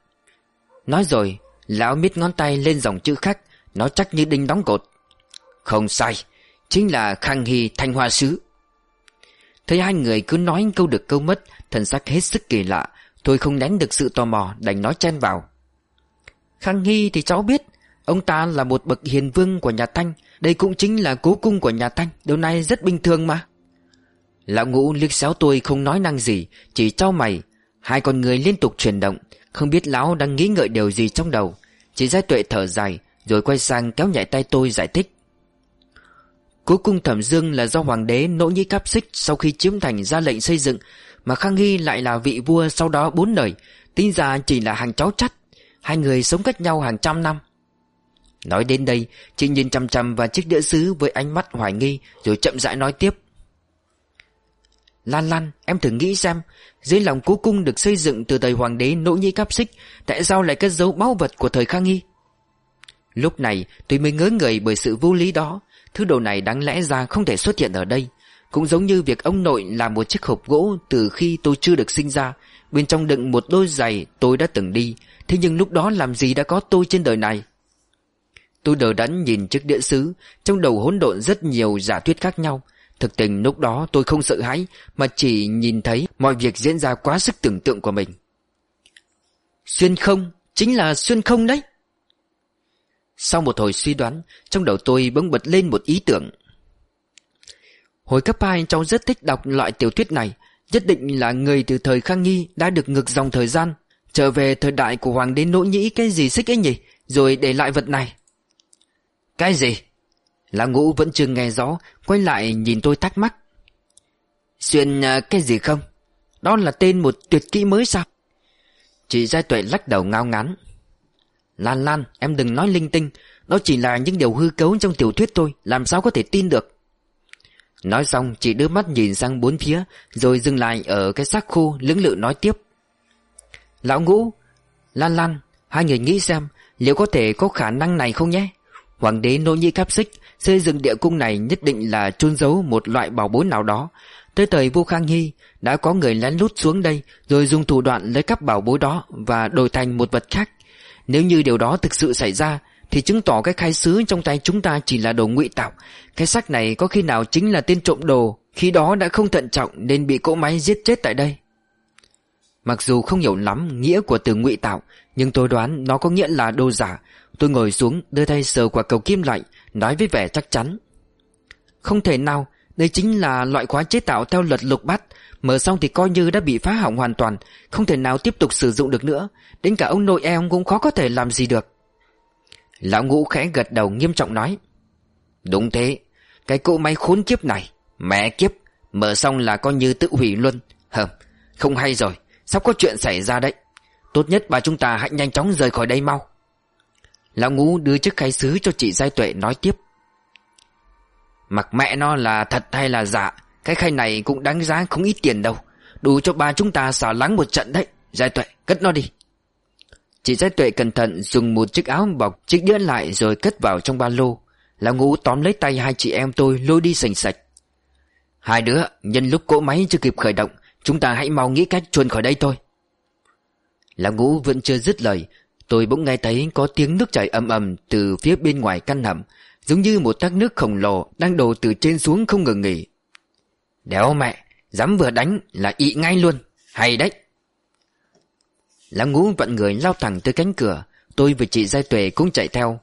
Nói rồi, Lão miết ngón tay lên dòng chữ khác, Nó chắc như đinh đóng cột. Không sai, Chính là Khang Hy Thanh Hoa Sứ. Thấy hai người cứ nói câu được câu mất, Thần sắc hết sức kỳ lạ. Tôi không nén được sự tò mò, đành nói chen vào. Khang Hy thì cháu biết, Ông ta là một bậc hiền vương của nhà Thanh. Đây cũng chính là cố cung của nhà Thanh. Điều này rất bình thường mà. Lão ngũ liếc xéo tôi không nói năng gì, Chỉ trao mày. Hai con người liên tục chuyển động, Không biết lão đang nghĩ ngợi điều gì trong đầu. Chỉ giai tuệ thở dài, Rồi quay sang kéo nhảy tay tôi giải thích. Cuối cung thẩm dương là do hoàng đế nỗ nhĩ cáp xích Sau khi chiếm thành ra lệnh xây dựng, Mà Khang Hy lại là vị vua sau đó bốn đời, Tính ra chỉ là hàng cháu chắt, Hai người sống cách nhau hàng trăm năm. Nói đến đây, Chị nhìn chăm chăm vào chiếc đĩa sứ với ánh mắt hoài nghi, Rồi chậm rãi nói tiếp. Lan Lan, em thử nghĩ xem, Dưới lòng cố cung được xây dựng từ thời hoàng đế nỗ nhĩ cáp xích, Tại sao lại cất dấu báu vật của thời Khang Hy? Lúc này tôi mới ngớ người bởi sự vô lý đó Thứ đồ này đáng lẽ ra không thể xuất hiện ở đây. Cũng giống như việc ông nội làm một chiếc hộp gỗ từ khi tôi chưa được sinh ra. Bên trong đựng một đôi giày, tôi đã từng đi. Thế nhưng lúc đó làm gì đã có tôi trên đời này? Tôi đờ đẫn nhìn chiếc đĩa sứ Trong đầu hỗn độn rất nhiều giả thuyết khác nhau. Thực tình lúc đó tôi không sợ hãi, Mà chỉ nhìn thấy mọi việc diễn ra quá sức tưởng tượng của mình. Xuyên không, Chính là xuyên không đấy. Sau một hồi suy đoán, Trong đầu tôi bỗng bật lên một ý tưởng. Hồi cấp 2 cháu rất thích đọc loại tiểu thuyết này. Nhất định là người từ thời Khang Nghi Đã được ngược dòng thời gian. Trở về thời đại của Hoàng đế Nỗ Nhĩ, Cái gì xích ấy nhỉ? Rồi để lại vật này. Cái gì? Lão ngũ vẫn chưa nghe rõ, Quay lại nhìn tôi thắc mắc. Xuyên à, cái gì không? Đó là tên một tuyệt kỹ mới sao? Chị Giai Tuệ lắc đầu ngao ngán. Lan Lan em đừng nói linh tinh. Đó chỉ là những điều hư cấu trong tiểu thuyết thôi, Làm sao có thể tin được? Nói xong, chị đưa mắt nhìn sang bốn phía, Rồi dừng lại ở cái xác khô lưỡng lự nói tiếp. Lão ngũ, Lan Lan, Hai người nghĩ xem, Liệu có thể có khả năng này không nhé? Hoàng đế nô nhi cáp xích, Xây dựng địa cung này nhất định là chôn giấu một loại bảo bối nào đó. Tới thời vua Khang Hy, Đã có người lén lút xuống đây, Rồi dùng thủ đoạn lấy cắp bảo bối đó Và đổi thành một vật khác. Nếu như điều đó thực sự xảy ra, Thì chứng tỏ cái khai sứ trong tay chúng ta chỉ là đồ ngụy tạo. Cái xác này có khi nào chính là tên trộm đồ, Khi đó đã không thận trọng Nên bị cỗ máy giết chết tại đây? Mặc dù không hiểu lắm nghĩa của từ ngụy tạo, Nhưng tôi đoán nó có nghĩa là đồ giả. Tôi ngồi xuống, đưa tay sờ quả cầu kim lại Nói với vẻ chắc chắn. Không thể nào đây chính là loại khóa chế tạo theo luật lục bát. Mở xong thì coi như đã bị phá hỏng hoàn toàn, Không thể nào tiếp tục sử dụng được nữa. Đến cả ông nội em cũng khó có thể làm gì được. Lão ngũ khẽ gật đầu nghiêm trọng nói, Đúng thế. Cái cỗ máy khốn kiếp này, Mẹ kiếp, Mở xong là coi như tự hủy luôn. Hờ Không hay rồi, Sắp có chuyện xảy ra đấy. Tốt nhất bà chúng ta hãy nhanh chóng rời khỏi đây mau. Lão ngũ đưa chiếc khay sứ cho chị Giai Tuệ nói tiếp. Mặc mẹ nó là thật hay là giả Cái khay này cũng đáng giá không ít tiền đâu Đủ cho ba chúng ta xả lắng một trận đấy Giai Tuệ cất nó đi Chị Giai Tuệ cẩn thận dùng một chiếc áo bọc chiếc đĩa lại rồi cất vào trong ba lô. Lão ngũ tóm lấy tay hai chị em tôi lôi đi sành sạch. Hai đứa, nhân lúc cỗ máy chưa kịp khởi động, chúng ta hãy mau nghĩ cách chuồn khỏi đây thôi. Lão ngũ vẫn chưa dứt lời, tôi bỗng nghe thấy có tiếng nước chảy ầm ầm từ phía bên ngoài căn hầm, giống như một thác nước khổng lồ đang đổ từ trên xuống không ngừng nghỉ. Đéo mẹ, dám vừa đánh là ị ngay luôn, hay đấy. Lão ngũ vặn người lao thẳng tới cánh cửa, tôi và chị Giai Tuệ cũng chạy theo.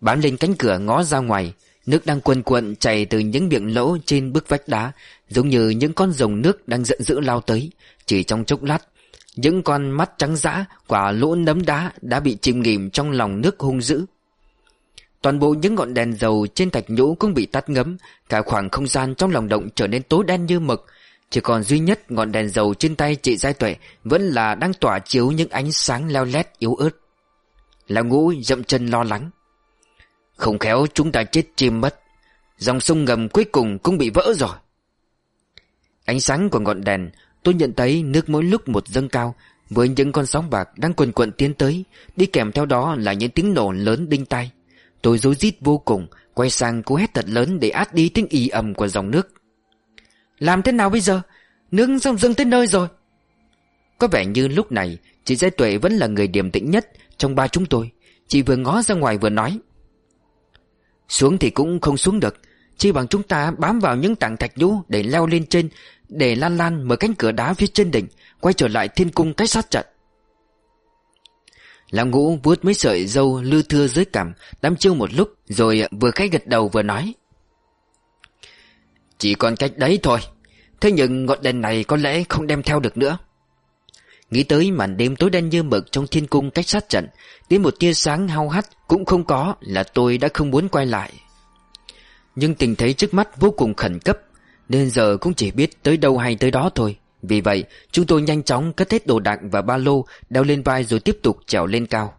Bám lên cánh cửa ngó ra ngoài, nước đang cuồn cuộn chảy từ những miệng lỗ trên bức vách đá, giống như những con rồng nước đang giận dữ lao tới. Chỉ trong chốc lát, những con mắt trắng dã quả lỗ nấm đá đã bị chìm nghỉm trong lòng nước hung dữ. Toàn bộ những ngọn đèn dầu trên thạch nhũ cũng bị tắt ngấm, cả khoảng không gian trong lòng động trở nên tối đen như mực. Chỉ còn duy nhất ngọn đèn dầu trên tay chị Giai Tuệ vẫn là đang tỏa chiếu những ánh sáng leo lét yếu ớt. Lão ngũ dậm chân lo lắng. Không khéo chúng ta chết chim mất. Dòng sông ngầm cuối cùng cũng bị vỡ rồi. Ánh sáng của ngọn đèn Tôi nhận thấy nước mỗi lúc một dâng cao Với những con sóng bạc đang quần quận tiến tới Đi kèm theo đó là những tiếng nổ lớn đinh tai Tôi rối rít vô cùng, Quay sang cố hét thật lớn để át đi tiếng y ầm của dòng nước. Làm thế nào bây giờ? Nước sông dâng tới nơi rồi. Có vẻ như lúc này, Chị Giai Tuệ vẫn là người điềm tĩnh nhất Trong ba chúng tôi. Chị vừa ngó ra ngoài vừa nói. Xuống thì cũng không xuống được. Chỉ bằng chúng ta bám vào những tảng thạch nhũ Để leo lên trên, để Lan Lan mở cánh cửa đá phía trên đỉnh, Quay trở lại thiên cung cách sát trận. Lão ngũ vuốt mấy sợi dâu lư thưa dưới cằm, Đám chiêu một lúc Rồi vừa khách gật đầu vừa nói. Chỉ còn cách đấy thôi, Thế nhưng ngọn đèn này có lẽ không đem theo được nữa. Nghĩ tới màn đêm tối đen như mực trong thiên cung cách sát trận, Đến một tia sáng hao hắt cũng không có là tôi đã không muốn quay lại. Nhưng tình thế trước mắt vô cùng khẩn cấp, nên giờ cũng chỉ biết tới đâu hay tới đó thôi. Vì vậy chúng tôi nhanh chóng cất hết đồ đạc và ba lô Đeo lên vai rồi tiếp tục trèo lên cao.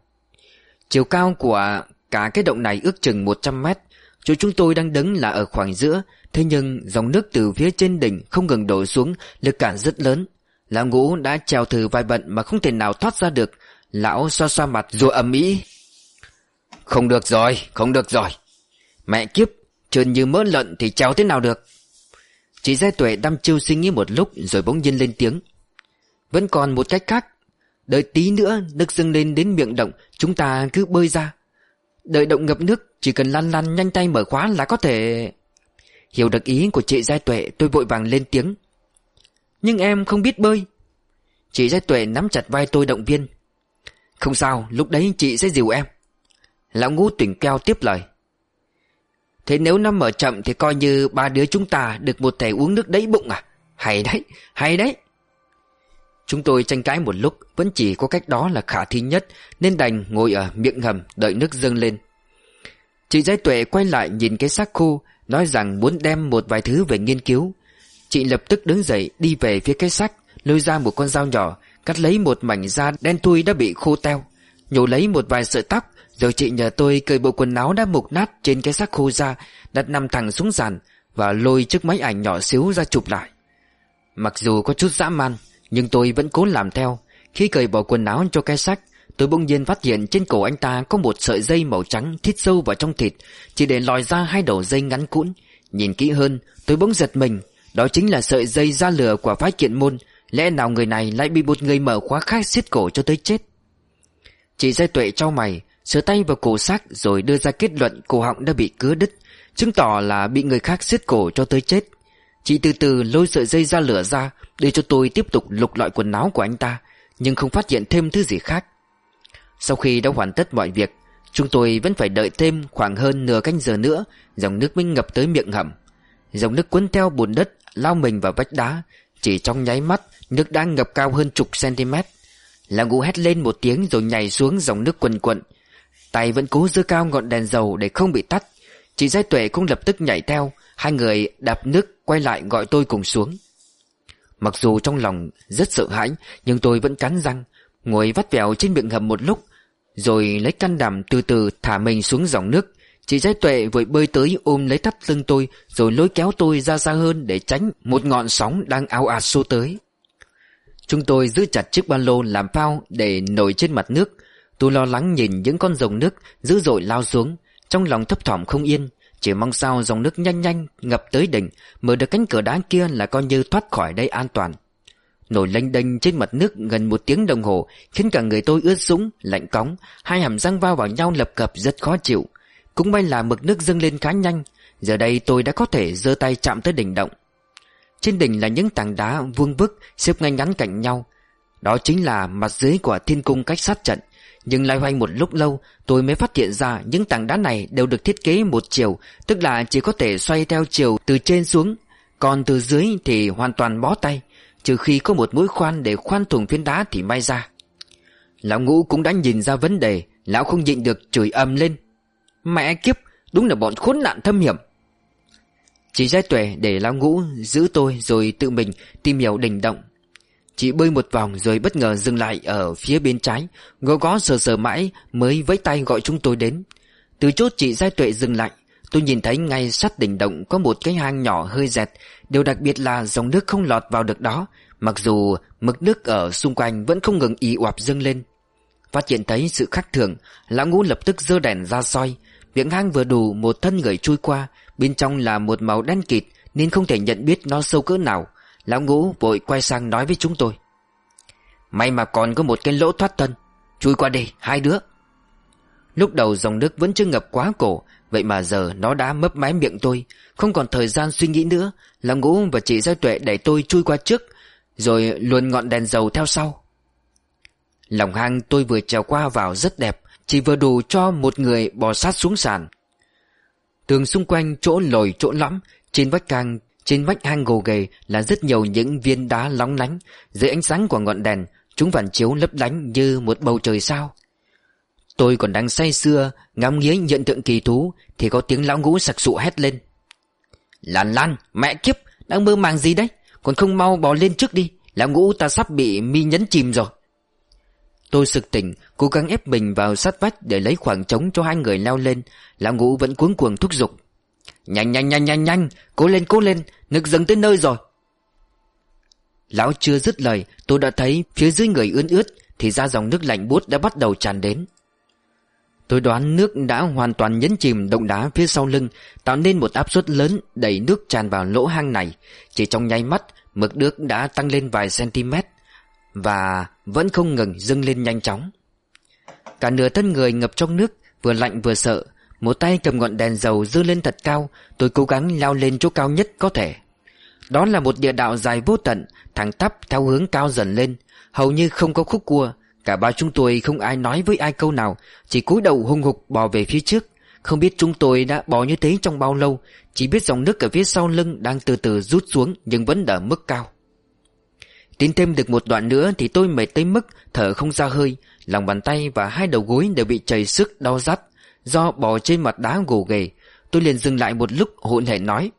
Chiều cao của cả cái động này ước chừng 100 mét. Chỗ chúng tôi đang đứng là ở khoảng giữa Thế nhưng dòng nước từ phía trên đỉnh không ngừng đổ xuống Lực cản rất lớn. Lão ngũ đã trèo thử vài bận mà không thể nào thoát ra được. Lão xoa xoa mặt rồi ầm ĩ. Không được rồi, không được rồi. Mẹ kiếp, trơn như mỡ lợn thì trèo thế nào được? Chị Giai Tuệ đăm chiêu suy nghĩ một lúc rồi bỗng nhiên lên tiếng. Vẫn còn một cách khác. Đợi tí nữa nước dâng lên đến miệng động chúng ta cứ bơi ra. Đợi động ngập nước chỉ cần lăn lăn nhanh tay mở khóa là có thể... Hiểu được ý của chị Giai Tuệ tôi vội vàng lên tiếng. Nhưng em không biết bơi. Chị Giai Tuệ nắm chặt vai tôi động viên. Không sao, lúc đấy chị sẽ dìu em. Lão ngũ tỉnh keo tiếp lời. Thế nếu nó mở chậm thì coi như ba đứa chúng ta được một thể uống nước đấy bụng à? Hay đấy, hay đấy. Chúng tôi tranh cãi một lúc vẫn chỉ có cách đó là khả thi nhất nên đành ngồi ở miệng hầm đợi nước dâng lên. Chị Giai Tuệ quay lại nhìn cái xác khô nói rằng muốn đem một vài thứ về nghiên cứu. Chị lập tức đứng dậy đi về phía cái xác lôi ra một con dao nhỏ cắt lấy một mảnh da đen thui đã bị khô teo nhổ lấy một vài sợi tóc rồi chị nhờ tôi cởi bộ quần áo đã mục nát trên cái xác khô ra Đặt nằm thẳng xuống sàn Và lôi chiếc máy ảnh nhỏ xíu ra chụp lại. Mặc dù có chút dã man, Nhưng tôi vẫn cố làm theo. Khi cởi bỏ quần áo cho cái xác, Tôi bỗng nhiên phát hiện trên cổ anh ta có một sợi dây màu trắng thít sâu vào trong thịt, Chỉ để lòi ra hai đầu dây ngắn cũn. Nhìn kỹ hơn, tôi bỗng giật mình, Đó chính là sợi dây da lửa của phái kiện môn, Lẽ nào người này lại bị một người mở khóa khác xiết cổ cho tới chết? Chị dây tuệ trao mày Sửa tay vào cổ xác rồi đưa ra kết luận cổ họng đã bị cứa đứt, Chứng tỏ là bị người khác xiết cổ cho tới chết. Chị từ từ lôi sợi dây ra lửa ra Để cho tôi tiếp tục lục lọi quần áo của anh ta, Nhưng không phát hiện thêm thứ gì khác. Sau khi đã hoàn tất mọi việc, Chúng tôi vẫn phải đợi thêm khoảng hơn nửa canh giờ nữa, Dòng nước mới ngập tới miệng hầm. Dòng nước cuốn theo bùn đất, Lao mình vào vách đá, Chỉ trong nháy mắt, Nước đã ngập cao hơn chục cm Là ngũ hét lên một tiếng rồi nhảy xuống dòng nước quần quận. Tay vẫn cố giữ cao ngọn đèn dầu để không bị tắt. Chị Giai Tuệ cũng lập tức nhảy theo, Hai người đạp nước quay lại gọi tôi cùng xuống. Mặc dù trong lòng rất sợ hãi, Nhưng tôi vẫn cắn răng, Ngồi vắt vẻo trên miệng hầm một lúc, Rồi lấy căn đảm từ từ thả mình xuống dòng nước. Chị Giai Tuệ vội bơi tới ôm lấy thắt lưng tôi, Rồi lôi kéo tôi ra xa hơn Để tránh một ngọn sóng đang ao ạt xô tới. Chúng tôi giữ chặt chiếc ba lô làm phao Để nổi trên mặt nước. Tôi lo lắng nhìn những con rồng nước dữ dội lao xuống Trong lòng thấp thỏm không yên Chỉ mong sao dòng nước nhanh nhanh ngập tới đỉnh Mở được cánh cửa đá kia là coi như thoát khỏi đây an toàn. Nổi lênh đênh trên mặt nước gần một tiếng đồng hồ Khiến cả người tôi ướt sũng, lạnh cóng Hai hàm răng va vào nhau lập cập rất khó chịu. Cũng may là mực nước dâng lên khá nhanh Giờ đây tôi đã có thể giơ tay chạm tới đỉnh động. Trên đỉnh là những tảng đá vuông vức xếp ngay ngắn cạnh nhau Đó chính là mặt dưới của thiên cung cách sát trận. Nhưng lại hoành một lúc lâu, tôi mới phát hiện ra những tảng đá này đều được thiết kế một chiều, Tức là chỉ có thể xoay theo chiều từ trên xuống, Còn từ dưới thì hoàn toàn bó tay, Trừ khi có một mũi khoan để khoan thủng phiến đá thì may ra. Lão ngũ cũng đã nhìn ra vấn đề, Lão không nhịn được chửi ầm lên. Mẹ kiếp, Đúng là bọn khốn nạn thâm hiểm. Chỉ giai tuệ để lão ngũ giữ tôi Rồi tự mình tìm hiểu đỉnh động. Chị bơi một vòng rồi bất ngờ dừng lại Ở phía bên trái. Gó gó sờ sờ mãi mới vẫy tay gọi chúng tôi đến. Từ chốt chị giai tuệ dừng lại. Tôi nhìn thấy ngay sát đỉnh động Có một cái hang nhỏ hơi dẹt. Điều đặc biệt là dòng nước không lọt vào được đó. Mặc dù mực nước ở xung quanh Vẫn không ngừng ì oạp dâng lên. Phát hiện thấy sự khác thường, Lão ngũ lập tức dơ đèn ra soi. Miệng hang vừa đủ một thân người chui qua, Bên trong là một màu đen kịt Nên không thể nhận biết nó sâu cỡ nào. Lão ngũ vội quay sang nói với chúng tôi. May mà còn có một cái lỗ thoát thân, Chui qua đây hai đứa. Lúc đầu dòng nước vẫn chưa ngập quá cổ, Vậy mà giờ nó đã mấp mái miệng tôi. Không còn thời gian suy nghĩ nữa, Lão ngũ và chị Gia Tuệ đẩy tôi chui qua trước, Rồi luồn ngọn đèn dầu theo sau. Lòng hang tôi vừa trèo qua vào rất đẹp, Chỉ vừa đủ cho một người bò sát xuống sàn. Tường xung quanh chỗ lồi chỗ lõm, Trên vách càng trên vách hang gồ ghề là rất nhiều những viên đá lóng lánh. Dưới ánh sáng của ngọn đèn, Chúng phản chiếu lấp lánh như một bầu trời sao. Tôi còn đang say sưa, Ngắm nghía nhận tượng kỳ thú, Thì có tiếng lão ngũ sặc sụ hét lên. Lan Lan, mẹ kiếp, Đang mơ màng gì đấy? Còn không mau bò lên trước đi, Lão ngũ ta sắp bị mi nhấn chìm rồi. Tôi sực tỉnh, Cố gắng ép mình vào sát vách Để lấy khoảng trống cho hai người leo lên. Lão ngũ vẫn cuống cuồng thúc giục. Nhanh nhanh nhanh nhanh nhanh. Cố lên cố lên. Nước dâng tới nơi rồi. Lão chưa dứt lời, Tôi đã thấy phía dưới người ướt ướt, Thì ra dòng nước lạnh buốt đã bắt đầu tràn đến. Tôi đoán nước đã hoàn toàn nhấn chìm động đá phía sau lưng, Tạo nên một áp suất lớn đẩy nước tràn vào lỗ hang này. Chỉ trong nháy mắt, Mực nước đã tăng lên vài cm Và vẫn không ngừng dâng lên nhanh chóng. Cả nửa thân người ngập trong nước, Vừa lạnh vừa sợ một tay cầm ngọn đèn dầu dơ lên thật cao, Tôi cố gắng leo lên chỗ cao nhất có thể. Đó là một địa đạo dài vô tận, Thẳng tắp theo hướng cao dần lên. Hầu như không có khúc cua, Cả ba chúng tôi không ai nói với ai câu nào, Chỉ cúi đầu hung hục bò về phía trước. Không biết chúng tôi đã bò như thế trong bao lâu, Chỉ biết dòng nước ở phía sau lưng Đang từ từ rút xuống Nhưng vẫn ở mức cao. Tiến thêm được một đoạn nữa Thì tôi mệt tới mức thở không ra hơi, Lòng bàn tay và hai đầu gối đều bị chảy sức đau rát. Do bò trên mặt đá gồ ghề Tôi liền dừng lại một lúc hỗn hển nói.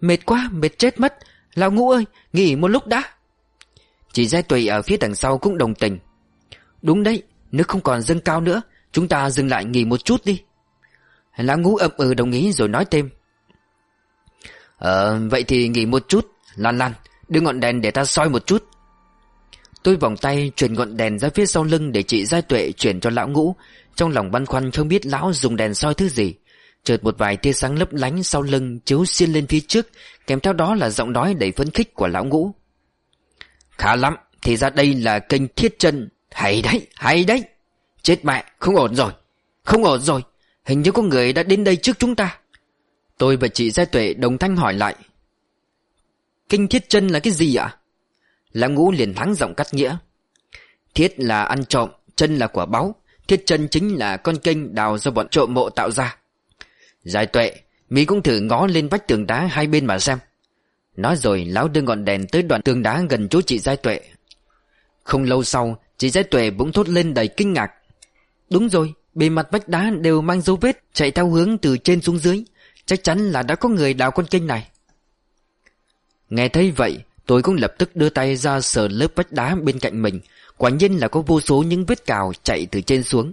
Mệt quá, mệt chết mất. Lão ngũ ơi, nghỉ một lúc đã. Chị Giai Tùy ở phía đằng sau cũng đồng tình. Đúng đấy, nước không còn dâng cao nữa Chúng ta dừng lại nghỉ một chút đi. Lão ngũ ậm ừ đồng ý rồi nói thêm. Ờ, vậy thì nghỉ một chút Lan Lan, đưa ngọn đèn để ta soi một chút. Tôi vòng tay chuyển ngọn đèn ra phía sau lưng Để chị Giai Tuệ chuyển cho lão ngũ trong lòng băn khoăn không biết lão dùng đèn soi thứ gì Chợt một vài tia sáng lấp lánh sau lưng Chiếu xiên lên phía trước Kèm theo đó là giọng nói đầy phấn khích của lão ngũ Khá lắm Thì ra đây là kênh thiết chân hay đấy, hay đấy. Chết mẹ, không ổn rồi. Không ổn rồi. Hình như có người đã đến đây trước chúng ta. Tôi và chị Gia Tuệ đồng thanh hỏi lại. Kinh thiết chân là cái gì ạ? lão ngũ liền thắng giọng cắt nghĩa. Thiết là ăn trộm, chân là quả báu. Thiết chân chính là con kênh đào do bọn trộm mộ tạo ra. Giải tuệ, Mỹ cũng thử ngó lên vách tường đá hai bên mà xem. Nói rồi lão đưa ngọn đèn tới đoạn tường đá gần chỗ chị Giai Tuệ Không lâu sau Chị Giai Tuệ bỗng thốt lên đầy kinh ngạc Đúng rồi Bề mặt vách đá đều mang dấu vết Chạy theo hướng từ trên xuống dưới Chắc chắn là đã có người đào con kênh này Nghe thấy vậy Tôi cũng lập tức đưa tay ra sờ lớp vách đá bên cạnh mình Quả nhiên là có vô số những vết cào chạy từ trên xuống.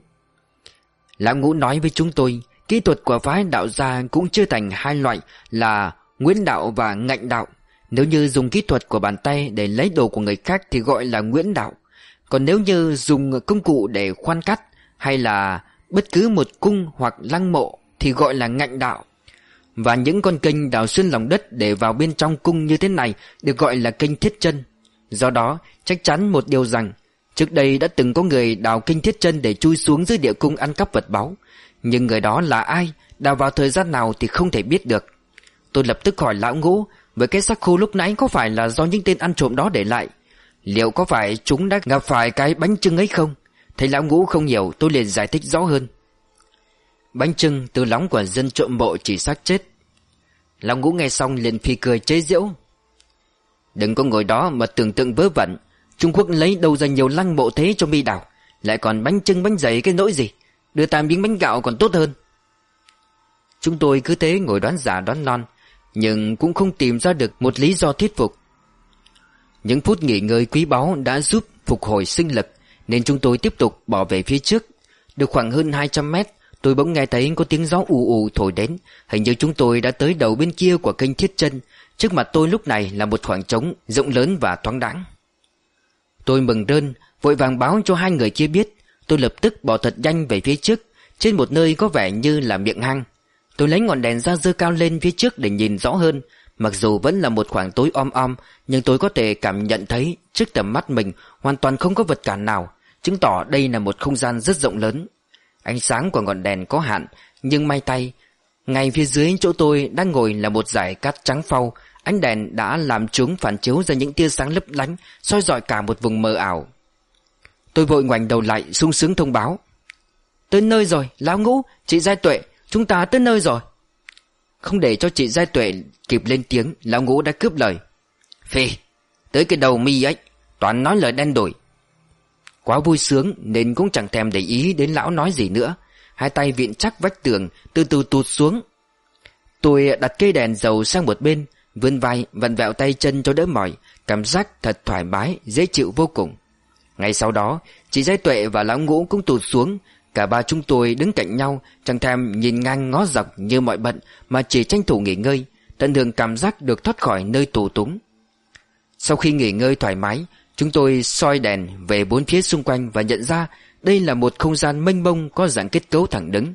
Lão ngũ nói với chúng tôi, Kỹ thuật của phái đạo gia cũng chia thành hai loại là Nguyễn đạo và ngạnh đạo. Nếu như dùng kỹ thuật của bàn tay để lấy đồ của người khác thì gọi là Nguyễn đạo. Còn nếu như dùng công cụ để khoan cắt Hay là bất cứ một cung hoặc lăng mộ Thì gọi là ngạnh đạo. Và những con kênh đào xuyên lòng đất Để vào bên trong cung như thế này Được gọi là kênh thiết chân. Do đó, chắc chắn một điều rằng Trước đây đã từng có người đào kinh thiết chân Để chui xuống dưới địa cung ăn cắp vật báu Nhưng người đó là ai, Đào vào thời gian nào thì không thể biết được. Tôi lập tức hỏi lão ngũ, Với cái xác khô lúc nãy có phải là do những tên ăn trộm đó để lại? Liệu có phải chúng đã gặp phải cái bánh trưng ấy không? Thấy lão ngũ không hiểu, tôi liền giải thích rõ hơn. Bánh trưng từ lóng của dân trộm bộ chỉ xác chết. Lão ngũ nghe xong liền phi cười chế giễu. Đừng có ngồi đó mà tưởng tượng vớ vẩn. Trung Quốc lấy đâu ra nhiều lăng mộ thế cho mi đảo? Lại còn bánh trưng bánh dày cái nỗi gì? Đưa ta miếng bánh gạo còn tốt hơn. Chúng tôi cứ thế ngồi đoán giả đoán non, Nhưng cũng không tìm ra được một lý do thuyết phục. Những phút nghỉ ngơi quý báu đã giúp phục hồi sinh lực, Nên chúng tôi tiếp tục bỏ về phía trước. Được khoảng hơn 200 mét, Tôi bỗng nghe thấy có tiếng gió ù ù thổi đến. Hình như chúng tôi đã tới đầu bên kia của kênh Thiết chân. Trước mặt tôi lúc này là một khoảng trống Rộng lớn và thoáng đãng. Tôi mừng rơn Vội vàng báo cho hai người kia biết. Tôi lập tức bỏ thật nhanh về phía trước, Trên một nơi có vẻ như là miệng hang. Tôi lấy ngọn đèn ra dơ cao lên phía trước để nhìn rõ hơn. Mặc dù vẫn là một khoảng tối om om, Nhưng tôi có thể cảm nhận thấy Trước tầm mắt mình hoàn toàn không có vật cản nào, Chứng tỏ đây là một không gian rất rộng lớn. Ánh sáng của ngọn đèn có hạn, Nhưng may tay, Ngay phía dưới chỗ tôi đang ngồi là một dải cát trắng phau Ánh đèn đã làm chúng phản chiếu ra những tia sáng lấp lánh soi rọi cả một vùng mờ ảo. Tôi vội ngoảnh đầu lại sung sướng thông báo. Tới nơi rồi, lão ngũ, chị Giai Tuệ Chúng ta tới nơi rồi. Không để cho chị Giai Tuệ kịp lên tiếng Lão ngũ đã cướp lời. Phê, Tới cái đầu mi ấy Toàn nói lời đen đổi Quá vui sướng nên cũng chẳng thèm để ý đến lão nói gì nữa. Hai tay viện chắc vách tường Từ từ tụt xuống. Tôi đặt cây đèn dầu sang một bên Vươn vai, vặn vẹo tay chân cho đỡ mỏi, Cảm giác thật thoải mái, Dễ chịu vô cùng. Ngay sau đó, Chị Giai Tuệ và Lão Ngũ cũng tụt xuống. Cả ba chúng tôi đứng cạnh nhau, Chẳng thèm nhìn ngang ngó dọc như mọi bận, Mà chỉ tranh thủ nghỉ ngơi, Tận hưởng cảm giác được thoát khỏi nơi tù túng. Sau khi nghỉ ngơi thoải mái, Chúng tôi soi đèn về bốn phía xung quanh Và nhận ra đây là một không gian mênh mông Có dạng kết cấu thẳng đứng.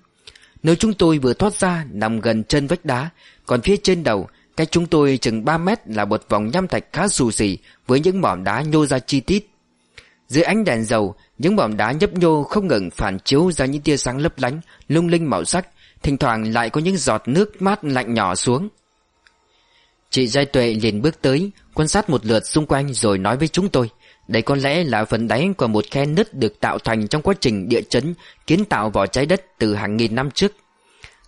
Nơi chúng tôi vừa thoát ra nằm gần chân vách đá, Còn phía trên đầu Cách chúng tôi chừng 3 mét là một vòng nham thạch khá xù xì Với những mỏm đá nhô ra chi tít Dưới ánh đèn dầu những mỏm đá nhấp nhô không ngừng phản chiếu ra những tia sáng lấp lánh, lung linh màu sắc, thỉnh thoảng lại có những giọt nước mát lạnh nhỏ xuống. Chị Giai Tuệ liền bước tới, quan sát một lượt xung quanh rồi nói với chúng tôi. Đây có lẽ là phần đáy của một khe nứt được tạo thành trong quá trình địa chấn kiến tạo vỏ trái đất từ hàng nghìn năm trước.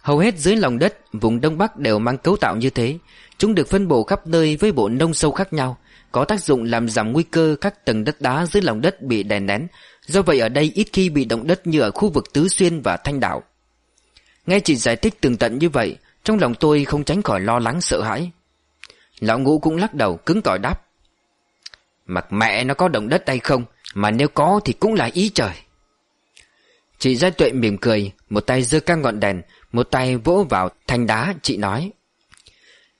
Hầu hết dưới lòng đất, vùng Đông Bắc đều mang cấu tạo như thế. Chúng được phân bổ khắp nơi với bộ nông sâu khác nhau, có tác dụng làm giảm nguy cơ các tầng đất đá dưới lòng đất bị đè nén, Do vậy ở đây ít khi bị động đất như ở khu vực Tứ Xuyên và Thanh Đảo. Nghe chị giải thích tường tận như vậy Trong lòng tôi không tránh khỏi lo lắng sợ hãi. Lão ngũ cũng lắc đầu cứng cỏi đáp. Mặc mẹ nó có động đất hay không Mà nếu có thì cũng là ý trời. Chị Giai Tuệ mỉm cười Một tay giơ căng ngọn đèn Một tay vỗ vào thanh đá Chị nói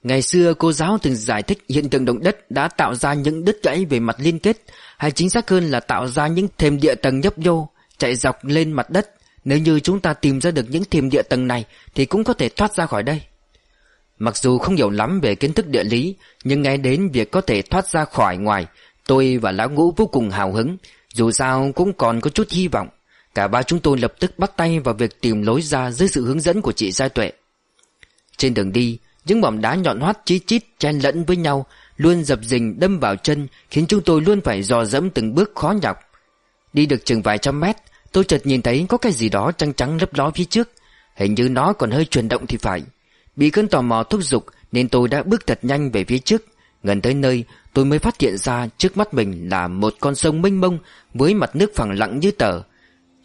Ngày xưa cô giáo từng giải thích hiện tượng động đất đã tạo ra những đứt gãy về mặt liên kết hay chính xác hơn là tạo ra những thềm địa tầng nhấp nhô chạy dọc lên mặt đất. Nếu như chúng ta tìm ra được những thềm địa tầng này thì cũng có thể thoát ra khỏi đây. Mặc dù không hiểu lắm về kiến thức địa lý, nhưng ngay đến việc có thể thoát ra khỏi ngoài, tôi và Lão Ngũ vô cùng hào hứng, dù sao cũng còn có chút hy vọng. Cả ba chúng tôi lập tức bắt tay vào việc tìm lối ra dưới sự hướng dẫn của chị Gia Tuệ. Trên đường đi, những mỏm đá nhọn hoắt chí chít chen lẫn với nhau Luôn dập dình đâm vào chân Khiến chúng tôi luôn phải dò dẫm từng bước khó nhọc. Đi được chừng vài trăm mét Tôi chợt nhìn thấy có cái gì đó trắng trắng lấp ló phía trước. Hình như nó còn hơi chuyển động thì phải. Bị cơn tò mò thúc giục Nên tôi đã bước thật nhanh về phía trước. Gần tới nơi tôi mới phát hiện ra Trước mắt mình là một con sông mênh mông Với mặt nước phẳng lặng như tờ.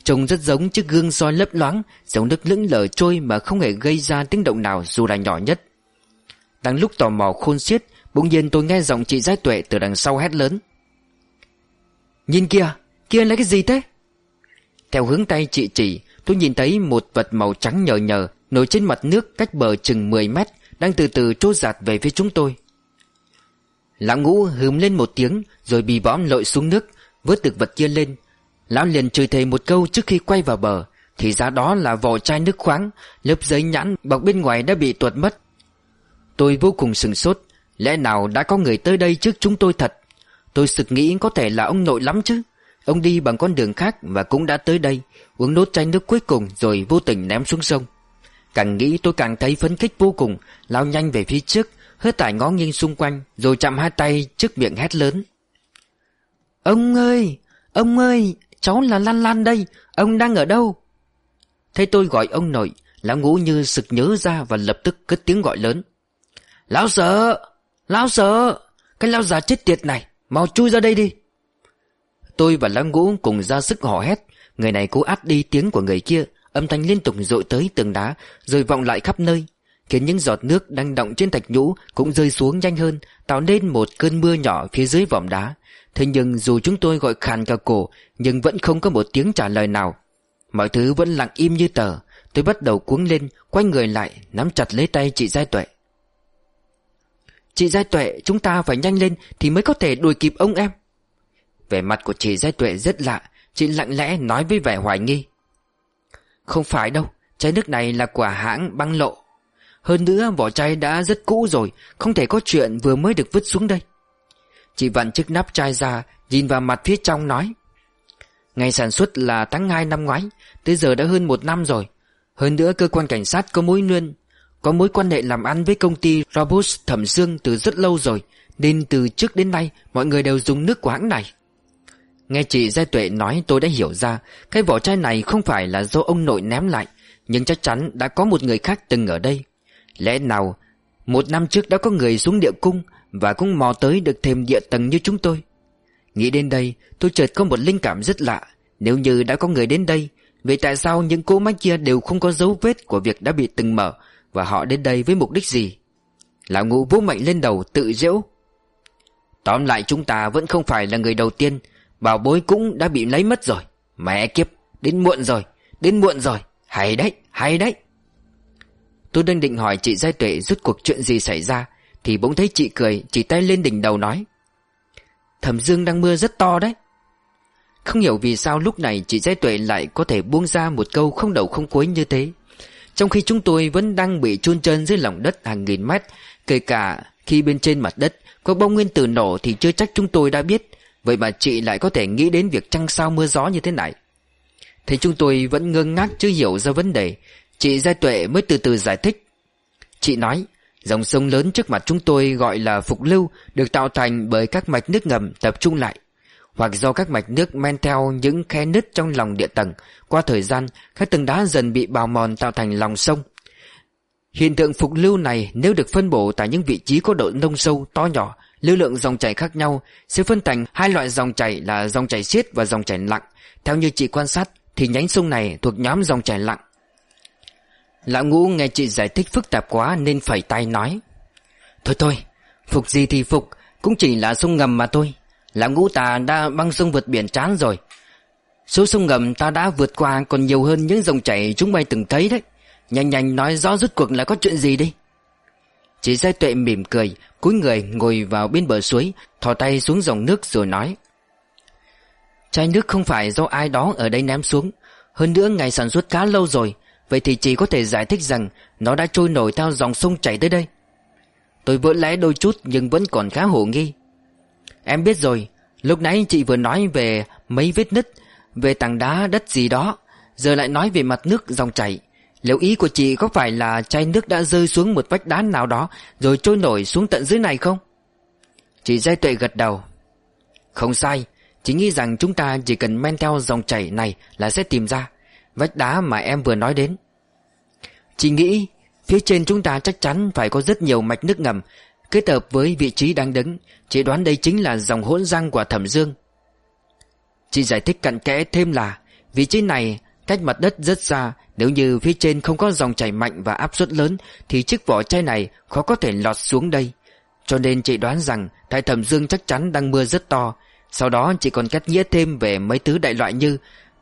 Trông rất giống chiếc gương soi lấp loáng Dòng nước lững lờ trôi mà không hề gây ra tiếng động nào dù là nhỏ nhất. Đang lúc tò mò khôn xiết Bỗng nhiên tôi nghe giọng chị Giai Tuệ từ đằng sau hét lớn. Nhìn kìa, kia lấy cái gì thế? Theo hướng tay chị chỉ Tôi nhìn thấy một vật màu trắng nhờ nhờ Nổi trên mặt nước cách bờ chừng 10 mét Đang từ từ trôi giạt về phía chúng tôi. Lão ngũ hừm lên một tiếng Rồi bì bõm lội xuống nước Vớt được vật kia lên Lão liền chửi thề một câu trước khi quay vào bờ. Thì ra đó là vỏ chai nước khoáng, Lớp giấy nhãn bọc bên ngoài đã bị tuột mất. Tôi vô cùng sừng sốt, Lẽ nào đã có người tới đây trước chúng tôi thật? Tôi sực nghĩ có thể là ông nội lắm chứ. Ông đi bằng con đường khác và cũng đã tới đây, Uống nốt chai nước cuối cùng rồi vô tình ném xuống sông. Càng nghĩ tôi càng thấy phấn khích vô cùng, Lao nhanh về phía trước, Hớt tải ngó nghiêng xung quanh, Rồi chạm hai tay trước miệng hét lớn. Ông ơi! Ông ơi! Cháu là Lan Lan đây, Ông đang ở đâu? Thấy tôi gọi ông nội, Lão ngũ như sực nhớ ra và lập tức cất tiếng gọi lớn. Lão sợ Lão sợ, Cái lão già chết tiệt này, Mau chui ra đây đi. Tôi và lão ngũ cùng ra sức hò hét, Người này cố át đi tiếng của người kia, Âm thanh liên tục dội tới tường đá, Rồi vọng lại khắp nơi, Khiến những giọt nước đang động trên thạch nhũ Cũng rơi xuống nhanh hơn, Tạo nên một cơn mưa nhỏ phía dưới vòm đá. Thế nhưng dù chúng tôi gọi khàn cả cổ, Nhưng vẫn không có một tiếng trả lời nào. Mọi thứ vẫn lặng im như tờ. Tôi bắt đầu cuống lên, Quay người lại, Nắm chặt lấy tay chị Giai Tuệ. Chị Giai Tuệ, chúng ta phải nhanh lên Thì mới có thể đuổi kịp ông em. Vẻ mặt của chị Giai Tuệ rất lạ, Chị lặng lẽ nói với vẻ hoài nghi. Không phải đâu, Chai nước này là của hãng băng lộ. Hơn nữa, vỏ chai đã rất cũ rồi, Không thể có chuyện vừa mới được vứt xuống đây. Chị vặn chiếc nắp chai ra, Nhìn vào mặt phía trong nói. Ngày sản xuất là tháng 2 năm ngoái, Tới giờ đã hơn một năm rồi. Hơn nữa, cơ quan cảnh sát có mối nguyên Có mối quan hệ làm ăn với công ty Robust Thẩm Dương từ rất lâu rồi, Nên từ trước đến nay Mọi người đều dùng nước của hãng này. Nghe chị Giai Tuệ nói, tôi đã hiểu ra, Cái vỏ chai này không phải là do ông nội ném lại, Nhưng chắc chắn đã có một người khác từng ở đây. Lẽ nào, Một năm trước đã có người xuống địa cung và cũng mò tới được thêm địa tầng như chúng tôi. Nghĩ đến đây, tôi chợt có một linh cảm rất lạ. Nếu như đã có người đến đây, Vậy tại sao những cỗ máy kia đều không có dấu vết của việc đã bị từng mở Và họ đến đây với mục đích gì? Lão ngũ vỗ mạnh lên đầu tự giễu. Tóm lại chúng ta vẫn không phải là người đầu tiên. Bảo bối cũng đã bị lấy mất rồi. Mẹ kiếp, Đến muộn rồi, Đến muộn rồi. Hay đấy Hay đấy. Tôi đang định hỏi chị Giai Tuệ rút cuộc chuyện gì xảy ra. Thì bỗng thấy chị cười, Chỉ tay lên đỉnh đầu nói, Thẩm Dương đang mưa rất to đấy. Không hiểu vì sao lúc này chị Giai Tuệ lại có thể buông ra một câu không đầu không cuối như thế, Trong khi chúng tôi vẫn đang bị chôn chân dưới lòng đất hàng nghìn mét, Kể cả khi bên trên mặt đất có bông nguyên tử nổ thì chưa chắc chúng tôi đã biết, Vậy mà chị lại có thể nghĩ đến việc trăng sao mưa gió như thế này. Thế chúng tôi vẫn ngơ ngác chưa hiểu ra vấn đề, Chị Giai Tuệ mới từ từ giải thích. Chị nói Dòng sông lớn trước mặt chúng tôi gọi là Phục Lưu Được tạo thành bởi các mạch nước ngầm tập trung lại Hoặc do các mạch nước men theo những khe nứt trong lòng địa tầng Qua thời gian, các tầng đá dần bị bào mòn tạo thành lòng sông Hiện tượng Phục Lưu này nếu được phân bổ tại những vị trí có độ nông sâu to nhỏ lưu lượng dòng chảy khác nhau sẽ phân thành hai loại dòng chảy là dòng chảy xiết và dòng chảy lặng. Theo như chị quan sát thì nhánh sông này thuộc nhóm dòng chảy lặng. Lão ngũ nghe chị giải thích phức tạp quá nên phẩy tay nói. Thôi thôi, phục gì thì phục, cũng chỉ là sông ngầm mà thôi. Lão ngũ ta đã băng sông vượt biển chán rồi. Số sông ngầm ta đã vượt qua còn nhiều hơn những dòng chảy chúng mày từng thấy đấy. Nhanh nhanh nói rõ rút cuộc là có chuyện gì đi. Chị Giai Tuệ mỉm cười cúi người ngồi vào bên bờ suối Thò tay xuống dòng nước rồi nói Chai nước không phải do ai đó ở đây ném xuống Hơn nữa ngày sản xuất khá lâu rồi Vậy thì chỉ có thể giải thích rằng Nó đã trôi nổi theo dòng sông chảy tới đây. Tôi vỡ lẽ đôi chút Nhưng vẫn còn khá hổ nghi. Em biết rồi, Lúc nãy chị vừa nói về mấy vết nứt, Về tảng đá, đất gì đó, Giờ lại nói về mặt nước dòng chảy. Liệu ý của chị có phải là chai nước đã rơi xuống một vách đá nào đó Rồi trôi nổi xuống tận dưới này không? Chị Giai Tuệ gật đầu. Không sai, Chị nghĩ rằng chúng ta chỉ cần men theo dòng chảy này là sẽ tìm ra. Vách đá mà em vừa nói đến Chị nghĩ Phía trên chúng ta chắc chắn phải có rất nhiều mạch nước ngầm. Kết hợp với vị trí đang đứng Chị đoán đây chính là dòng hỗn răng của thẩm dương. Chị giải thích cặn kẽ thêm là Vị trí này cách mặt đất rất xa nếu như phía trên không có dòng chảy mạnh và áp suất lớn Thì chiếc vỏ chai này khó có thể lọt xuống đây. Cho nên chị đoán rằng tại thẩm dương chắc chắn đang mưa rất to. Sau đó chị còn cách nghĩa thêm về mấy thứ đại loại như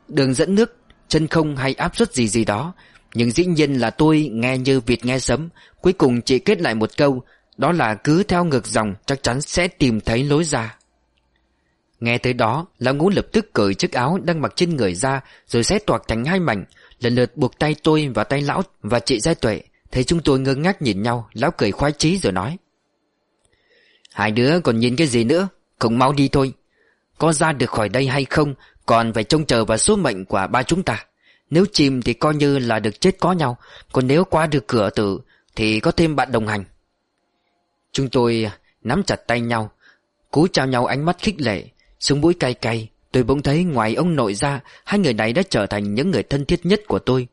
Đường dẫn nước, chân không hay áp suất gì gì đó. Nhưng dĩ nhiên là tôi nghe như vịt nghe sấm. Cuối cùng chị kết lại một câu, Đó là cứ theo ngược dòng, chắc chắn sẽ tìm thấy lối ra. Nghe tới đó, Lão ngũ lập tức cởi chiếc áo đang mặc trên người ra, Rồi xé toạc thành hai mảnh. Lần lượt buộc tay tôi và tay lão và chị Giai Tuệ, Thấy chúng tôi ngơ ngác nhìn nhau, Lão cười khoái chí rồi nói. Hai đứa còn nhìn cái gì nữa? Không mau đi thôi. Có ra được khỏi đây hay không? Còn phải trông chờ vào số mệnh của ba chúng ta. Nếu chìm thì coi như là được chết có nhau, Còn nếu qua được cửa tử Thì có thêm bạn đồng hành. Chúng tôi nắm chặt tay nhau Cú chào nhau ánh mắt khích lệ Sống mũi cay cay. Tôi bỗng thấy ngoài ông nội ra, Hai người này đã trở thành những người thân thiết nhất của tôi.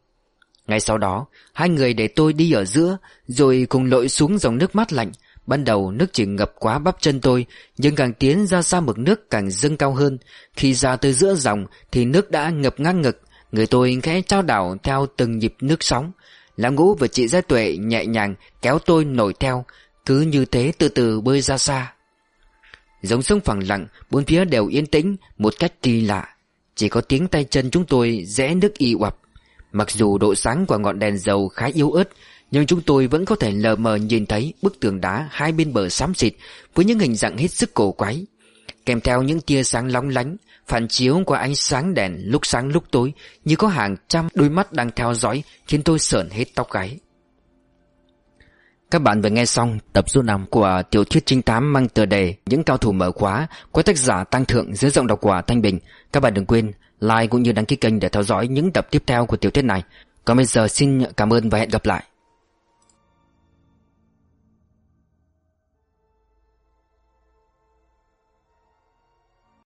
Ngay sau đó, Hai người để tôi đi ở giữa, Rồi cùng lội xuống dòng nước mát lạnh. Ban đầu nước chỉ ngập quá bắp chân tôi, Nhưng càng tiến ra xa mực nước càng dâng cao hơn. Khi ra tới giữa dòng Thì nước đã ngập ngang ngực Người tôi khẽ trao đảo theo từng nhịp nước sóng. Lão ngũ và chị Gia Tuệ nhẹ nhàng kéo tôi nổi theo, Cứ như thế từ từ bơi ra xa. Giống sông phẳng lặng, Bốn phía đều yên tĩnh, Một cách kỳ lạ. Chỉ có tiếng tay chân chúng tôi rẽ nước y oập Mặc dù độ sáng của ngọn đèn dầu khá yếu ớt, Nhưng chúng tôi vẫn có thể lờ mờ nhìn thấy Bức tường đá hai bên bờ xám xịt Với những hình dạng hết sức cổ quái. Kèm theo những tia sáng long lánh Phản chiếu qua ánh sáng đèn lúc sáng lúc tối, Như có hàng trăm đôi mắt đang theo dõi, Khiến tôi sởn hết tóc gáy các bạn vừa nghe xong tập số 5 của tiểu thuyết trinh tám mang tựa đề Những cao thủ mở khóa của tác giả Tăng Thượng dưới giọng đọc của Thanh Bình. Các bạn đừng quên like cũng như đăng ký kênh để theo dõi những tập tiếp theo của tiểu thuyết này. Còn bây giờ xin cảm ơn và hẹn gặp lại.